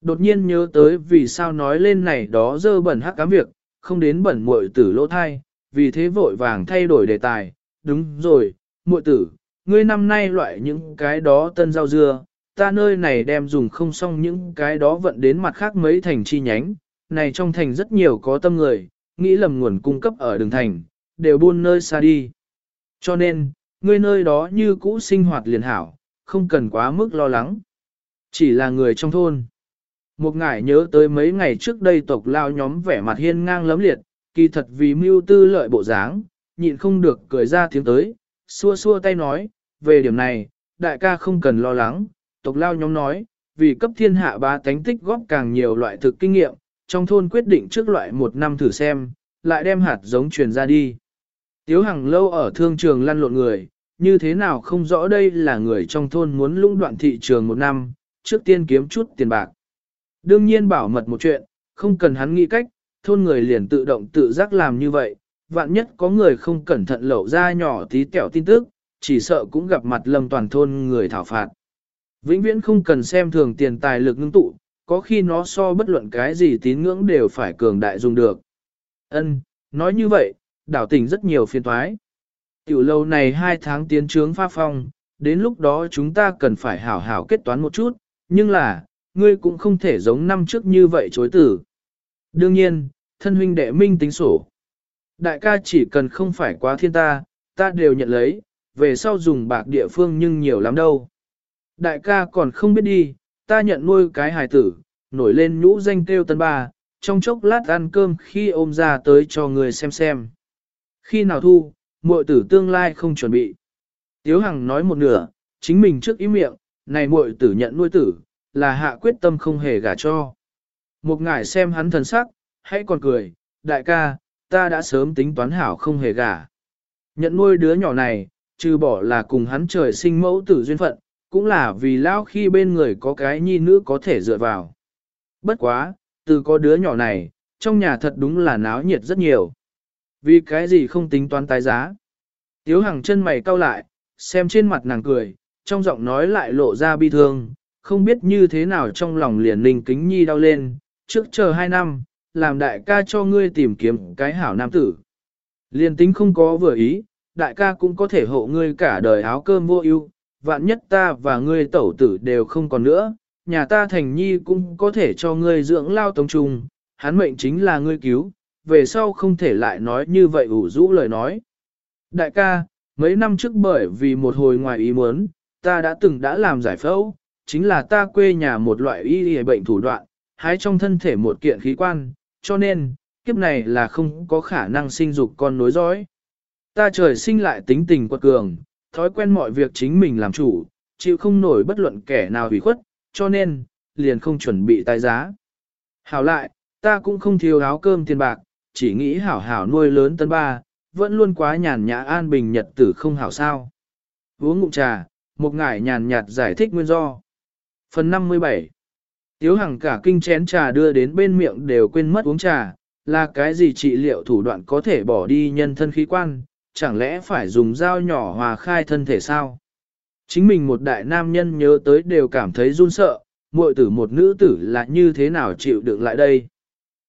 Đột nhiên nhớ tới vì sao nói lên này đó dơ bẩn hắc cám việc, không đến bẩn muội tử lỗ thai, vì thế vội vàng thay đổi đề tài, đúng rồi, muội tử, ngươi năm nay loại những cái đó tân rau dưa, ta nơi này đem dùng không xong những cái đó vận đến mặt khác mấy thành chi nhánh, này trong thành rất nhiều có tâm người, nghĩ lầm nguồn cung cấp ở đường thành, đều buôn nơi xa đi. Cho nên, ngươi nơi đó như cũ sinh hoạt liền hảo, không cần quá mức lo lắng. Chỉ là người trong thôn. Một ngải nhớ tới mấy ngày trước đây tộc lao nhóm vẻ mặt hiên ngang lấm liệt, kỳ thật vì mưu tư lợi bộ dáng, nhịn không được cười ra tiếng tới, xua xua tay nói, về điểm này, đại ca không cần lo lắng, tộc lao nhóm nói, vì cấp thiên hạ ba tánh tích góp càng nhiều loại thực kinh nghiệm, trong thôn quyết định trước loại một năm thử xem, lại đem hạt giống truyền ra đi. Tiếu Hằng lâu ở thương trường lăn lộn người, như thế nào không rõ đây là người trong thôn muốn lũng đoạn thị trường một năm, trước tiên kiếm chút tiền bạc. Đương nhiên bảo mật một chuyện, không cần hắn nghĩ cách, thôn người liền tự động tự giác làm như vậy, vạn nhất có người không cẩn thận lẩu ra nhỏ tí tẹo tin tức, chỉ sợ cũng gặp mặt lâm toàn thôn người thảo phạt. Vĩnh viễn không cần xem thường tiền tài lực ngưng tụ, có khi nó so bất luận cái gì tín ngưỡng đều phải cường đại dùng được. Ân, nói như vậy, đảo tỉnh rất nhiều phiên thoái. Tiểu lâu này hai tháng tiến trướng pha phong, đến lúc đó chúng ta cần phải hảo hảo kết toán một chút, nhưng là, ngươi cũng không thể giống năm trước như vậy chối tử. Đương nhiên, thân huynh đệ minh tính sổ. Đại ca chỉ cần không phải quá thiên ta, ta đều nhận lấy, về sau dùng bạc địa phương nhưng nhiều lắm đâu. Đại ca còn không biết đi, ta nhận nuôi cái hài tử, nổi lên nhũ danh kêu tân ba, trong chốc lát ăn cơm khi ôm ra tới cho người xem xem. Khi nào thu, muội tử tương lai không chuẩn bị. Tiếu Hằng nói một nửa, chính mình trước ý miệng, này muội tử nhận nuôi tử, là hạ quyết tâm không hề gả cho. Một ngải xem hắn thần sắc, hãy còn cười, đại ca, ta đã sớm tính toán hảo không hề gả. Nhận nuôi đứa nhỏ này, trừ bỏ là cùng hắn trời sinh mẫu tử duyên phận, cũng là vì lão khi bên người có cái nhi nữ có thể dựa vào. Bất quá, từ có đứa nhỏ này, trong nhà thật đúng là náo nhiệt rất nhiều. Vì cái gì không tính toán tái giá. Tiếu Hằng chân mày cau lại, xem trên mặt nàng cười, trong giọng nói lại lộ ra bi thương, không biết như thế nào trong lòng liền ninh kính nhi đau lên, trước chờ hai năm, làm đại ca cho ngươi tìm kiếm cái hảo nam tử. Liền tính không có vừa ý, đại ca cũng có thể hộ ngươi cả đời áo cơm vô ưu, vạn nhất ta và ngươi tẩu tử đều không còn nữa, nhà ta thành nhi cũng có thể cho ngươi dưỡng lao tông trung, hắn mệnh chính là ngươi cứu, về sau không thể lại nói như vậy ủ rũ lời nói. Đại ca, mấy năm trước bởi vì một hồi ngoài ý muốn, ta đã từng đã làm giải phẫu, chính là ta quê nhà một loại y y bệnh thủ đoạn, hái trong thân thể một kiện khí quan, cho nên, kiếp này là không có khả năng sinh dục con nối dõi. Ta trời sinh lại tính tình quật cường, thói quen mọi việc chính mình làm chủ, chịu không nổi bất luận kẻ nào hủy khuất, cho nên, liền không chuẩn bị tài giá. Hảo lại, ta cũng không thiếu áo cơm tiền bạc, chỉ nghĩ hảo hảo nuôi lớn tân ba, vẫn luôn quá nhàn nhã an bình nhật tử không hảo sao. Uống ngụm trà, một ngải nhàn nhạt giải thích nguyên do. Phần 57 Tiếu Hằng cả kinh chén trà đưa đến bên miệng đều quên mất uống trà, là cái gì trị liệu thủ đoạn có thể bỏ đi nhân thân khí quan, chẳng lẽ phải dùng dao nhỏ hòa khai thân thể sao? Chính mình một đại nam nhân nhớ tới đều cảm thấy run sợ, muội tử một nữ tử là như thế nào chịu đựng lại đây.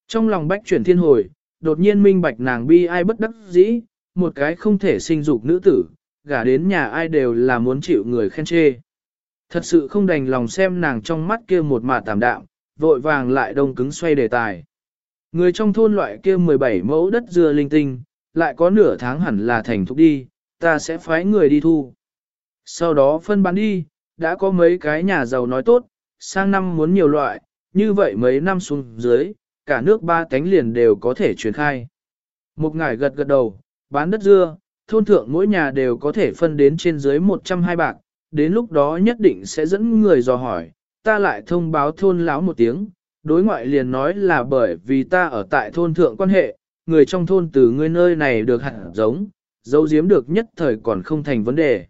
Trong lòng bách chuyển thiên hồi, đột nhiên minh bạch nàng bi ai bất đắc dĩ, một cái không thể sinh dục nữ tử, gả đến nhà ai đều là muốn chịu người khen chê. Thật sự không đành lòng xem nàng trong mắt kia một mà tạm đạm, vội vàng lại đông cứng xoay đề tài. Người trong thôn loại kia 17 mẫu đất dưa linh tinh, lại có nửa tháng hẳn là thành thúc đi, ta sẽ phái người đi thu. Sau đó phân bán đi, đã có mấy cái nhà giàu nói tốt, sang năm muốn nhiều loại, như vậy mấy năm xuống dưới, cả nước ba cánh liền đều có thể truyền khai. Một ngải gật gật đầu, bán đất dưa, thôn thượng mỗi nhà đều có thể phân đến trên dưới 120 bạc, đến lúc đó nhất định sẽ dẫn người dò hỏi, ta lại thông báo thôn lão một tiếng, đối ngoại liền nói là bởi vì ta ở tại thôn thượng quan hệ, người trong thôn từ ngươi nơi này được hẳn giống, dấu giếm được nhất thời còn không thành vấn đề.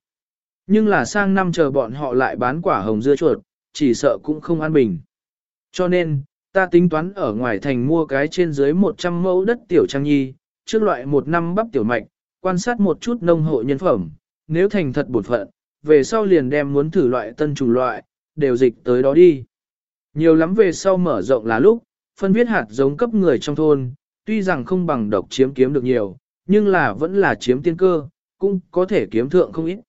Nhưng là sang năm chờ bọn họ lại bán quả hồng dưa chuột, chỉ sợ cũng không an bình. Cho nên, ta tính toán ở ngoài thành mua cái trên dưới 100 mẫu đất tiểu trang nhi, trước loại một năm bắp tiểu mạch, quan sát một chút nông hộ nhân phẩm, nếu thành thật bột phận, về sau liền đem muốn thử loại tân trùng loại, đều dịch tới đó đi. Nhiều lắm về sau mở rộng là lúc, phân viết hạt giống cấp người trong thôn, tuy rằng không bằng độc chiếm kiếm được nhiều, nhưng là vẫn là chiếm tiên cơ, cũng có thể kiếm thượng không ít.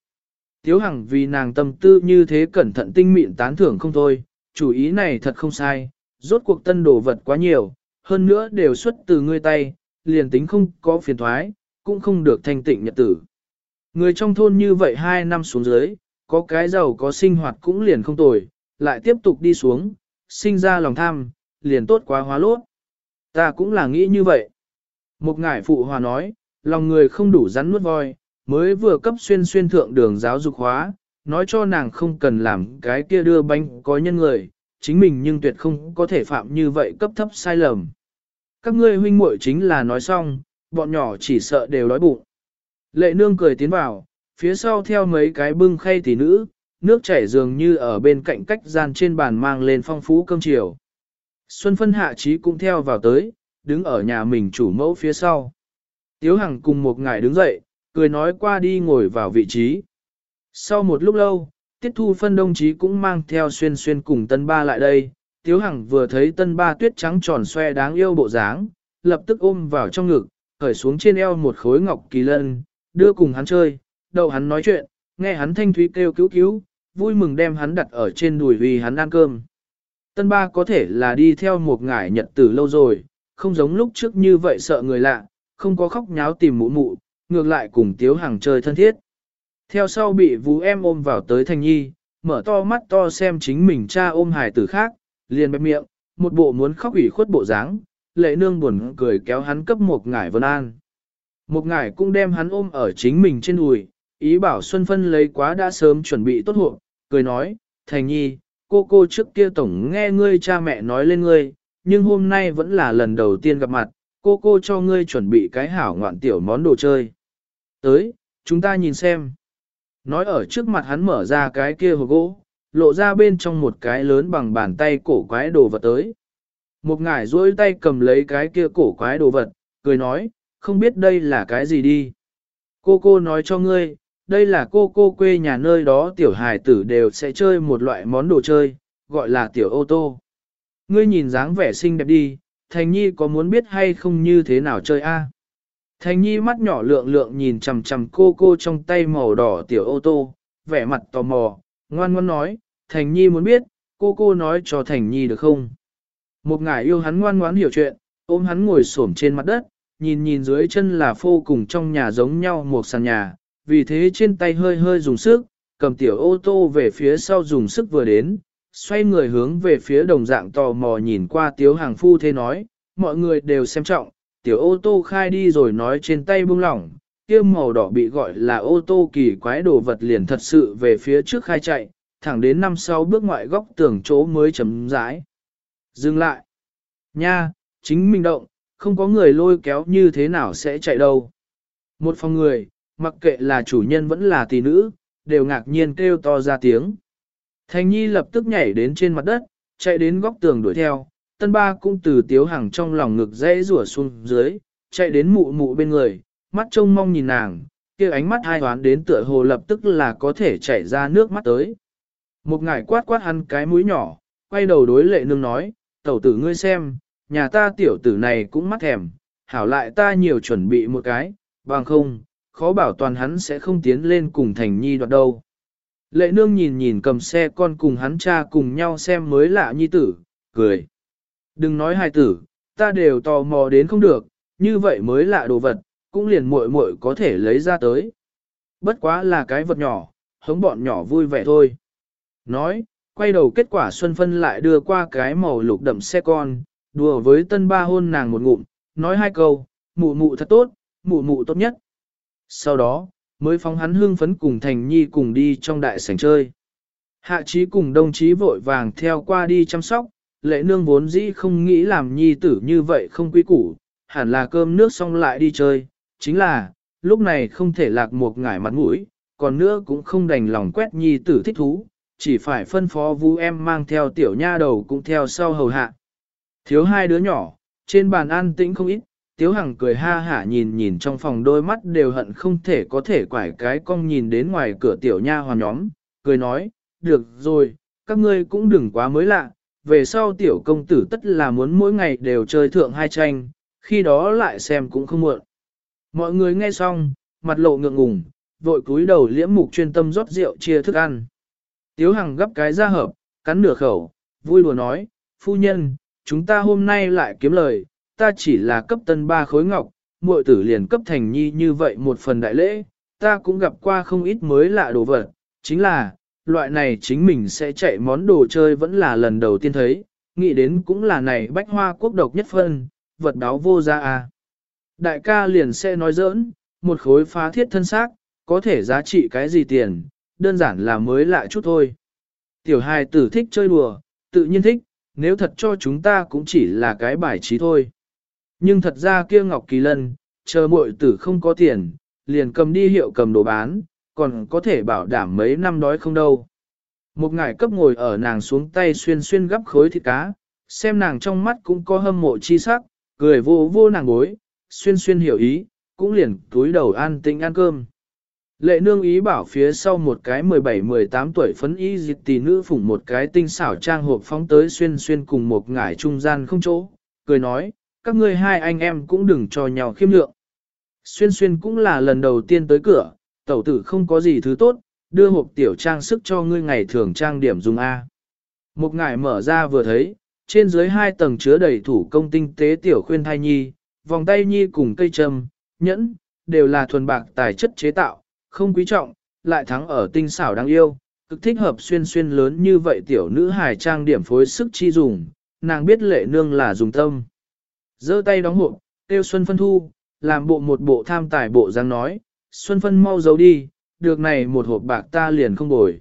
Tiếu Hằng vì nàng tâm tư như thế cẩn thận tinh mịn tán thưởng không thôi, chủ ý này thật không sai, rốt cuộc tân đồ vật quá nhiều, hơn nữa đều xuất từ ngươi tay, liền tính không có phiền thoái, cũng không được thanh tịnh nhật tử. Người trong thôn như vậy hai năm xuống dưới, có cái giàu có sinh hoạt cũng liền không tồi, lại tiếp tục đi xuống, sinh ra lòng tham, liền tốt quá hóa lốt. Ta cũng là nghĩ như vậy. Một ngải phụ hòa nói, lòng người không đủ rắn nuốt voi, mới vừa cấp xuyên xuyên thượng đường giáo dục hóa, nói cho nàng không cần làm cái kia đưa bánh có nhân người, chính mình nhưng tuyệt không có thể phạm như vậy cấp thấp sai lầm. Các ngươi huynh muội chính là nói xong, bọn nhỏ chỉ sợ đều đói bụng. Lệ nương cười tiến vào, phía sau theo mấy cái bưng khay tỷ nữ, nước chảy dường như ở bên cạnh cách gian trên bàn mang lên phong phú cơm chiều. Xuân phân hạ trí cũng theo vào tới, đứng ở nhà mình chủ mẫu phía sau. Tiếu Hằng cùng một ngài đứng dậy, cười nói qua đi ngồi vào vị trí. Sau một lúc lâu, Tiết Thu Phân đồng chí cũng mang theo xuyên xuyên cùng tân ba lại đây. Tiếu Hằng vừa thấy tân ba tuyết trắng tròn xoe đáng yêu bộ dáng, lập tức ôm vào trong ngực, khởi xuống trên eo một khối ngọc kỳ lân, đưa cùng hắn chơi, đầu hắn nói chuyện, nghe hắn thanh thúy kêu cứu cứu, vui mừng đem hắn đặt ở trên đùi vì hắn ăn cơm. Tân ba có thể là đi theo một ngải nhật tử lâu rồi, không giống lúc trước như vậy sợ người lạ, không có khóc nháo tìm mụ mụ, ngược lại cùng Tiếu Hằng chơi thân thiết. Theo sau bị vũ em ôm vào tới Thành Nhi, mở to mắt to xem chính mình cha ôm hài tử khác, liền bẹp miệng, một bộ muốn khóc ủy khuất bộ dáng, lệ nương buồn cười kéo hắn cấp một ngải vân an. Một ngải cũng đem hắn ôm ở chính mình trên đùi, ý bảo Xuân Phân lấy quá đã sớm chuẩn bị tốt hộ, cười nói, Thành Nhi, cô cô trước kia tổng nghe ngươi cha mẹ nói lên ngươi, nhưng hôm nay vẫn là lần đầu tiên gặp mặt, cô cô cho ngươi chuẩn bị cái hảo ngoạn tiểu món đồ chơi. Tới, chúng ta nhìn xem. Nói ở trước mặt hắn mở ra cái kia hộp gỗ, lộ ra bên trong một cái lớn bằng bàn tay cổ quái đồ vật tới. Một ngải duỗi tay cầm lấy cái kia cổ quái đồ vật, cười nói, không biết đây là cái gì đi. Cô cô nói cho ngươi, đây là cô cô quê nhà nơi đó tiểu hài tử đều sẽ chơi một loại món đồ chơi, gọi là tiểu ô tô. Ngươi nhìn dáng vẻ xinh đẹp đi, Thành Nhi có muốn biết hay không như thế nào chơi a? Thành Nhi mắt nhỏ lượng lượng nhìn chằm chằm cô cô trong tay màu đỏ tiểu ô tô, vẻ mặt tò mò, ngoan ngoan nói, Thành Nhi muốn biết, cô cô nói cho Thành Nhi được không? Một ngải yêu hắn ngoan ngoãn hiểu chuyện, ôm hắn ngồi xổm trên mặt đất, nhìn nhìn dưới chân là phô cùng trong nhà giống nhau một sàn nhà, vì thế trên tay hơi hơi dùng sức, cầm tiểu ô tô về phía sau dùng sức vừa đến, xoay người hướng về phía đồng dạng tò mò nhìn qua tiếu hàng phu thế nói, mọi người đều xem trọng, tiểu ô tô khai đi rồi nói trên tay buông lỏng, kia màu đỏ bị gọi là ô tô kỳ quái đồ vật liền thật sự về phía trước khai chạy, thẳng đến năm sau bước ngoại góc tường chỗ mới chấm rãi. Dừng lại. Nha, chính mình động, không có người lôi kéo như thế nào sẽ chạy đâu. Một phòng người, mặc kệ là chủ nhân vẫn là tỷ nữ, đều ngạc nhiên kêu to ra tiếng. Thành Nhi lập tức nhảy đến trên mặt đất, chạy đến góc tường đuổi theo, tân ba cũng từ tiếu hàng trong lòng ngực dễ rủa xuống dưới, chạy đến mụ mụ bên người, mắt trông mong nhìn nàng, kia ánh mắt hai hoán đến tựa hồ lập tức là có thể chảy ra nước mắt tới. Một ngải quát quát ăn cái mũi nhỏ, quay đầu đối lệ nương nói, tẩu tử ngươi xem, nhà ta tiểu tử này cũng mắt thèm, hảo lại ta nhiều chuẩn bị một cái, bằng không, khó bảo toàn hắn sẽ không tiến lên cùng thành nhi đoạt đâu. Lệ nương nhìn nhìn cầm xe con cùng hắn cha cùng nhau xem mới lạ nhi tử, cười. Đừng nói hài tử, ta đều tò mò đến không được, như vậy mới lạ đồ vật, cũng liền muội muội có thể lấy ra tới. Bất quá là cái vật nhỏ, hống bọn nhỏ vui vẻ thôi. Nói, quay đầu kết quả Xuân Phân lại đưa qua cái màu lục đậm xe con, đùa với tân ba hôn nàng một ngụm, nói hai câu, mụ mụ thật tốt, mụ mụ tốt nhất. Sau đó, mới phóng hắn hương phấn cùng Thành Nhi cùng đi trong đại sảnh chơi. Hạ trí cùng đồng chí vội vàng theo qua đi chăm sóc, lệ nương vốn dĩ không nghĩ làm nhi tử như vậy không quý củ, hẳn là cơm nước xong lại đi chơi, chính là, lúc này không thể lạc một ngải mặt mũi, còn nữa cũng không đành lòng quét nhi tử thích thú, chỉ phải phân phó vũ em mang theo tiểu nha đầu cũng theo sau hầu hạ. Thiếu hai đứa nhỏ, trên bàn an tĩnh không ít, Tiếu Hằng cười ha hả nhìn nhìn trong phòng đôi mắt đều hận không thể có thể quải cái cong nhìn đến ngoài cửa tiểu nha hoàn nhóm, cười nói, được rồi, các ngươi cũng đừng quá mới lạ, về sau tiểu công tử tất là muốn mỗi ngày đều chơi thượng hai tranh, khi đó lại xem cũng không muộn. Mọi người nghe xong, mặt lộ ngượng ngùng, vội cúi đầu liễm mục chuyên tâm rót rượu chia thức ăn. Tiếu Hằng gấp cái ra hợp, cắn nửa khẩu, vui đùa nói, phu nhân, chúng ta hôm nay lại kiếm lời, ta chỉ là cấp tân ba khối ngọc, muội tử liền cấp thành nhi như vậy một phần đại lễ, ta cũng gặp qua không ít mới lạ đồ vật, chính là, loại này chính mình sẽ chạy món đồ chơi vẫn là lần đầu tiên thấy, nghĩ đến cũng là này bách hoa quốc độc nhất phân, vật đáo vô ra à. Đại ca liền sẽ nói giỡn, một khối phá thiết thân xác, có thể giá trị cái gì tiền, đơn giản là mới lạ chút thôi. Tiểu hài tử thích chơi đùa, tự nhiên thích, nếu thật cho chúng ta cũng chỉ là cái bài trí thôi. Nhưng thật ra kia Ngọc Kỳ Lân, chờ muội tử không có tiền, liền cầm đi hiệu cầm đồ bán, còn có thể bảo đảm mấy năm đói không đâu. Một ngải cấp ngồi ở nàng xuống tay xuyên xuyên gấp khối thịt cá, xem nàng trong mắt cũng có hâm mộ chi sắc, cười vô vô nàng bối, xuyên xuyên hiểu ý, cũng liền túi đầu an tĩnh ăn cơm. Lệ nương ý bảo phía sau một cái 17-18 tuổi phấn y dịch tỷ nữ phủng một cái tinh xảo trang hộp phóng tới xuyên xuyên cùng một ngải trung gian không chỗ, cười nói, các ngươi hai anh em cũng đừng cho nhau khiêm lượng. Xuyên xuyên cũng là lần đầu tiên tới cửa, tẩu tử không có gì thứ tốt, đưa hộp tiểu trang sức cho ngươi ngày thường trang điểm dùng A. Một ngải mở ra vừa thấy, trên dưới hai tầng chứa đầy thủ công tinh tế tiểu khuyên thai nhi, vòng tay nhi cùng cây châm, nhẫn, đều là thuần bạc tài chất chế tạo, không quý trọng, lại thắng ở tinh xảo đáng yêu, cực thích hợp xuyên xuyên lớn như vậy tiểu nữ hài trang điểm phối sức chi dùng, nàng biết lệ nương là dùng tâm giơ tay đóng hộp, tiêu Xuân Phân thu, làm bộ một bộ tham tài bộ dáng nói, Xuân Phân mau giấu đi, được này một hộp bạc ta liền không bồi.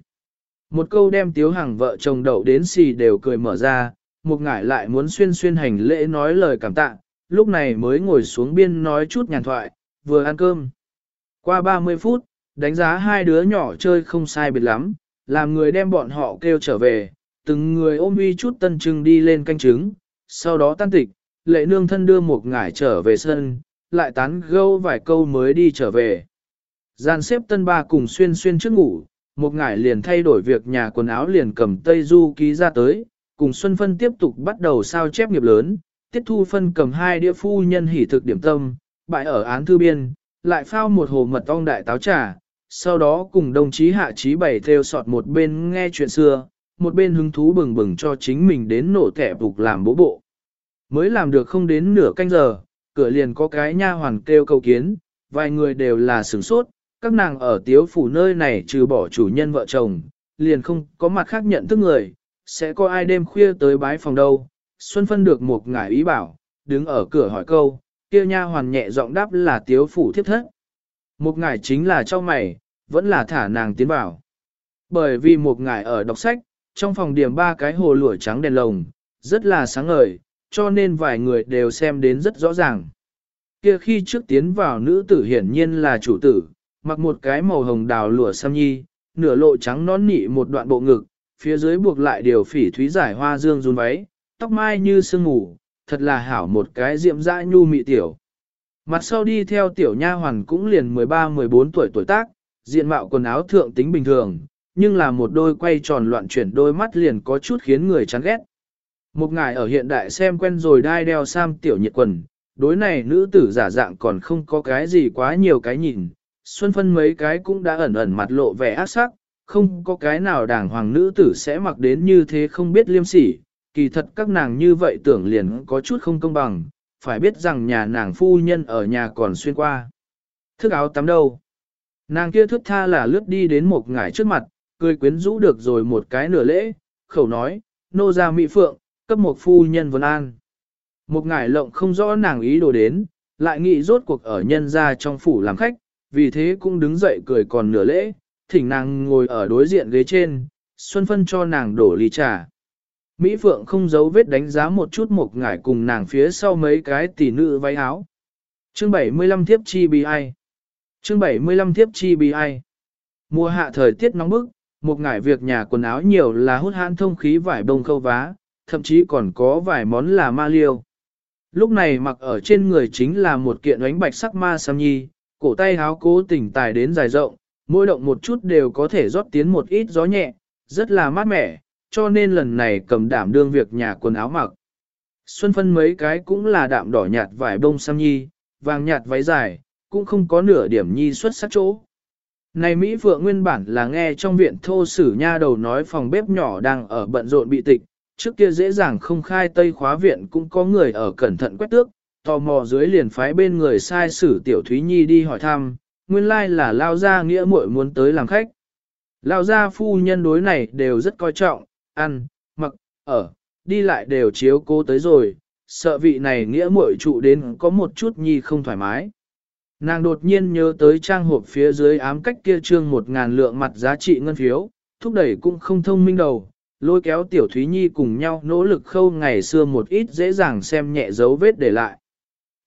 Một câu đem tiếu hàng vợ chồng đậu đến xì đều cười mở ra, một ngải lại muốn xuyên xuyên hành lễ nói lời cảm tạ, lúc này mới ngồi xuống biên nói chút nhàn thoại, vừa ăn cơm. Qua 30 phút, đánh giá hai đứa nhỏ chơi không sai biệt lắm, làm người đem bọn họ kêu trở về, từng người ôm uy chút tân trưng đi lên canh trứng, sau đó tan tịch, lệ nương thân đưa một ngải trở về sân, lại tán gâu vài câu mới đi trở về. Gian xếp tân ba cùng xuyên xuyên trước ngủ, một ngải liền thay đổi việc nhà quần áo liền cầm Tây Du ký ra tới, cùng Xuân Phân tiếp tục bắt đầu sao chép nghiệp lớn, tiết thu phân cầm hai đĩa phu nhân hỉ thực điểm tâm, bại ở án thư biên, lại phao một hồ mật ong đại táo trà, sau đó cùng đồng chí hạ trí bảy theo sọt một bên nghe chuyện xưa, một bên hứng thú bừng bừng cho chính mình đến nổ thẻ phục làm bố bộ. Mới làm được không đến nửa canh giờ, cửa liền có cái nha hoàn kêu cầu kiến, vài người đều là sửng sốt, các nàng ở tiếu phủ nơi này trừ bỏ chủ nhân vợ chồng, liền không có mặt khác nhận thức người, sẽ có ai đêm khuya tới bái phòng đâu. Xuân phân được một ngải ý bảo, đứng ở cửa hỏi câu, kia nha hoàn nhẹ giọng đáp là tiếu phủ thiếp thất. Một ngải chính là cho mày, vẫn là thả nàng tiến vào. Bởi vì một ngải ở đọc sách, trong phòng điểm ba cái hồ lửa trắng đèn lồng, rất là sáng ngời, cho nên vài người đều xem đến rất rõ ràng. Kia khi trước tiến vào nữ tử hiển nhiên là chủ tử, mặc một cái màu hồng đào lụa sam nhi, nửa lộ trắng nón nị một đoạn bộ ngực, phía dưới buộc lại điều phỉ thúy giải hoa dương run váy, tóc mai như sương ngủ, thật là hảo một cái diệm dã nhu mị tiểu. Mặt sau đi theo tiểu nha hoàn cũng liền 13-14 tuổi tuổi tác, diện mạo quần áo thượng tính bình thường, nhưng là một đôi quay tròn loạn chuyển đôi mắt liền có chút khiến người chán ghét. Một ngài ở hiện đại xem quen rồi đai đeo sam tiểu nhiệt quần, đối này nữ tử giả dạng còn không có cái gì quá nhiều cái nhìn. Xuân phân mấy cái cũng đã ẩn ẩn mặt lộ vẻ ác sắc, không có cái nào đàng hoàng nữ tử sẽ mặc đến như thế không biết liêm sỉ, kỳ thật các nàng như vậy tưởng liền có chút không công bằng, phải biết rằng nhà nàng phu nhân ở nhà còn xuyên qua. Thức áo tắm đâu? Nàng kia thước tha là lướt đi đến một ngải trước mặt, cười quyến rũ được rồi một cái nửa lễ, khẩu nói, nô ra mỹ phượng, cấp một phu nhân vân an. Một ngải lộng không rõ nàng ý đồ đến, lại nghĩ rốt cuộc ở nhân ra trong phủ làm khách, vì thế cũng đứng dậy cười còn nửa lễ, thỉnh nàng ngồi ở đối diện ghế trên, Xuân Phân cho nàng đổ ly trà. Mỹ Phượng không giấu vết đánh giá một chút một ngải cùng nàng phía sau mấy cái tỷ nữ váy áo. Chương 75 thiếp chi bi ai? Chương 75 thiếp chi bi ai? Mùa hạ thời tiết nóng bức, một ngải việc nhà quần áo nhiều là hút hãn thông khí vải bông khâu vá, thậm chí còn có vài món là ma liêu. Lúc này mặc ở trên người chính là một kiện ánh bạch sắc ma sam nhi, cổ tay háo cố tình tài đến dài rộng, mỗi động một chút đều có thể rót tiến một ít gió nhẹ, rất là mát mẻ, cho nên lần này cầm đảm đương việc nhà quần áo mặc. Xuân phân mấy cái cũng là đạm đỏ nhạt vải bông sam nhi, vàng nhạt váy dài, cũng không có nửa điểm nhi xuất sắc chỗ. Này Mỹ Phượng nguyên bản là nghe trong viện thô sử nha đầu nói phòng bếp nhỏ đang ở bận rộn bị tịch, trước kia dễ dàng không khai tây khóa viện cũng có người ở cẩn thận quét tước, tò mò dưới liền phái bên người sai sử tiểu Thúy Nhi đi hỏi thăm, nguyên lai là lao gia nghĩa muội muốn tới làm khách. Lao gia phu nhân đối này đều rất coi trọng, ăn, mặc, ở, đi lại đều chiếu cố tới rồi, sợ vị này nghĩa muội trụ đến có một chút nhi không thoải mái. Nàng đột nhiên nhớ tới trang hộp phía dưới ám cách kia trương một ngàn lượng mặt giá trị ngân phiếu, thúc đẩy cũng không thông minh đầu, lôi kéo tiểu Thúy Nhi cùng nhau nỗ lực khâu ngày xưa một ít dễ dàng xem nhẹ dấu vết để lại.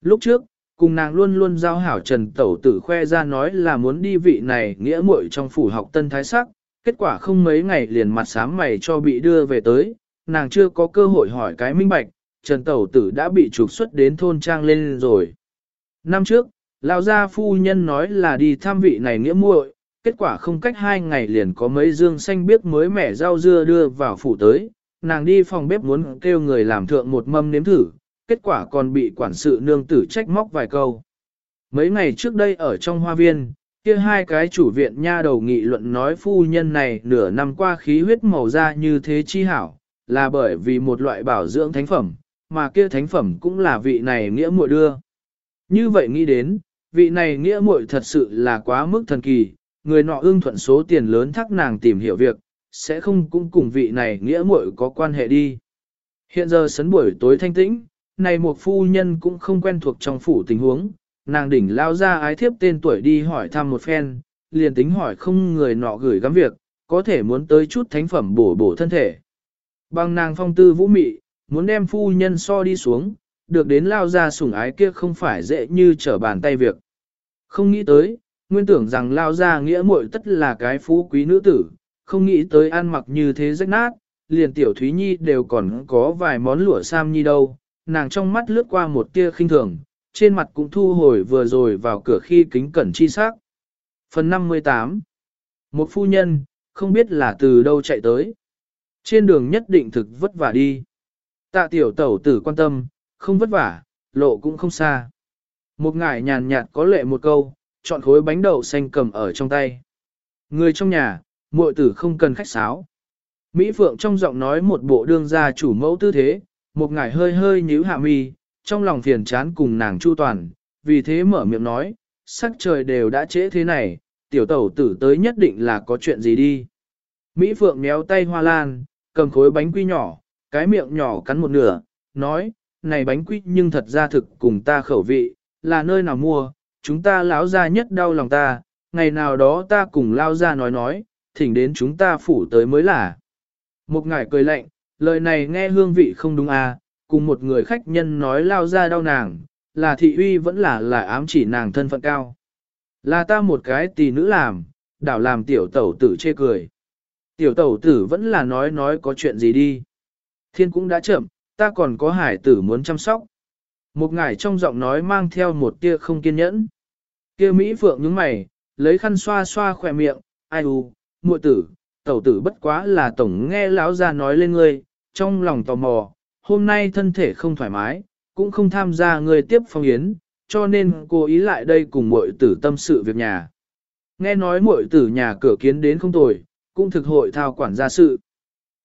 Lúc trước, cùng nàng luôn luôn giao hảo Trần Tẩu Tử khoe ra nói là muốn đi vị này nghĩa muội trong phủ học tân thái sắc, kết quả không mấy ngày liền mặt sám mày cho bị đưa về tới, nàng chưa có cơ hội hỏi cái minh bạch, Trần Tẩu Tử đã bị trục xuất đến thôn trang lên rồi. Năm trước, Lão gia phu nhân nói là đi thăm vị này nghĩa muội, kết quả không cách hai ngày liền có mấy dương xanh biếc mới mẻ rau dưa đưa vào phủ tới, nàng đi phòng bếp muốn kêu người làm thượng một mâm nếm thử, kết quả còn bị quản sự nương tử trách móc vài câu. Mấy ngày trước đây ở trong hoa viên, kia hai cái chủ viện nha đầu nghị luận nói phu nhân này nửa năm qua khí huyết màu da như thế chi hảo, là bởi vì một loại bảo dưỡng thánh phẩm, mà kia thánh phẩm cũng là vị này nghĩa muội đưa. Như vậy nghĩ đến, vị này nghĩa muội thật sự là quá mức thần kỳ, người nọ ưng thuận số tiền lớn thắc nàng tìm hiểu việc, sẽ không cũng cùng vị này nghĩa muội có quan hệ đi. Hiện giờ sấn buổi tối thanh tĩnh, này một phu nhân cũng không quen thuộc trong phủ tình huống, nàng đỉnh lao ra ái thiếp tên tuổi đi hỏi thăm một phen, liền tính hỏi không người nọ gửi gắm việc, có thể muốn tới chút thánh phẩm bổ bổ thân thể. Bằng nàng phong tư vũ mị, muốn đem phu nhân so đi xuống, được đến lao ra sủng ái kia không phải dễ như trở bàn tay việc. Không nghĩ tới, nguyên tưởng rằng lao ra nghĩa muội tất là cái phú quý nữ tử, không nghĩ tới ăn mặc như thế rách nát, liền tiểu Thúy Nhi đều còn có vài món lụa sam nhi đâu, nàng trong mắt lướt qua một tia khinh thường, trên mặt cũng thu hồi vừa rồi vào cửa khi kính cẩn chi sắc. Phần 58 Một phu nhân, không biết là từ đâu chạy tới. Trên đường nhất định thực vất vả đi. Tạ tiểu tẩu tử quan tâm, không vất vả, lộ cũng không xa. Một ngải nhàn nhạt có lệ một câu, chọn khối bánh đậu xanh cầm ở trong tay. Người trong nhà, muội tử không cần khách sáo. Mỹ Phượng trong giọng nói một bộ đương gia chủ mẫu tư thế, một ngải hơi hơi nhíu hạ mi, trong lòng phiền chán cùng nàng chu toàn, vì thế mở miệng nói, sắc trời đều đã trễ thế này, tiểu tẩu tử tới nhất định là có chuyện gì đi. Mỹ Phượng méo tay hoa lan, cầm khối bánh quy nhỏ, cái miệng nhỏ cắn một nửa, nói, này bánh quy nhưng thật ra thực cùng ta khẩu vị, là nơi nào mua, chúng ta lão ra nhất đau lòng ta, ngày nào đó ta cùng lao ra nói nói, thỉnh đến chúng ta phủ tới mới là. Một ngải cười lạnh, lời này nghe hương vị không đúng à, cùng một người khách nhân nói lao ra đau nàng, là thị uy vẫn là là ám chỉ nàng thân phận cao. Là ta một cái tỷ nữ làm, đảo làm tiểu tẩu tử chê cười. Tiểu tẩu tử vẫn là nói nói có chuyện gì đi. Thiên cũng đã chậm, ta còn có hải tử muốn chăm sóc. Một ngải trong giọng nói mang theo một tia không kiên nhẫn. Kia Mỹ Phượng nhướng mày, lấy khăn xoa xoa khỏe miệng, ai u, muội tử, tẩu tử bất quá là tổng nghe lão ra nói lên ngươi, trong lòng tò mò, hôm nay thân thể không thoải mái, cũng không tham gia người tiếp phong yến, cho nên cô ý lại đây cùng muội tử tâm sự việc nhà. Nghe nói muội tử nhà cửa kiến đến không tồi, cũng thực hội thao quản gia sự.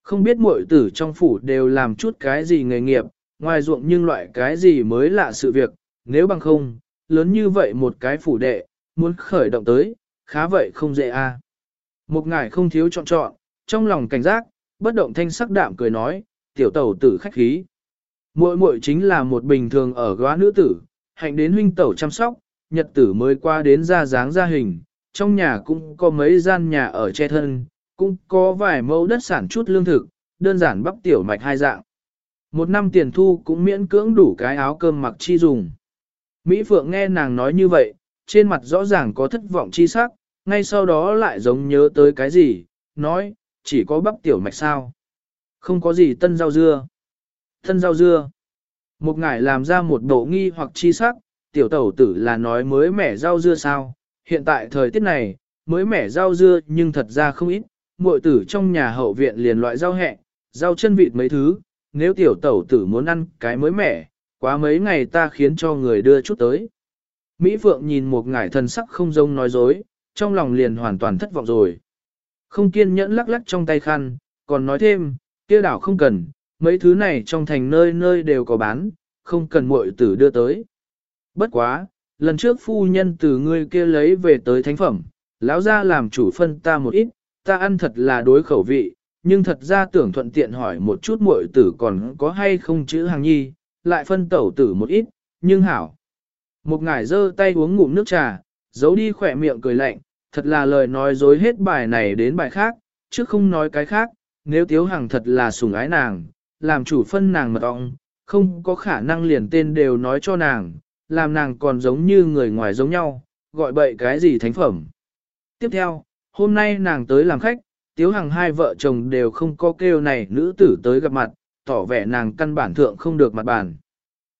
Không biết muội tử trong phủ đều làm chút cái gì nghề nghiệp, ngoài ruộng nhưng loại cái gì mới lạ sự việc, nếu bằng không, lớn như vậy một cái phủ đệ, muốn khởi động tới, khá vậy không dễ a. À. Một ngài không thiếu chọn chọn, trong lòng cảnh giác, bất động thanh sắc đạm cười nói, tiểu tẩu tử khách khí. Muội muội chính là một bình thường ở góa nữ tử, hạnh đến huynh tẩu chăm sóc, nhật tử mới qua đến ra dáng ra hình, trong nhà cũng có mấy gian nhà ở che thân, cũng có vài mẫu đất sản chút lương thực, đơn giản bắp tiểu mạch hai dạng. Một năm tiền thu cũng miễn cưỡng đủ cái áo cơm mặc chi dùng. Mỹ Phượng nghe nàng nói như vậy, trên mặt rõ ràng có thất vọng chi sắc, ngay sau đó lại giống nhớ tới cái gì, nói, chỉ có bắp tiểu mạch sao. Không có gì tân rau dưa. Tân rau dưa. Một ngải làm ra một bộ nghi hoặc chi sắc, tiểu tẩu tử là nói mới mẻ rau dưa sao. Hiện tại thời tiết này, mới mẻ rau dưa nhưng thật ra không ít, Mội tử trong nhà hậu viện liền loại rau hẹ, rau chân vịt mấy thứ, nếu tiểu tẩu tử muốn ăn cái mới mẻ, quá mấy ngày ta khiến cho người đưa chút tới. Mỹ Phượng nhìn một ngải thần sắc không dông nói dối, trong lòng liền hoàn toàn thất vọng rồi. Không kiên nhẫn lắc lắc trong tay khăn, còn nói thêm, kia đảo không cần, mấy thứ này trong thành nơi nơi đều có bán, không cần muội tử đưa tới. Bất quá, lần trước phu nhân từ ngươi kia lấy về tới thánh phẩm, lão ra làm chủ phân ta một ít, ta ăn thật là đối khẩu vị, nhưng thật ra tưởng thuận tiện hỏi một chút muội tử còn có hay không chữ hàng nhi, lại phân tẩu tử một ít, nhưng hảo. Một ngải giơ tay uống ngụm nước trà, giấu đi khỏe miệng cười lạnh, thật là lời nói dối hết bài này đến bài khác, chứ không nói cái khác, nếu tiếu hằng thật là sủng ái nàng, làm chủ phân nàng mật ong, không có khả năng liền tên đều nói cho nàng, làm nàng còn giống như người ngoài giống nhau, gọi bậy cái gì thánh phẩm. Tiếp theo, hôm nay nàng tới làm khách, tiếu hằng hai vợ chồng đều không có kêu này nữ tử tới gặp mặt, tỏ vẻ nàng căn bản thượng không được mặt bàn.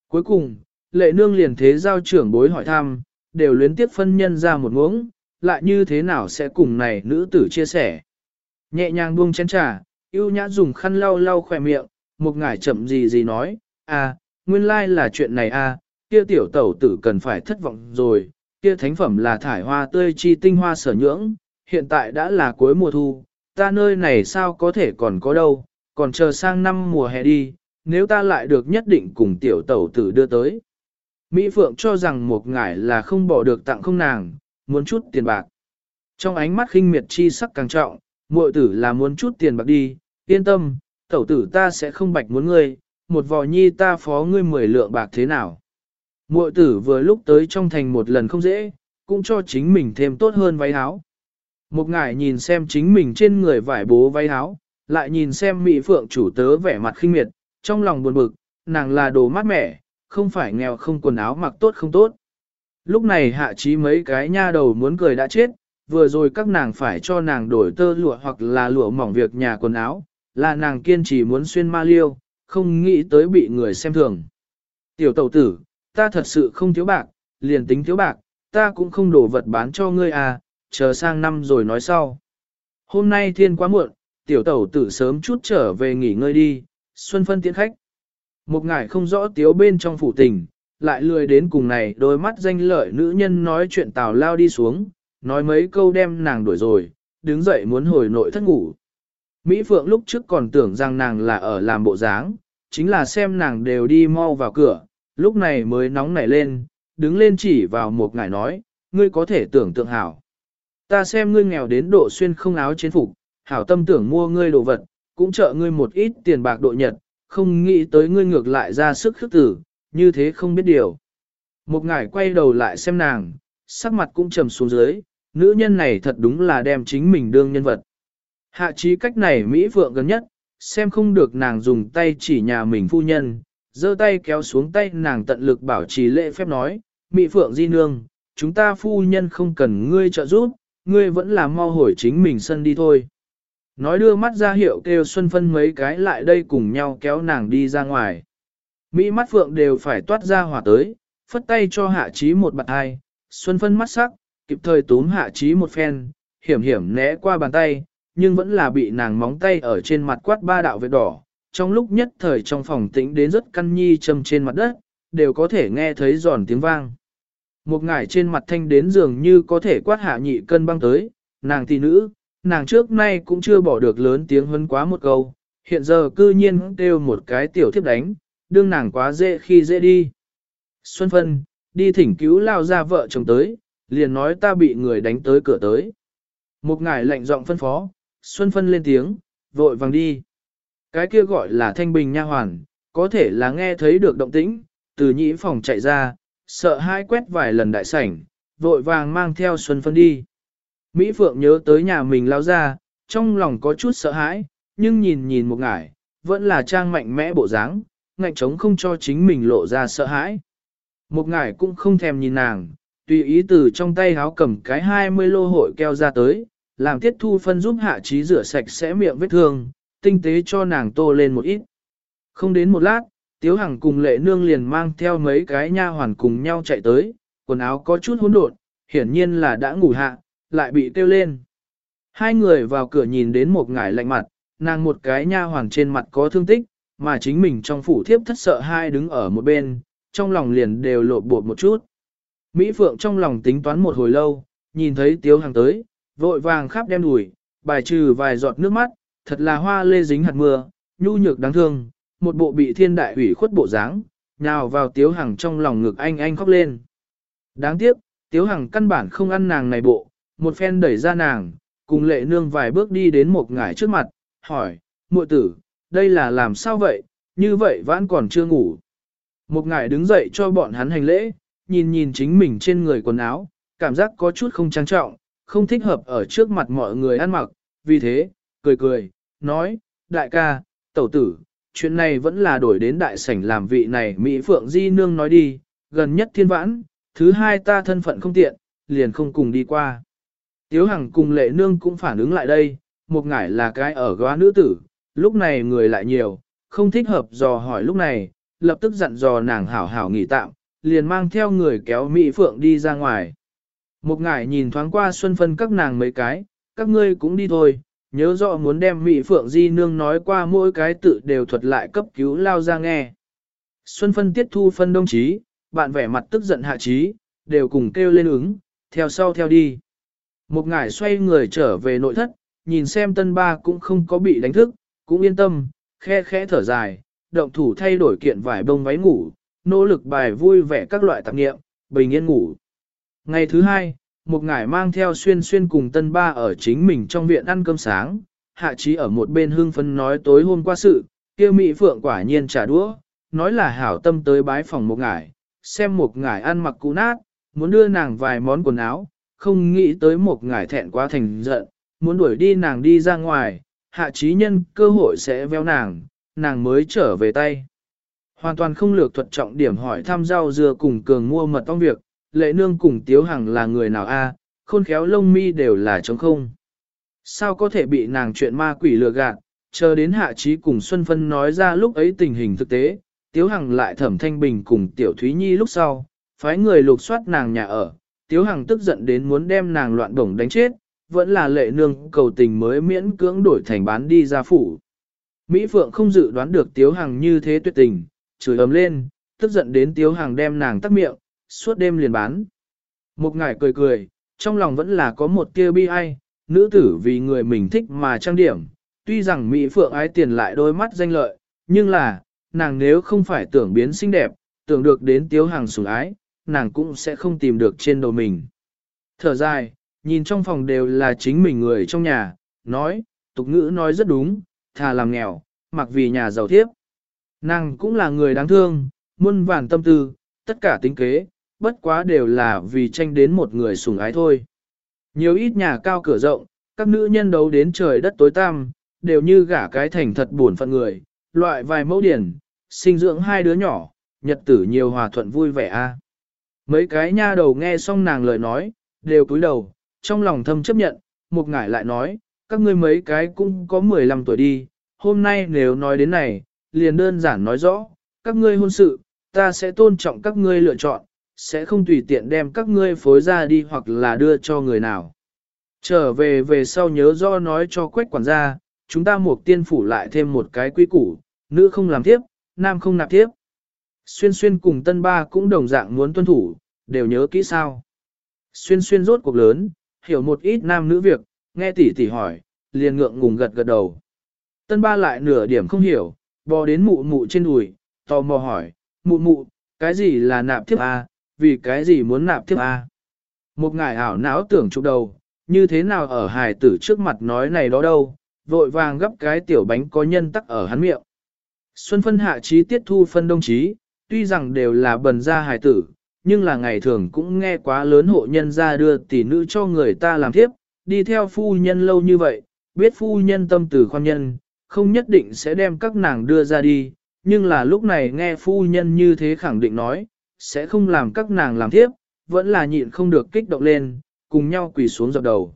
Cuối cùng, lệ nương liền thế giao trưởng bối hỏi thăm, đều luyến tiếp phân nhân ra một ngưỡng, lại như thế nào sẽ cùng này nữ tử chia sẻ. Nhẹ nhàng buông chén trà, yêu nhã dùng khăn lau lau khỏe miệng, một ngải chậm gì gì nói, à, nguyên lai là chuyện này à, kia tiểu tẩu tử cần phải thất vọng rồi, kia thánh phẩm là thải hoa tươi chi tinh hoa sở nhưỡng, hiện tại đã là cuối mùa thu, ta nơi này sao có thể còn có đâu, còn chờ sang năm mùa hè đi, nếu ta lại được nhất định cùng tiểu tẩu tử đưa tới. Mỹ Phượng cho rằng một ngải là không bỏ được tặng không nàng, muốn chút tiền bạc. Trong ánh mắt khinh miệt chi sắc càng trọng, muội tử là muốn chút tiền bạc đi, yên tâm, tẩu tử ta sẽ không bạch muốn ngươi, một vò nhi ta phó ngươi mười lượng bạc thế nào. Muội tử vừa lúc tới trong thành một lần không dễ, cũng cho chính mình thêm tốt hơn váy áo. Một ngải nhìn xem chính mình trên người vải bố váy áo, lại nhìn xem mỹ phượng chủ tớ vẻ mặt khinh miệt, trong lòng buồn bực, nàng là đồ mát mẻ, không phải nghèo không quần áo mặc tốt không tốt. Lúc này hạ trí mấy cái nha đầu muốn cười đã chết, vừa rồi các nàng phải cho nàng đổi tơ lụa hoặc là lụa mỏng việc nhà quần áo, là nàng kiên trì muốn xuyên ma liêu, không nghĩ tới bị người xem thường. Tiểu tẩu tử, ta thật sự không thiếu bạc, liền tính thiếu bạc, ta cũng không đổ vật bán cho ngươi à, chờ sang năm rồi nói sau. Hôm nay thiên quá muộn, tiểu tẩu tử sớm chút trở về nghỉ ngơi đi, xuân phân tiễn khách. Một ngày không rõ tiếu bên trong phủ tình, lại lười đến cùng này đôi mắt danh lợi nữ nhân nói chuyện tào lao đi xuống, nói mấy câu đem nàng đuổi rồi, đứng dậy muốn hồi nội thất ngủ. Mỹ Phượng lúc trước còn tưởng rằng nàng là ở làm bộ dáng, chính là xem nàng đều đi mau vào cửa, lúc này mới nóng nảy lên, đứng lên chỉ vào một ngải nói, ngươi có thể tưởng tượng hảo. Ta xem ngươi nghèo đến độ xuyên không áo chiến phục, hảo tâm tưởng mua ngươi đồ vật, cũng trợ ngươi một ít tiền bạc độ nhật, không nghĩ tới ngươi ngược lại ra sức khước tử, như thế không biết điều. Một ngải quay đầu lại xem nàng, sắc mặt cũng trầm xuống dưới, nữ nhân này thật đúng là đem chính mình đương nhân vật. Hạ trí cách này Mỹ vượng gần nhất, xem không được nàng dùng tay chỉ nhà mình phu nhân, giơ tay kéo xuống tay nàng tận lực bảo trì lễ phép nói, Mỹ Phượng di nương, chúng ta phu nhân không cần ngươi trợ giúp, ngươi vẫn là mau hồi chính mình sân đi thôi. Nói đưa mắt ra hiệu kêu Xuân Phân mấy cái lại đây cùng nhau kéo nàng đi ra ngoài. Mỹ mắt Phượng đều phải toát ra hỏa tới, phất tay cho hạ trí một bạn hai, Xuân Phân mắt sắc, kịp thời túm hạ trí một phen, hiểm hiểm né qua bàn tay, nhưng vẫn là bị nàng móng tay ở trên mặt quát ba đạo vết đỏ. Trong lúc nhất thời trong phòng tĩnh đến rất căn nhi châm trên mặt đất, đều có thể nghe thấy giòn tiếng vang. Một ngải trên mặt thanh đến dường như có thể quát hạ nhị cân băng tới, nàng tỷ nữ, nàng trước nay cũng chưa bỏ được lớn tiếng hơn quá một câu, hiện giờ cư nhiên kêu một cái tiểu thiếp đánh, đương nàng quá dễ khi dễ đi. Xuân Phân, đi thỉnh cứu lao ra vợ chồng tới, liền nói ta bị người đánh tới cửa tới. Một ngải lạnh giọng phân phó, Xuân Phân lên tiếng, vội vàng đi. Cái kia gọi là thanh bình nha hoàn, có thể là nghe thấy được động tĩnh, từ nhĩ phòng chạy ra, sợ hai quét vài lần đại sảnh, vội vàng mang theo Xuân Phân đi. Mỹ Phượng nhớ tới nhà mình lao ra, trong lòng có chút sợ hãi, nhưng nhìn nhìn một ngải, vẫn là trang mạnh mẽ bộ dáng, ngạnh trống không cho chính mình lộ ra sợ hãi. Một ngải cũng không thèm nhìn nàng, tùy ý từ trong tay háo cầm cái 20 lô hội keo ra tới, làm tiết thu phân giúp hạ trí rửa sạch sẽ miệng vết thương, tinh tế cho nàng tô lên một ít. Không đến một lát, Tiếu Hằng cùng lệ nương liền mang theo mấy cái nha hoàn cùng nhau chạy tới, quần áo có chút hỗn độn, hiển nhiên là đã ngủ hạ, lại bị kêu lên. Hai người vào cửa nhìn đến một ngải lạnh mặt, nàng một cái nha hoàn trên mặt có thương tích, mà chính mình trong phủ thiếp thất sợ hai đứng ở một bên, trong lòng liền đều lộ bột một chút. Mỹ Phượng trong lòng tính toán một hồi lâu, nhìn thấy Tiếu Hằng tới, vội vàng khắp đem đùi, bài trừ vài giọt nước mắt, thật là hoa lê dính hạt mưa, nhu nhược đáng thương, một bộ bị thiên đại ủy khuất bộ dáng, nào vào Tiếu Hằng trong lòng ngực anh anh khóc lên. Đáng tiếc, Tiếu Hằng căn bản không ăn nàng này bộ, một phen đẩy ra nàng, cùng lệ nương vài bước đi đến một ngải trước mặt, hỏi, muội tử, đây là làm sao vậy, như vậy vãn còn chưa ngủ. Một ngài đứng dậy cho bọn hắn hành lễ, nhìn nhìn chính mình trên người quần áo, cảm giác có chút không trang trọng, không thích hợp ở trước mặt mọi người ăn mặc, vì thế, cười cười, nói, đại ca, tẩu tử, chuyện này vẫn là đổi đến đại sảnh làm vị này Mỹ Phượng Di Nương nói đi, gần nhất thiên vãn, thứ hai ta thân phận không tiện, liền không cùng đi qua. Tiếu Hằng cùng lệ nương cũng phản ứng lại đây, một ngải là cái ở góa nữ tử, lúc này người lại nhiều, không thích hợp dò hỏi lúc này, lập tức dặn dò nàng hảo hảo nghỉ tạm, liền mang theo người kéo Mỹ Phượng đi ra ngoài. Một ngải nhìn thoáng qua xuân phân các nàng mấy cái, các ngươi cũng đi thôi, nhớ rõ muốn đem Mỹ Phượng Di Nương nói qua mỗi cái tự đều thuật lại cấp cứu lao ra nghe. Xuân phân tiết thu phân đông chí, bạn vẻ mặt tức giận hạ trí, đều cùng kêu lên ứng, theo sau theo đi. Một ngải xoay người trở về nội thất, nhìn xem tân ba cũng không có bị đánh thức, cũng yên tâm, khe khẽ thở dài, động thủ thay đổi kiện vải bông váy ngủ, nỗ lực bài vui vẻ các loại tạp nghiệm, bình yên ngủ. Ngày thứ hai, một ngải mang theo xuyên xuyên cùng tân ba ở chính mình trong viện ăn cơm sáng, hạ trí ở một bên hương phấn nói tối hôm qua sự, kia mỹ phượng quả nhiên trả đũa, nói là hảo tâm tới bái phòng một ngải, xem một ngải ăn mặc cũ nát, muốn đưa nàng vài món quần áo, không nghĩ tới một ngải thẹn quá thành giận, muốn đuổi đi nàng đi ra ngoài, hạ trí nhân cơ hội sẽ veo nàng, nàng mới trở về tay. Hoàn toàn không lược thuật trọng điểm hỏi thăm rau dưa cùng cường mua mật ong việc, lệ nương cùng tiếu hằng là người nào a khôn khéo lông mi đều là trống không. Sao có thể bị nàng chuyện ma quỷ lừa gạt, chờ đến hạ trí cùng Xuân Phân nói ra lúc ấy tình hình thực tế, tiếu hằng lại thẩm thanh bình cùng tiểu Thúy Nhi lúc sau, phái người lục soát nàng nhà ở, tiếu hằng tức giận đến muốn đem nàng loạn bổng đánh chết, vẫn là lệ nương cầu tình mới miễn cưỡng đổi thành bán đi ra phủ. Mỹ Phượng không dự đoán được tiếu hằng như thế tuyệt tình, chửi ấm lên, tức giận đến tiếu hằng đem nàng tắt miệng, suốt đêm liền bán. Một ngải cười cười, trong lòng vẫn là có một tia bi ai, nữ tử vì người mình thích mà trang điểm, tuy rằng Mỹ Phượng ái tiền lại đôi mắt danh lợi, nhưng là, nàng nếu không phải tưởng biến xinh đẹp, tưởng được đến tiếu hàng sủng ái, nàng cũng sẽ không tìm được trên đầu mình. Thở dài, nhìn trong phòng đều là chính mình người trong nhà, nói, tục ngữ nói rất đúng, thà làm nghèo, mặc vì nhà giàu thiếp. Nàng cũng là người đáng thương, muôn vàn tâm tư, tất cả tính kế, bất quá đều là vì tranh đến một người sủng ái thôi. Nhiều ít nhà cao cửa rộng, các nữ nhân đấu đến trời đất tối tăm, đều như gả cái thành thật buồn phận người, loại vài mẫu điển, sinh dưỡng hai đứa nhỏ, nhật tử nhiều hòa thuận vui vẻ a. Mấy cái nha đầu nghe xong nàng lời nói, đều cúi đầu, trong lòng thâm chấp nhận, một ngải lại nói, các ngươi mấy cái cũng có 15 tuổi đi, hôm nay nếu nói đến này, liền đơn giản nói rõ, các ngươi hôn sự, ta sẽ tôn trọng các ngươi lựa chọn, sẽ không tùy tiện đem các ngươi phối ra đi hoặc là đưa cho người nào. Trở về về sau nhớ do nói cho quách quản gia, chúng ta một tiên phủ lại thêm một cái quy củ, nữ không làm tiếp, nam không nạp tiếp. Xuyên xuyên cùng tân ba cũng đồng dạng muốn tuân thủ, đều nhớ kỹ sao. Xuyên xuyên rốt cuộc lớn, hiểu một ít nam nữ việc, nghe tỷ tỷ hỏi, liền ngượng ngùng gật gật đầu. Tân ba lại nửa điểm không hiểu, bò đến mụ mụ trên đùi, tò mò hỏi, mụ mụ, cái gì là nạp thiếp A, vì cái gì muốn nạp thiếp A. Một ngài ảo não tưởng chụp đầu, như thế nào ở hài tử trước mặt nói này đó đâu, vội vàng gấp cái tiểu bánh có nhân tắc ở hắn miệng. Xuân phân hạ trí tiết thu phân đông chí, tuy rằng đều là bần gia hài tử, nhưng là ngày thường cũng nghe quá lớn hộ nhân ra đưa tỷ nữ cho người ta làm thiếp, đi theo phu nhân lâu như vậy, biết phu nhân tâm từ khoan nhân, không nhất định sẽ đem các nàng đưa ra đi, nhưng là lúc này nghe phu nhân như thế khẳng định nói, sẽ không làm các nàng làm thiếp, vẫn là nhịn không được kích động lên, cùng nhau quỳ xuống dập đầu.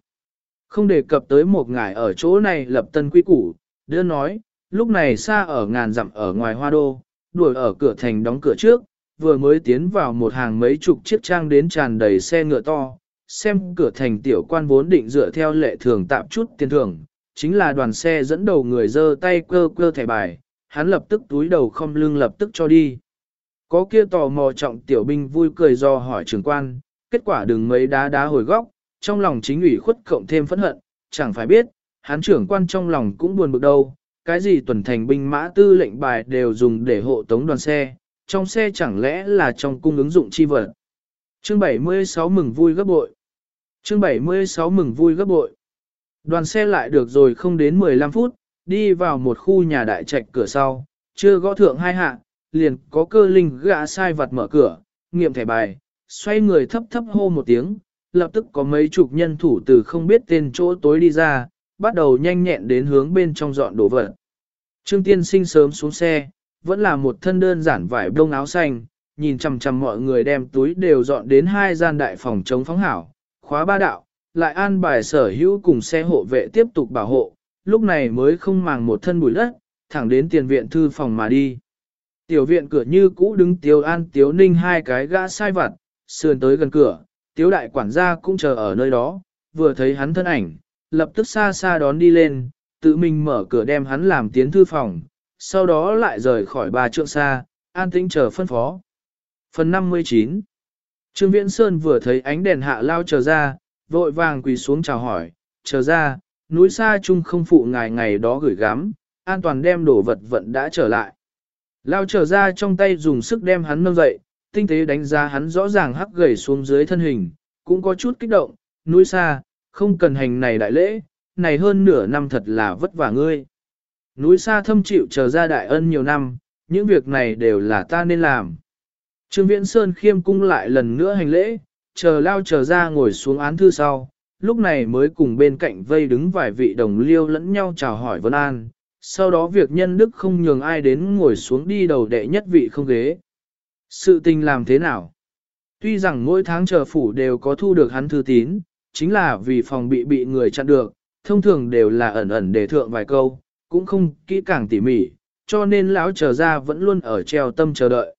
Không đề cập tới một ngải ở chỗ này lập tân quy củ, đưa nói, lúc này xa ở ngàn dặm ở ngoài hoa đô, đuổi ở cửa thành đóng cửa trước, vừa mới tiến vào một hàng mấy chục chiếc trang đến tràn đầy xe ngựa to, xem cửa thành tiểu quan vốn định dựa theo lệ thường tạm chút tiền thưởng, chính là đoàn xe dẫn đầu người dơ tay cơ cơ thẻ bài, hắn lập tức túi đầu không lưng lập tức cho đi. Có kia tò mò trọng tiểu binh vui cười do hỏi trưởng quan, kết quả đừng mấy đá đá hồi góc, trong lòng chính ủy khuất cộng thêm phẫn hận, chẳng phải biết, hắn trưởng quan trong lòng cũng buồn bực đâu, cái gì tuần thành binh mã tư lệnh bài đều dùng để hộ tống đoàn xe, trong xe chẳng lẽ là trong cung ứng dụng chi vật. Chương 76 mừng vui gấp bội. Chương 76 mừng vui gấp bội. Đoàn xe lại được rồi không đến 15 phút, đi vào một khu nhà đại trạch cửa sau, chưa gõ thượng hai hạ, liền có cơ linh gã sai vật mở cửa, nghiệm thẻ bài, xoay người thấp thấp hô một tiếng, lập tức có mấy chục nhân thủ từ không biết tên chỗ tối đi ra, bắt đầu nhanh nhẹn đến hướng bên trong dọn đồ vật. Trương Tiên sinh sớm xuống xe, vẫn là một thân đơn giản vải bông áo xanh, nhìn chằm chằm mọi người đem túi đều dọn đến hai gian đại phòng chống phóng hảo, khóa ba đạo, lại an bài sở hữu cùng xe hộ vệ tiếp tục bảo hộ, lúc này mới không màng một thân bụi đất, thẳng đến tiền viện thư phòng mà đi. Tiểu viện cửa như cũ đứng Tiếu An Tiếu Ninh hai cái gã sai vặt, sườn tới gần cửa, Tiếu Đại quản gia cũng chờ ở nơi đó, vừa thấy hắn thân ảnh, lập tức xa xa đón đi lên, tự mình mở cửa đem hắn làm tiến thư phòng, sau đó lại rời khỏi ba trượng xa, an tĩnh chờ phân phó. Phần 59 Trương Viễn Sơn vừa thấy ánh đèn hạ lao chờ ra, vội vàng quỳ xuống chào hỏi, chờ ra, núi xa chung không phụ ngài ngày đó gửi gắm, an toàn đem đồ vật vận đã trở lại. Lao trở ra trong tay dùng sức đem hắn nâng dậy, tinh tế đánh giá hắn rõ ràng hắc gầy xuống dưới thân hình, cũng có chút kích động, núi xa, không cần hành này đại lễ, này hơn nửa năm thật là vất vả ngươi. Núi xa thâm chịu chờ ra đại ân nhiều năm, những việc này đều là ta nên làm. Trương Viễn Sơn khiêm cung lại lần nữa hành lễ, chờ lao chờ ra ngồi xuống án thư sau, lúc này mới cùng bên cạnh vây đứng vài vị đồng liêu lẫn nhau chào hỏi Vân An, sau đó việc nhân đức không nhường ai đến ngồi xuống đi đầu đệ nhất vị không ghế. Sự tình làm thế nào? Tuy rằng mỗi tháng chờ phủ đều có thu được hắn thư tín, chính là vì phòng bị bị người chặn được, thông thường đều là ẩn ẩn để thượng vài câu, cũng không kỹ càng tỉ mỉ, cho nên lão chờ ra vẫn luôn ở treo tâm chờ đợi.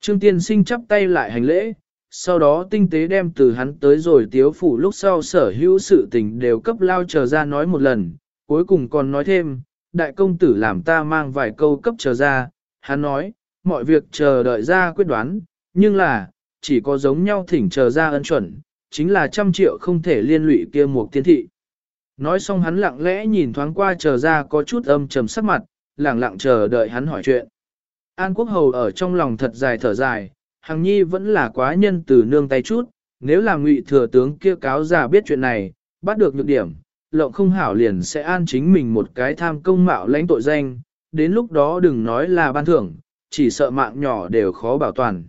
Trương tiên sinh chắp tay lại hành lễ, sau đó tinh tế đem từ hắn tới rồi tiếu phủ lúc sau sở hữu sự tình đều cấp lao chờ ra nói một lần, cuối cùng còn nói thêm, đại công tử làm ta mang vài câu cấp chờ ra, hắn nói, mọi việc chờ đợi ra quyết đoán, nhưng là, chỉ có giống nhau thỉnh chờ ra ân chuẩn, chính là trăm triệu không thể liên lụy kia một tiên thị. Nói xong hắn lặng lẽ nhìn thoáng qua chờ ra có chút âm trầm sắc mặt, lặng lặng chờ đợi hắn hỏi chuyện. An Quốc Hầu ở trong lòng thật dài thở dài, Hằng Nhi vẫn là quá nhân từ nương tay chút, nếu là ngụy thừa tướng kia cáo già biết chuyện này, bắt được nhược điểm, lộng không hảo liền sẽ an chính mình một cái tham công mạo lãnh tội danh, đến lúc đó đừng nói là ban thưởng, chỉ sợ mạng nhỏ đều khó bảo toàn.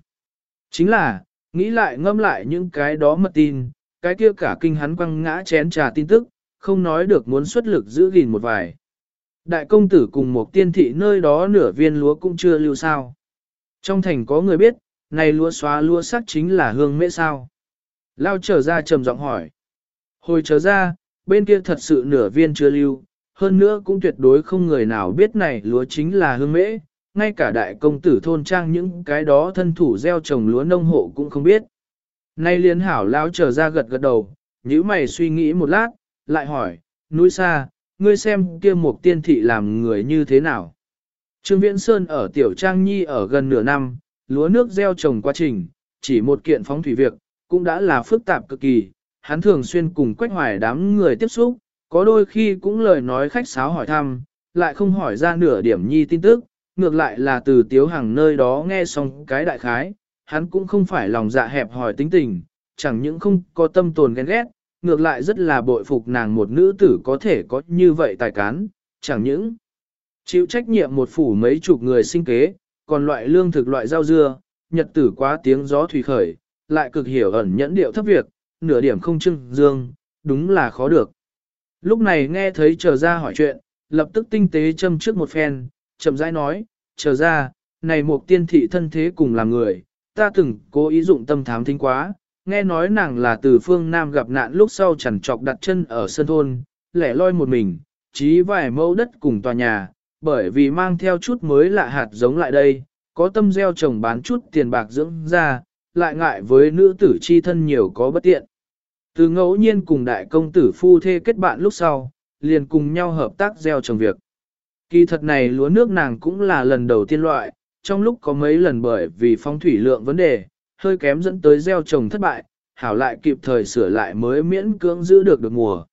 Chính là, nghĩ lại ngâm lại những cái đó mật tin, cái kia cả kinh hắn quăng ngã chén trà tin tức, không nói được muốn xuất lực giữ gìn một vài. Đại công tử cùng một tiên thị nơi đó nửa viên lúa cũng chưa lưu sao. Trong thành có người biết, này lúa xóa lúa sắc chính là hương mễ sao. Lao trở ra trầm giọng hỏi. Hồi trở ra, bên kia thật sự nửa viên chưa lưu, hơn nữa cũng tuyệt đối không người nào biết này lúa chính là hương mễ, ngay cả đại công tử thôn trang những cái đó thân thủ gieo trồng lúa nông hộ cũng không biết. Nay liên hảo lao trở ra gật gật đầu, nhíu mày suy nghĩ một lát, lại hỏi, núi xa, ngươi xem kia một tiên thị làm người như thế nào. Trương Viễn Sơn ở Tiểu Trang Nhi ở gần nửa năm, lúa nước gieo trồng quá trình, chỉ một kiện phóng thủy việc, cũng đã là phức tạp cực kỳ, hắn thường xuyên cùng quách hoài đám người tiếp xúc, có đôi khi cũng lời nói khách sáo hỏi thăm, lại không hỏi ra nửa điểm nhi tin tức, ngược lại là từ tiếu hàng nơi đó nghe xong cái đại khái, hắn cũng không phải lòng dạ hẹp hỏi tính tình, chẳng những không có tâm tồn ghen ghét, ngược lại rất là bội phục nàng một nữ tử có thể có như vậy tài cán, chẳng những chịu trách nhiệm một phủ mấy chục người sinh kế, còn loại lương thực loại rau dưa, nhật tử quá tiếng gió thủy khởi, lại cực hiểu ẩn nhẫn điệu thấp việc, nửa điểm không trưng dương, đúng là khó được. Lúc này nghe thấy trở ra hỏi chuyện, lập tức tinh tế châm trước một phen, chậm rãi nói, trở ra, này một tiên thị thân thế cùng làm người, ta từng cố ý dụng tâm thám thính quá, nghe nói nàng là từ phương Nam gặp nạn lúc sau chẳng chọc đặt chân ở sân thôn, lẻ loi một mình, chí vài mẫu đất cùng tòa nhà, bởi vì mang theo chút mới lạ hạt giống lại đây, có tâm gieo trồng bán chút tiền bạc dưỡng ra, lại ngại với nữ tử chi thân nhiều có bất tiện. Từ ngẫu nhiên cùng đại công tử phu thê kết bạn lúc sau, liền cùng nhau hợp tác gieo trồng việc. Kỳ thật này lúa nước nàng cũng là lần đầu tiên loại, trong lúc có mấy lần bởi vì phong thủy lượng vấn đề, hơi kém dẫn tới gieo trồng thất bại, hảo lại kịp thời sửa lại mới miễn cưỡng giữ được được mùa.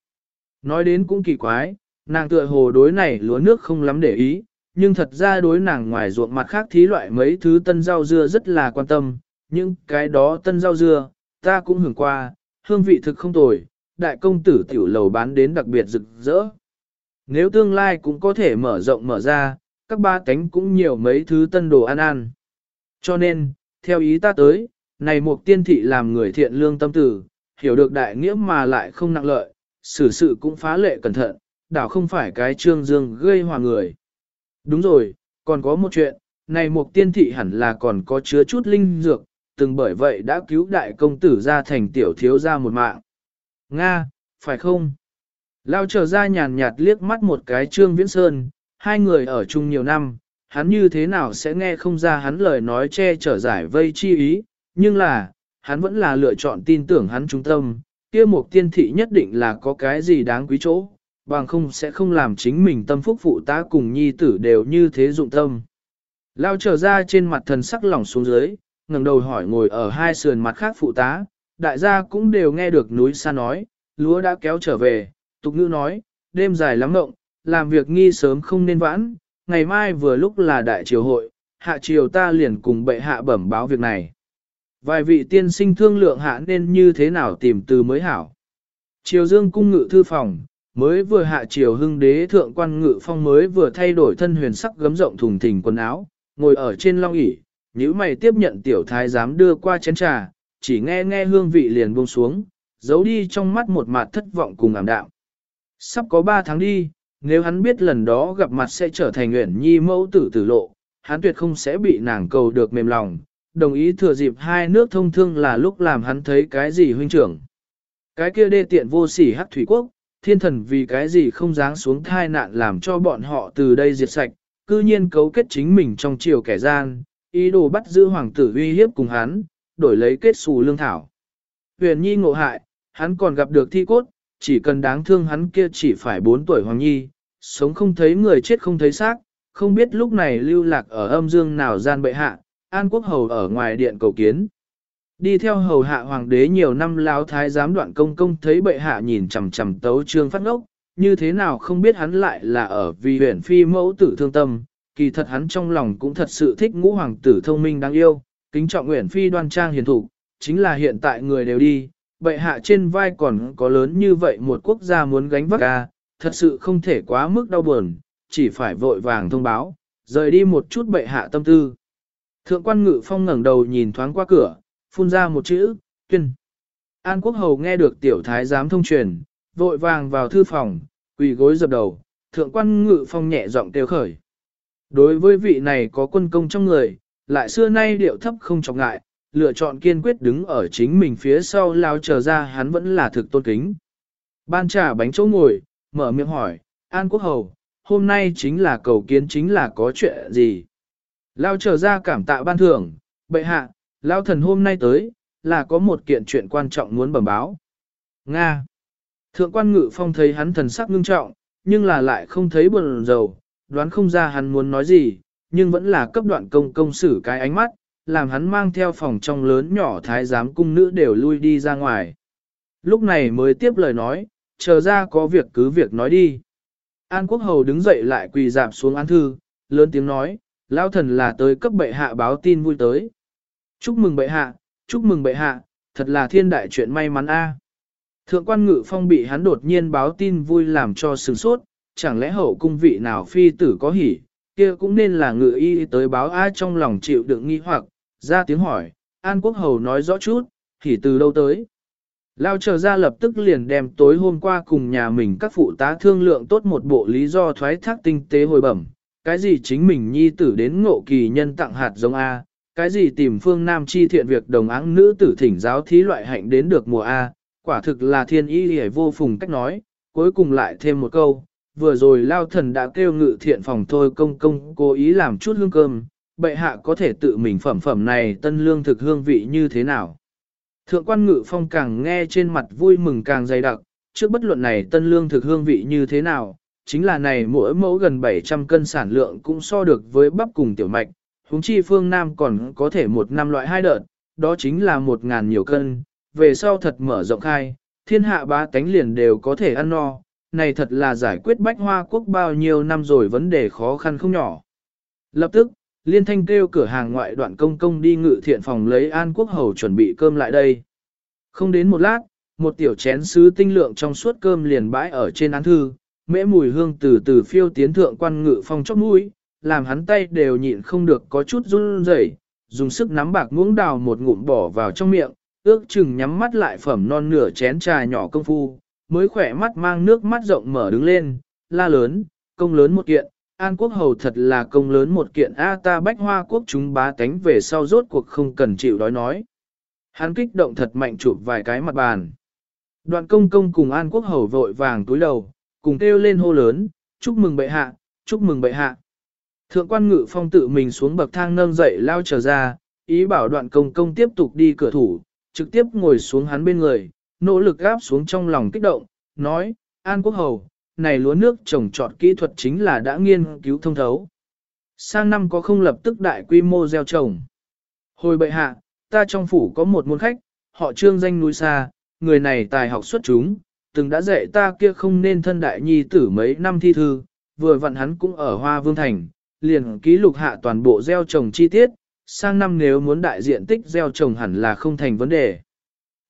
Nói đến cũng kỳ quái, nàng tựa hồ đối này lúa nước không lắm để ý, nhưng thật ra đối nàng ngoài ruộng mặt khác thí loại mấy thứ tân rau dưa rất là quan tâm, nhưng cái đó tân rau dưa, ta cũng hưởng qua, hương vị thực không tồi, đại công tử tiểu lầu bán đến đặc biệt rực rỡ. Nếu tương lai cũng có thể mở rộng mở ra, các ba cánh cũng nhiều mấy thứ tân đồ ăn ăn. Cho nên, theo ý ta tới, này một tiên thị làm người thiện lương tâm tử, hiểu được đại nghĩa mà lại không nặng lợi, xử sự cũng phá lệ cẩn thận, đảo không phải cái trương dương gây hòa người. Đúng rồi, còn có một chuyện, này một tiên thị hẳn là còn có chứa chút linh dược, từng bởi vậy đã cứu đại công tử ra thành tiểu thiếu ra một mạng. Nga, phải không? Lao trở ra nhàn nhạt liếc mắt một cái Trương Viễn Sơn, hai người ở chung nhiều năm, hắn như thế nào sẽ nghe không ra hắn lời nói che chở giải vây chi ý, nhưng là, hắn vẫn là lựa chọn tin tưởng hắn trung tâm, kia một tiên thị nhất định là có cái gì đáng quý chỗ, bằng không sẽ không làm chính mình tâm phúc phụ tá cùng nhi tử đều như thế dụng tâm. Lao trở ra trên mặt thần sắc lỏng xuống dưới, ngẩng đầu hỏi ngồi ở hai sườn mặt khác phụ tá, đại gia cũng đều nghe được núi xa nói, lúa đã kéo trở về, tục ngữ nói, đêm dài lắm ngộng, làm việc nghi sớm không nên vãn, ngày mai vừa lúc là đại triều hội, hạ triều ta liền cùng bệ hạ bẩm báo việc này. Vài vị tiên sinh thương lượng hạ nên như thế nào tìm từ mới hảo. Triều dương cung ngự thư phòng, mới vừa hạ triều hưng đế thượng quan ngự phong mới vừa thay đổi thân huyền sắc gấm rộng thùng thình quần áo, ngồi ở trên long ỷ nếu mày tiếp nhận tiểu thái giám đưa qua chén trà, chỉ nghe nghe hương vị liền buông xuống, giấu đi trong mắt một mặt thất vọng cùng ảm đạm. Sắp có ba tháng đi, nếu hắn biết lần đó gặp mặt sẽ trở thành nguyện nhi mẫu tử tử lộ, hắn tuyệt không sẽ bị nàng cầu được mềm lòng, đồng ý thừa dịp hai nước thông thương là lúc làm hắn thấy cái gì huynh trưởng. Cái kia đê tiện vô sỉ hắc thủy quốc, thiên thần vì cái gì không dáng xuống thai nạn làm cho bọn họ từ đây diệt sạch, cư nhiên cấu kết chính mình trong chiều kẻ gian, ý đồ bắt giữ hoàng tử uy hiếp cùng hắn, đổi lấy kết xù lương thảo. Huyền nhi ngộ hại, hắn còn gặp được thi cốt, chỉ cần đáng thương hắn kia chỉ phải 4 tuổi hoàng nhi, sống không thấy người chết không thấy xác, không biết lúc này lưu lạc ở âm dương nào gian bệ hạ, an quốc hầu ở ngoài điện cầu kiến. Đi theo hầu hạ hoàng đế nhiều năm láo thái giám đoạn công công thấy bệ hạ nhìn chằm chằm tấu trương phát ngốc, như thế nào không biết hắn lại là ở vì huyền phi mẫu tử thương tâm, kỳ thật hắn trong lòng cũng thật sự thích ngũ hoàng tử thông minh đáng yêu, kính trọng huyền phi đoan trang hiền thủ, chính là hiện tại người đều đi, bệ hạ trên vai còn có lớn như vậy một quốc gia muốn gánh vác ca, thật sự không thể quá mức đau buồn, chỉ phải vội vàng thông báo, rời đi một chút bệ hạ tâm tư. Thượng quan ngự phong ngẩng đầu nhìn thoáng qua cửa, phun ra một chữ, tuyên. An quốc hầu nghe được tiểu thái giám thông truyền, vội vàng vào thư phòng, quỳ gối dập đầu, thượng quan ngự phong nhẹ giọng kêu khởi. Đối với vị này có quân công trong người, lại xưa nay điệu thấp không trọng ngại, lựa chọn kiên quyết đứng ở chính mình phía sau lao chờ ra hắn vẫn là thực tôn kính. Ban trà bánh chỗ ngồi, mở miệng hỏi, An Quốc Hầu, hôm nay chính là cầu kiến chính là có chuyện gì? Lao trở ra cảm tạ ban thưởng, bệ hạ, Lao thần hôm nay tới, là có một kiện chuyện quan trọng muốn bẩm báo. Nga. Thượng quan ngự phong thấy hắn thần sắc ngưng trọng, nhưng là lại không thấy buồn rầu, đoán không ra hắn muốn nói gì, nhưng vẫn là cấp đoạn công công xử cái ánh mắt, làm hắn mang theo phòng trong lớn nhỏ thái giám cung nữ đều lui đi ra ngoài. Lúc này mới tiếp lời nói, chờ ra có việc cứ việc nói đi. An Quốc Hầu đứng dậy lại quỳ dạp xuống án thư, lớn tiếng nói, Lao thần là tới cấp bệ hạ báo tin vui tới. Chúc mừng bệ hạ, chúc mừng bệ hạ, thật là thiên đại chuyện may mắn a. Thượng quan ngự phong bị hắn đột nhiên báo tin vui làm cho sừng sốt, chẳng lẽ hậu cung vị nào phi tử có hỉ, kia cũng nên là ngự y tới báo a trong lòng chịu đựng nghi hoặc, ra tiếng hỏi, An Quốc Hầu nói rõ chút, hỉ từ đâu tới. Lao trở ra lập tức liền đem tối hôm qua cùng nhà mình các phụ tá thương lượng tốt một bộ lý do thoái thác tinh tế hồi bẩm, cái gì chính mình nhi tử đến ngộ kỳ nhân tặng hạt giống A, cái gì tìm phương nam chi thiện việc đồng áng nữ tử thỉnh giáo thí loại hạnh đến được mùa A, quả thực là thiên y hề vô phùng cách nói, cuối cùng lại thêm một câu, vừa rồi lao thần đã kêu ngự thiện phòng thôi công công cố ý làm chút hương cơm, bệ hạ có thể tự mình phẩm phẩm này tân lương thực hương vị như thế nào. Thượng quan ngự phong càng nghe trên mặt vui mừng càng dày đặc, trước bất luận này tân lương thực hương vị như thế nào, chính là này mỗi mẫu gần 700 cân sản lượng cũng so được với bắp cùng tiểu mạch, huống chi phương Nam còn có thể một năm loại hai đợt, đó chính là một ngàn nhiều cân, về sau thật mở rộng khai, thiên hạ ba tánh liền đều có thể ăn no, này thật là giải quyết bách hoa quốc bao nhiêu năm rồi vấn đề khó khăn không nhỏ. Lập tức, liên thanh kêu cửa hàng ngoại đoạn công công đi ngự thiện phòng lấy an quốc hầu chuẩn bị cơm lại đây. Không đến một lát, một tiểu chén sứ tinh lượng trong suốt cơm liền bãi ở trên án thư, mễ mùi hương từ từ phiêu tiến thượng quan ngự phong chóc mũi, làm hắn tay đều nhịn không được có chút run rẩy, dùng sức nắm bạc muỗng đào một ngụm bỏ vào trong miệng, ước chừng nhắm mắt lại phẩm non nửa chén trà nhỏ công phu, mới khỏe mắt mang nước mắt rộng mở đứng lên, la lớn, công lớn một kiện, An quốc hầu thật là công lớn một kiện A ta bách hoa quốc chúng bá tánh về sau rốt cuộc không cần chịu đói nói. Hắn kích động thật mạnh chụp vài cái mặt bàn. Đoạn công công cùng An quốc hầu vội vàng túi đầu, cùng kêu lên hô lớn, chúc mừng bệ hạ, chúc mừng bệ hạ. Thượng quan ngự phong tự mình xuống bậc thang nâng dậy lao trở ra, ý bảo đoạn công công tiếp tục đi cửa thủ, trực tiếp ngồi xuống hắn bên người, nỗ lực gáp xuống trong lòng kích động, nói, An Quốc Hầu, này lúa nước trồng trọt kỹ thuật chính là đã nghiên cứu thông thấu. Sang năm có không lập tức đại quy mô gieo trồng. Hồi bệ hạ, ta trong phủ có một môn khách, họ trương danh núi xa, người này tài học xuất chúng, từng đã dạy ta kia không nên thân đại nhi tử mấy năm thi thư, vừa vặn hắn cũng ở Hoa Vương Thành, liền ký lục hạ toàn bộ gieo trồng chi tiết, sang năm nếu muốn đại diện tích gieo trồng hẳn là không thành vấn đề.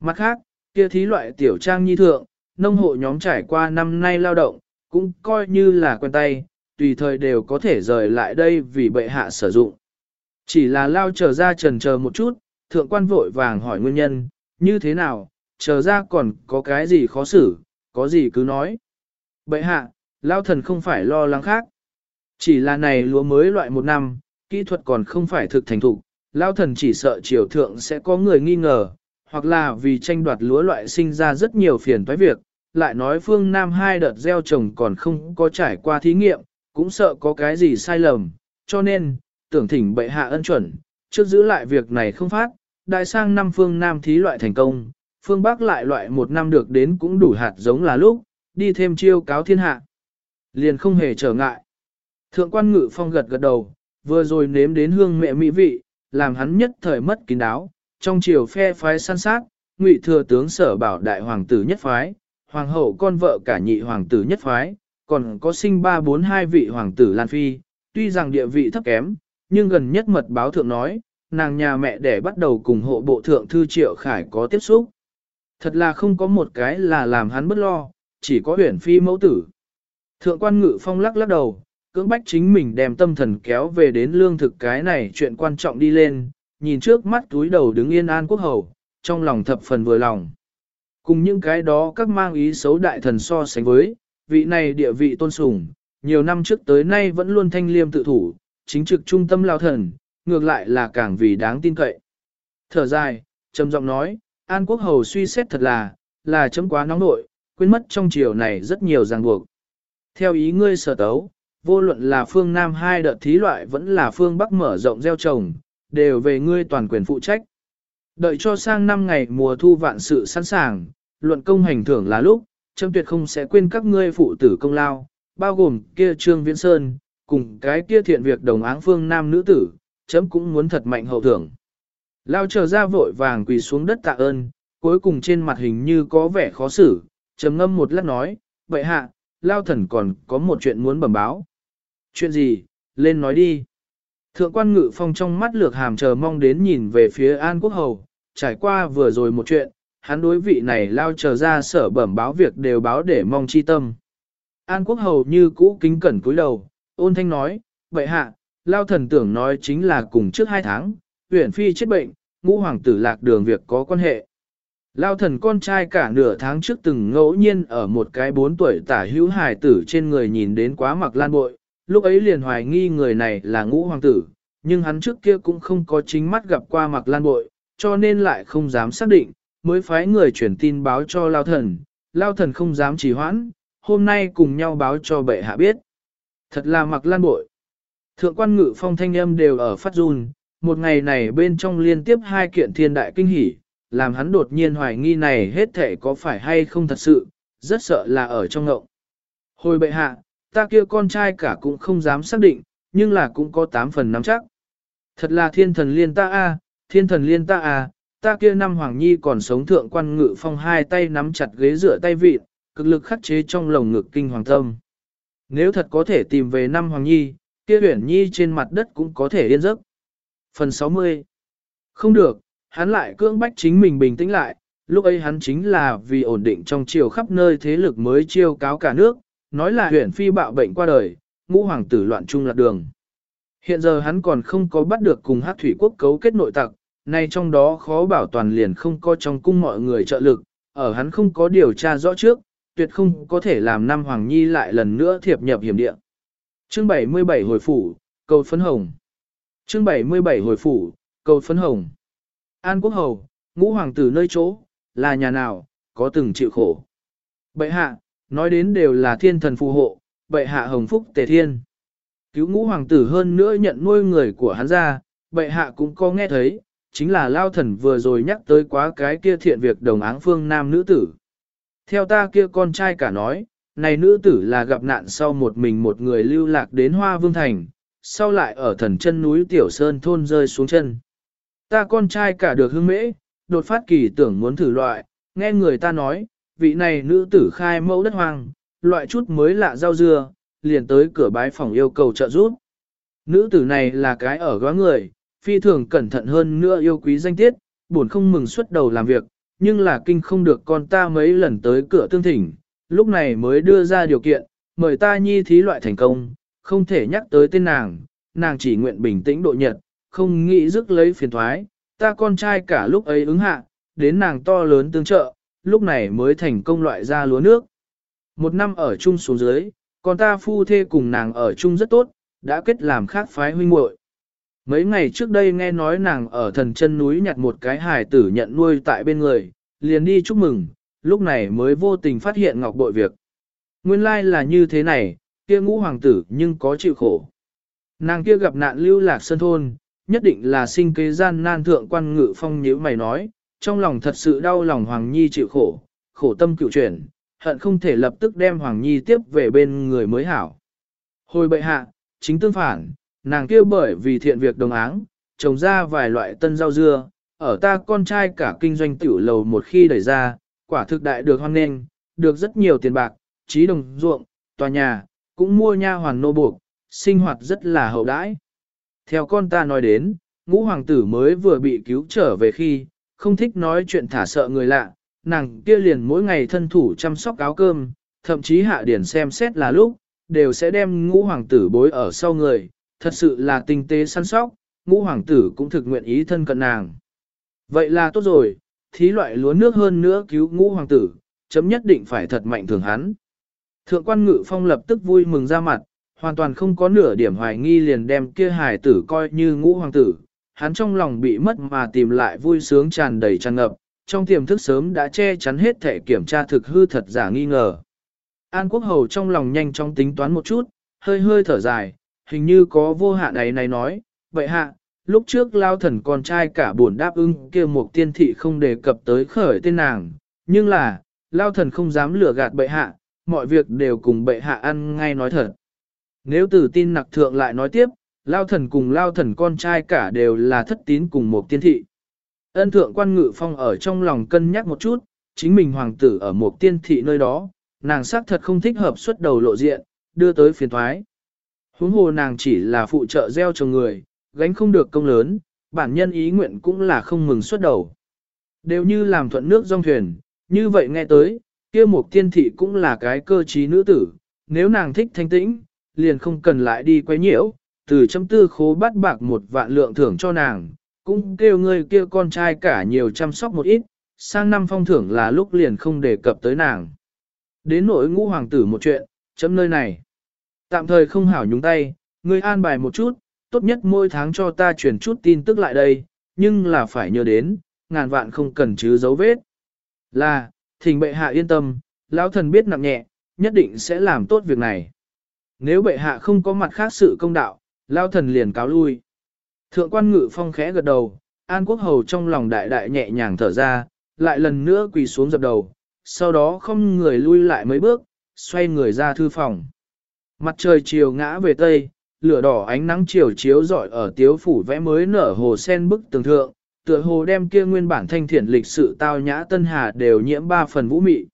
Mặt khác, kia thí loại tiểu trang nhi thượng, nông hộ nhóm trải qua năm nay lao động, cũng coi như là quen tay, tùy thời đều có thể rời lại đây vì bệ hạ sử dụng. Chỉ là lao trở ra trần chờ một chút, thượng quan vội vàng hỏi nguyên nhân, như thế nào, chờ ra còn có cái gì khó xử, có gì cứ nói. Bệ hạ, lao thần không phải lo lắng khác. Chỉ là này lúa mới loại một năm, kỹ thuật còn không phải thực thành thục, lao thần chỉ sợ triều thượng sẽ có người nghi ngờ, hoặc là vì tranh đoạt lúa loại sinh ra rất nhiều phiền toái việc, lại nói phương Nam hai đợt gieo trồng còn không có trải qua thí nghiệm, cũng sợ có cái gì sai lầm, cho nên, tưởng thỉnh bệ hạ ân chuẩn, trước giữ lại việc này không phát, đại sang năm phương Nam thí loại thành công, phương Bắc lại loại một năm được đến cũng đủ hạt giống là lúc, đi thêm chiêu cáo thiên hạ. Liền không hề trở ngại. Thượng quan ngự phong gật gật đầu, vừa rồi nếm đến hương mẹ mỹ vị, làm hắn nhất thời mất kín đáo, trong chiều phe phái săn sát, ngụy thừa tướng sở bảo đại hoàng tử nhất phái, hoàng hậu con vợ cả nhị hoàng tử nhất phái, còn có sinh ba bốn hai vị hoàng tử Lan Phi, tuy rằng địa vị thấp kém, nhưng gần nhất mật báo thượng nói, nàng nhà mẹ đẻ bắt đầu cùng hộ bộ thượng thư triệu khải có tiếp xúc. Thật là không có một cái là làm hắn bất lo, chỉ có huyền phi mẫu tử. Thượng quan ngự phong lắc lắc đầu, cưỡng bách chính mình đem tâm thần kéo về đến lương thực cái này chuyện quan trọng đi lên, nhìn trước mắt túi đầu đứng yên an quốc hầu, trong lòng thập phần vừa lòng. Cùng những cái đó các mang ý xấu đại thần so sánh với, vị này địa vị tôn sùng, nhiều năm trước tới nay vẫn luôn thanh liêm tự thủ, chính trực trung tâm lao thần, ngược lại là càng vì đáng tin cậy. Thở dài, trầm giọng nói, An Quốc Hầu suy xét thật là, là chấm quá nóng nội, quên mất trong chiều này rất nhiều ràng buộc. Theo ý ngươi sở tấu, vô luận là phương Nam hai đợt thí loại vẫn là phương Bắc mở rộng gieo trồng, đều về ngươi toàn quyền phụ trách. Đợi cho sang năm ngày mùa thu vạn sự sẵn sàng, luận công hành thưởng là lúc, châm tuyệt không sẽ quên các ngươi phụ tử công lao, bao gồm kia Trương Viễn Sơn, cùng cái kia thiện việc đồng áng phương nam nữ tử, chấm cũng muốn thật mạnh hậu thưởng. Lao trở ra vội vàng quỳ xuống đất tạ ơn, cuối cùng trên mặt hình như có vẻ khó xử, trầm ngâm một lát nói, vậy hạ, lao thần còn có một chuyện muốn bẩm báo. Chuyện gì, lên nói đi. Thượng quan ngự phong trong mắt lược hàm chờ mong đến nhìn về phía An Quốc Hầu, trải qua vừa rồi một chuyện, hắn đối vị này lao chờ ra sở bẩm báo việc đều báo để mong chi tâm. An Quốc Hầu như cũ kính cẩn cúi đầu, ôn thanh nói, vậy hạ, lao thần tưởng nói chính là cùng trước hai tháng, huyện phi chết bệnh, ngũ hoàng tử lạc đường việc có quan hệ. Lao thần con trai cả nửa tháng trước từng ngẫu nhiên ở một cái bốn tuổi tả hữu hài tử trên người nhìn đến quá mặc lan bội, lúc ấy liền hoài nghi người này là ngũ hoàng tử, nhưng hắn trước kia cũng không có chính mắt gặp qua mặc lan bội, cho nên lại không dám xác định, mới phái người chuyển tin báo cho Lao thần, Lao thần không dám trì hoãn, hôm nay cùng nhau báo cho bệ hạ biết. Thật là mặc lan bội. Thượng quan ngự phong thanh âm đều ở phát run, một ngày này bên trong liên tiếp hai kiện thiên đại kinh hỷ, làm hắn đột nhiên hoài nghi này hết thể có phải hay không thật sự, rất sợ là ở trong ngộng. Hồi bệ hạ, ta kia con trai cả cũng không dám xác định, nhưng là cũng có tám phần nắm chắc. Thật là thiên thần liên ta a, thiên thần liên ta a, ta kia năm hoàng nhi còn sống thượng quan ngự phong hai tay nắm chặt ghế rửa tay vịt, cực lực khắc chế trong lồng ngực kinh hoàng tâm. Nếu thật có thể tìm về năm hoàng nhi, kia huyển nhi trên mặt đất cũng có thể yên giấc. Phần 60 Không được, hắn lại cưỡng bách chính mình bình tĩnh lại, lúc ấy hắn chính là vì ổn định trong chiều khắp nơi thế lực mới chiêu cáo cả nước, nói là huyện phi bạo bệnh qua đời, ngũ hoàng tử loạn trung lạc đường. Hiện giờ hắn còn không có bắt được cùng hát thủy quốc cấu kết nội tặc, nay trong đó khó bảo toàn liền không có trong cung mọi người trợ lực, ở hắn không có điều tra rõ trước, tuyệt không có thể làm năm hoàng nhi lại lần nữa thiệp nhập hiểm địa. Chương 77 hồi phủ, cầu phấn hồng. Chương 77 hồi phủ, cầu phấn hồng. An Quốc Hầu, ngũ hoàng tử nơi chỗ, là nhà nào, có từng chịu khổ. Bệ hạ, nói đến đều là thiên thần phù hộ, bệ hạ hồng phúc tề thiên. Cứu ngũ hoàng tử hơn nữa nhận nuôi người của hắn ra, bệ hạ cũng có nghe thấy, chính là lao thần vừa rồi nhắc tới quá cái kia thiện việc đồng áng phương nam nữ tử. Theo ta kia con trai cả nói, này nữ tử là gặp nạn sau một mình một người lưu lạc đến Hoa Vương Thành, sau lại ở thần chân núi Tiểu Sơn thôn rơi xuống chân. Ta con trai cả được hương mễ, đột phát kỳ tưởng muốn thử loại, nghe người ta nói, vị này nữ tử khai mẫu đất hoang, loại chút mới lạ rau dưa, liền tới cửa bái phòng yêu cầu trợ giúp. Nữ tử này là cái ở góa người, phi thường cẩn thận hơn nữa yêu quý danh tiết, buồn không mừng xuất đầu làm việc, nhưng là kinh không được con ta mấy lần tới cửa tương thỉnh, lúc này mới đưa ra điều kiện, mời ta nhi thí loại thành công, không thể nhắc tới tên nàng, nàng chỉ nguyện bình tĩnh độ nhật, không nghĩ dứt lấy phiền thoái, ta con trai cả lúc ấy ứng hạ, đến nàng to lớn tương trợ, lúc này mới thành công loại ra lúa nước. Một năm ở chung xuống dưới, còn ta phu thê cùng nàng ở chung rất tốt, đã kết làm khác phái huynh muội. Mấy ngày trước đây nghe nói nàng ở thần chân núi nhặt một cái hài tử nhận nuôi tại bên người, liền đi chúc mừng, lúc này mới vô tình phát hiện ngọc bội việc. Nguyên lai là như thế này, kia ngũ hoàng tử nhưng có chịu khổ. Nàng kia gặp nạn lưu lạc sân thôn, nhất định là sinh kế gian nan thượng quan ngự phong nhíu mày nói, trong lòng thật sự đau lòng Hoàng Nhi chịu khổ, khổ tâm cựu chuyển, hận không thể lập tức đem Hoàng Nhi tiếp về bên người mới hảo. Hồi bệ hạ, chính tương phản, nàng kia bởi vì thiện việc đồng áng, trồng ra vài loại tân rau dưa, ở ta con trai cả kinh doanh tiểu lầu một khi đẩy ra, quả thực đại được hoan nghênh, được rất nhiều tiền bạc, trí đồng ruộng, tòa nhà, cũng mua nha hoàn nô buộc, sinh hoạt rất là hậu đãi. Theo con ta nói đến, ngũ hoàng tử mới vừa bị cứu trở về khi, không thích nói chuyện thả sợ người lạ, nàng kia liền mỗi ngày thân thủ chăm sóc áo cơm, thậm chí hạ điển xem xét là lúc, đều sẽ đem ngũ hoàng tử bối ở sau người, thật sự là tinh tế săn sóc, ngũ hoàng tử cũng thực nguyện ý thân cận nàng. Vậy là tốt rồi, thí loại lúa nước hơn nữa cứu ngũ hoàng tử, chấm nhất định phải thật mạnh thường hắn. Thượng quan ngự phong lập tức vui mừng ra mặt, hoàn toàn không có nửa điểm hoài nghi liền đem kia hài tử coi như ngũ hoàng tử. Hắn trong lòng bị mất mà tìm lại vui sướng tràn đầy tràn ngập, trong tiềm thức sớm đã che chắn hết thể kiểm tra thực hư thật giả nghi ngờ. An Quốc Hầu trong lòng nhanh chóng tính toán một chút, hơi hơi thở dài, hình như có vô hạn ấy này nói, vậy hạ, lúc trước lao thần con trai cả buồn đáp ưng kia một tiên thị không đề cập tới khởi tên nàng, nhưng là, lao thần không dám lừa gạt bệ hạ, mọi việc đều cùng bệ hạ ăn ngay nói thật. Nếu tử tin nặc thượng lại nói tiếp, lao thần cùng lao thần con trai cả đều là thất tín cùng một tiên thị. Ân thượng quan ngự phong ở trong lòng cân nhắc một chút, chính mình hoàng tử ở một tiên thị nơi đó, nàng xác thật không thích hợp xuất đầu lộ diện, đưa tới phiền thoái. Huống hồ nàng chỉ là phụ trợ gieo trồng người, gánh không được công lớn, bản nhân ý nguyện cũng là không mừng xuất đầu. Đều như làm thuận nước dòng thuyền, như vậy nghe tới, kia một tiên thị cũng là cái cơ trí nữ tử, nếu nàng thích thanh tĩnh, liền không cần lại đi quay nhiễu, từ chấm tư khố bắt bạc một vạn lượng thưởng cho nàng, cũng kêu người kia con trai cả nhiều chăm sóc một ít, sang năm phong thưởng là lúc liền không đề cập tới nàng. Đến nỗi ngũ hoàng tử một chuyện, chấm nơi này. Tạm thời không hảo nhúng tay, ngươi an bài một chút, tốt nhất mỗi tháng cho ta chuyển chút tin tức lại đây, nhưng là phải nhớ đến, ngàn vạn không cần chứ dấu vết. Là, thỉnh bệ hạ yên tâm, lão thần biết nặng nhẹ, nhất định sẽ làm tốt việc này. Nếu bệ hạ không có mặt khác sự công đạo, Lao thần liền cáo lui. Thượng quan ngự phong khẽ gật đầu, an quốc hầu trong lòng đại đại nhẹ nhàng thở ra, lại lần nữa quỳ xuống dập đầu, sau đó không người lui lại mấy bước, xoay người ra thư phòng. Mặt trời chiều ngã về tây, lửa đỏ ánh nắng chiều chiếu rọi ở tiếu phủ vẽ mới nở hồ sen bức tường thượng, tựa hồ đem kia nguyên bản thanh thiện lịch sự tao nhã tân hà đều nhiễm ba phần vũ mị.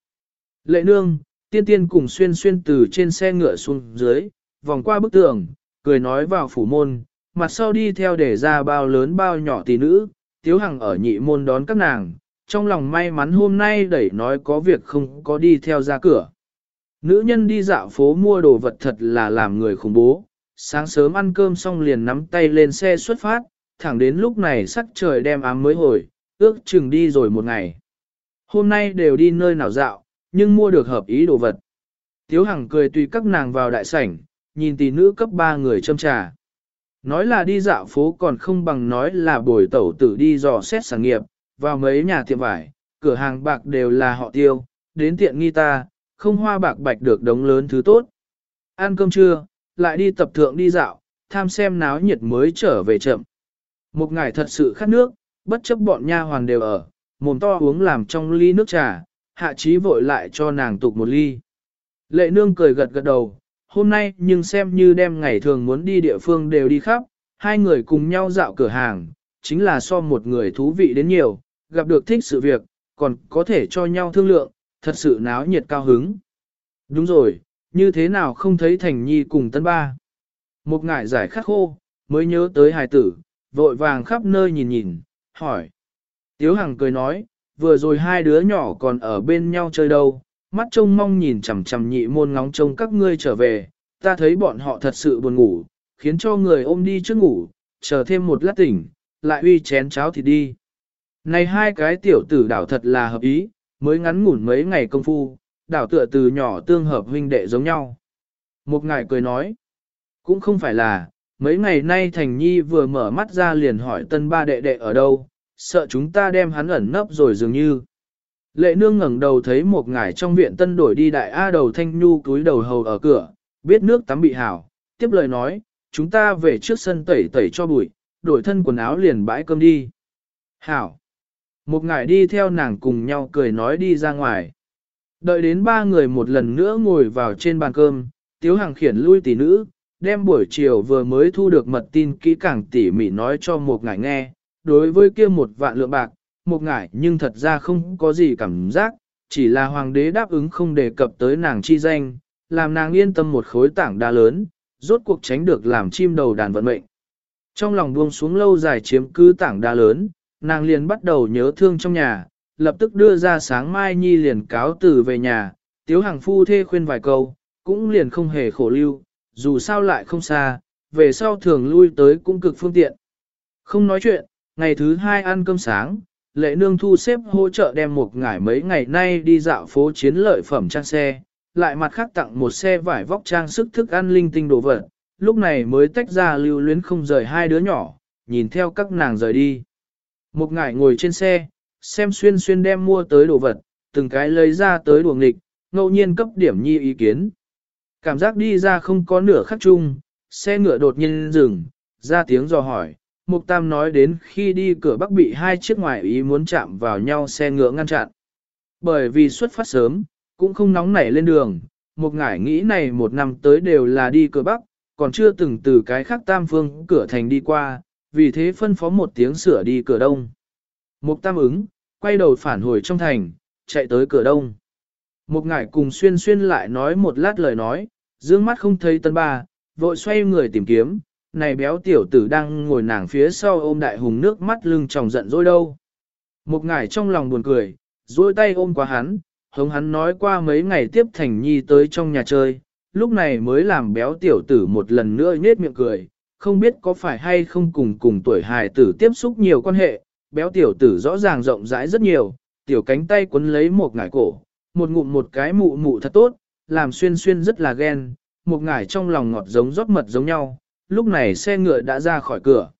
Lệ nương, tiên tiên cùng xuyên xuyên từ trên xe ngựa xuống dưới, vòng qua bức tường, cười nói vào phủ môn, mặt sau đi theo để ra bao lớn bao nhỏ tỷ nữ, tiếu hằng ở nhị môn đón các nàng, trong lòng may mắn hôm nay đẩy nói có việc không có đi theo ra cửa. Nữ nhân đi dạo phố mua đồ vật thật là làm người khủng bố, sáng sớm ăn cơm xong liền nắm tay lên xe xuất phát, thẳng đến lúc này sắc trời đem ám mới hồi, ước chừng đi rồi một ngày. Hôm nay đều đi nơi nào dạo, nhưng mua được hợp ý đồ vật. Tiếu Hằng cười tùy các nàng vào đại sảnh, nhìn tỷ nữ cấp ba người châm trà. Nói là đi dạo phố còn không bằng nói là bồi tẩu tử đi dò xét sản nghiệp, vào mấy nhà tiệm vải, cửa hàng bạc đều là họ tiêu, đến tiện nghi ta, không hoa bạc bạch được đống lớn thứ tốt. Ăn cơm trưa, lại đi tập thượng đi dạo, tham xem náo nhiệt mới trở về chậm. Một ngày thật sự khát nước, bất chấp bọn nha hoàn đều ở, mồm to uống làm trong ly nước trà, hạ trí vội lại cho nàng tục một ly. Lệ nương cười gật gật đầu, hôm nay nhưng xem như đem ngày thường muốn đi địa phương đều đi khắp, hai người cùng nhau dạo cửa hàng, chính là so một người thú vị đến nhiều, gặp được thích sự việc, còn có thể cho nhau thương lượng, thật sự náo nhiệt cao hứng. Đúng rồi, như thế nào không thấy Thành Nhi cùng Tân Ba. Một ngải giải khắc khô, mới nhớ tới hài tử, vội vàng khắp nơi nhìn nhìn, hỏi. Tiếu Hằng cười nói, vừa rồi hai đứa nhỏ còn ở bên nhau chơi đâu, mắt trông mong nhìn chằm chằm nhị môn ngóng trông các ngươi trở về, ta thấy bọn họ thật sự buồn ngủ, khiến cho người ôm đi trước ngủ, chờ thêm một lát tỉnh, lại uy chén cháo thì đi. Này hai cái tiểu tử đảo thật là hợp ý, mới ngắn ngủn mấy ngày công phu, đảo tựa từ nhỏ tương hợp huynh đệ giống nhau. Một ngài cười nói, cũng không phải là, mấy ngày nay Thành Nhi vừa mở mắt ra liền hỏi tân ba đệ đệ ở đâu, sợ chúng ta đem hắn ẩn nấp rồi dường như. Lệ nương ngẩng đầu thấy một ngài trong viện tân đổi đi đại A đầu thanh nhu túi đầu hầu ở cửa, biết nước tắm bị hảo, tiếp lời nói, chúng ta về trước sân tẩy tẩy cho bụi, đổi thân quần áo liền bãi cơm đi. Hảo. Một ngài đi theo nàng cùng nhau cười nói đi ra ngoài. Đợi đến ba người một lần nữa ngồi vào trên bàn cơm, Tiếu Hàng khiển lui tỷ nữ, đem buổi chiều vừa mới thu được mật tin kỹ càng tỉ mỉ nói cho một ngài nghe. Đối với kia một vạn lượng bạc, một ngải nhưng thật ra không có gì cảm giác, chỉ là hoàng đế đáp ứng không đề cập tới nàng chi danh, làm nàng yên tâm một khối tảng đa lớn, rốt cuộc tránh được làm chim đầu đàn vận mệnh. Trong lòng buông xuống lâu dài chiếm cứ tảng đa lớn, nàng liền bắt đầu nhớ thương trong nhà, lập tức đưa ra sáng mai nhi liền cáo từ về nhà, tiếu hàng phu thê khuyên vài câu, cũng liền không hề khổ lưu, dù sao lại không xa, về sau thường lui tới cũng cực phương tiện. Không nói chuyện, ngày thứ hai ăn cơm sáng, lệ nương thu xếp hỗ trợ đem một ngải mấy ngày nay đi dạo phố chiến lợi phẩm trang xe, lại mặt khác tặng một xe vải vóc trang sức thức ăn linh tinh đồ vật, lúc này mới tách ra lưu luyến không rời hai đứa nhỏ, nhìn theo các nàng rời đi. Một ngải ngồi trên xe, xem xuyên xuyên đem mua tới đồ vật, từng cái lấy ra tới đuồng nghịch, ngẫu nhiên cấp điểm nhi ý kiến. Cảm giác đi ra không có nửa khắc chung, xe ngựa đột nhiên dừng, ra tiếng dò hỏi. Mục Tam nói đến khi đi cửa bắc bị hai chiếc ngoại ý muốn chạm vào nhau xe ngựa ngăn chặn. Bởi vì xuất phát sớm, cũng không nóng nảy lên đường, một ngải nghĩ này một năm tới đều là đi cửa bắc, còn chưa từng từ cái khác tam phương cửa thành đi qua, vì thế phân phó một tiếng sửa đi cửa đông. Mục tam ứng, quay đầu phản hồi trong thành, chạy tới cửa đông. Một ngải cùng xuyên xuyên lại nói một lát lời nói, dương mắt không thấy tân ba, vội xoay người tìm kiếm, này béo tiểu tử đang ngồi nàng phía sau ôm đại hùng nước mắt lưng tròng giận dỗi đâu. Một ngải trong lòng buồn cười, duỗi tay ôm qua hắn, hống hắn nói qua mấy ngày tiếp thành nhi tới trong nhà chơi, lúc này mới làm béo tiểu tử một lần nữa nhết miệng cười, không biết có phải hay không cùng cùng tuổi hài tử tiếp xúc nhiều quan hệ, béo tiểu tử rõ ràng rộng rãi rất nhiều, tiểu cánh tay quấn lấy một ngải cổ, một ngụm một cái mụ mụ thật tốt, làm xuyên xuyên rất là ghen, một ngải trong lòng ngọt giống rót mật giống nhau, lúc này xe ngựa đã ra khỏi cửa.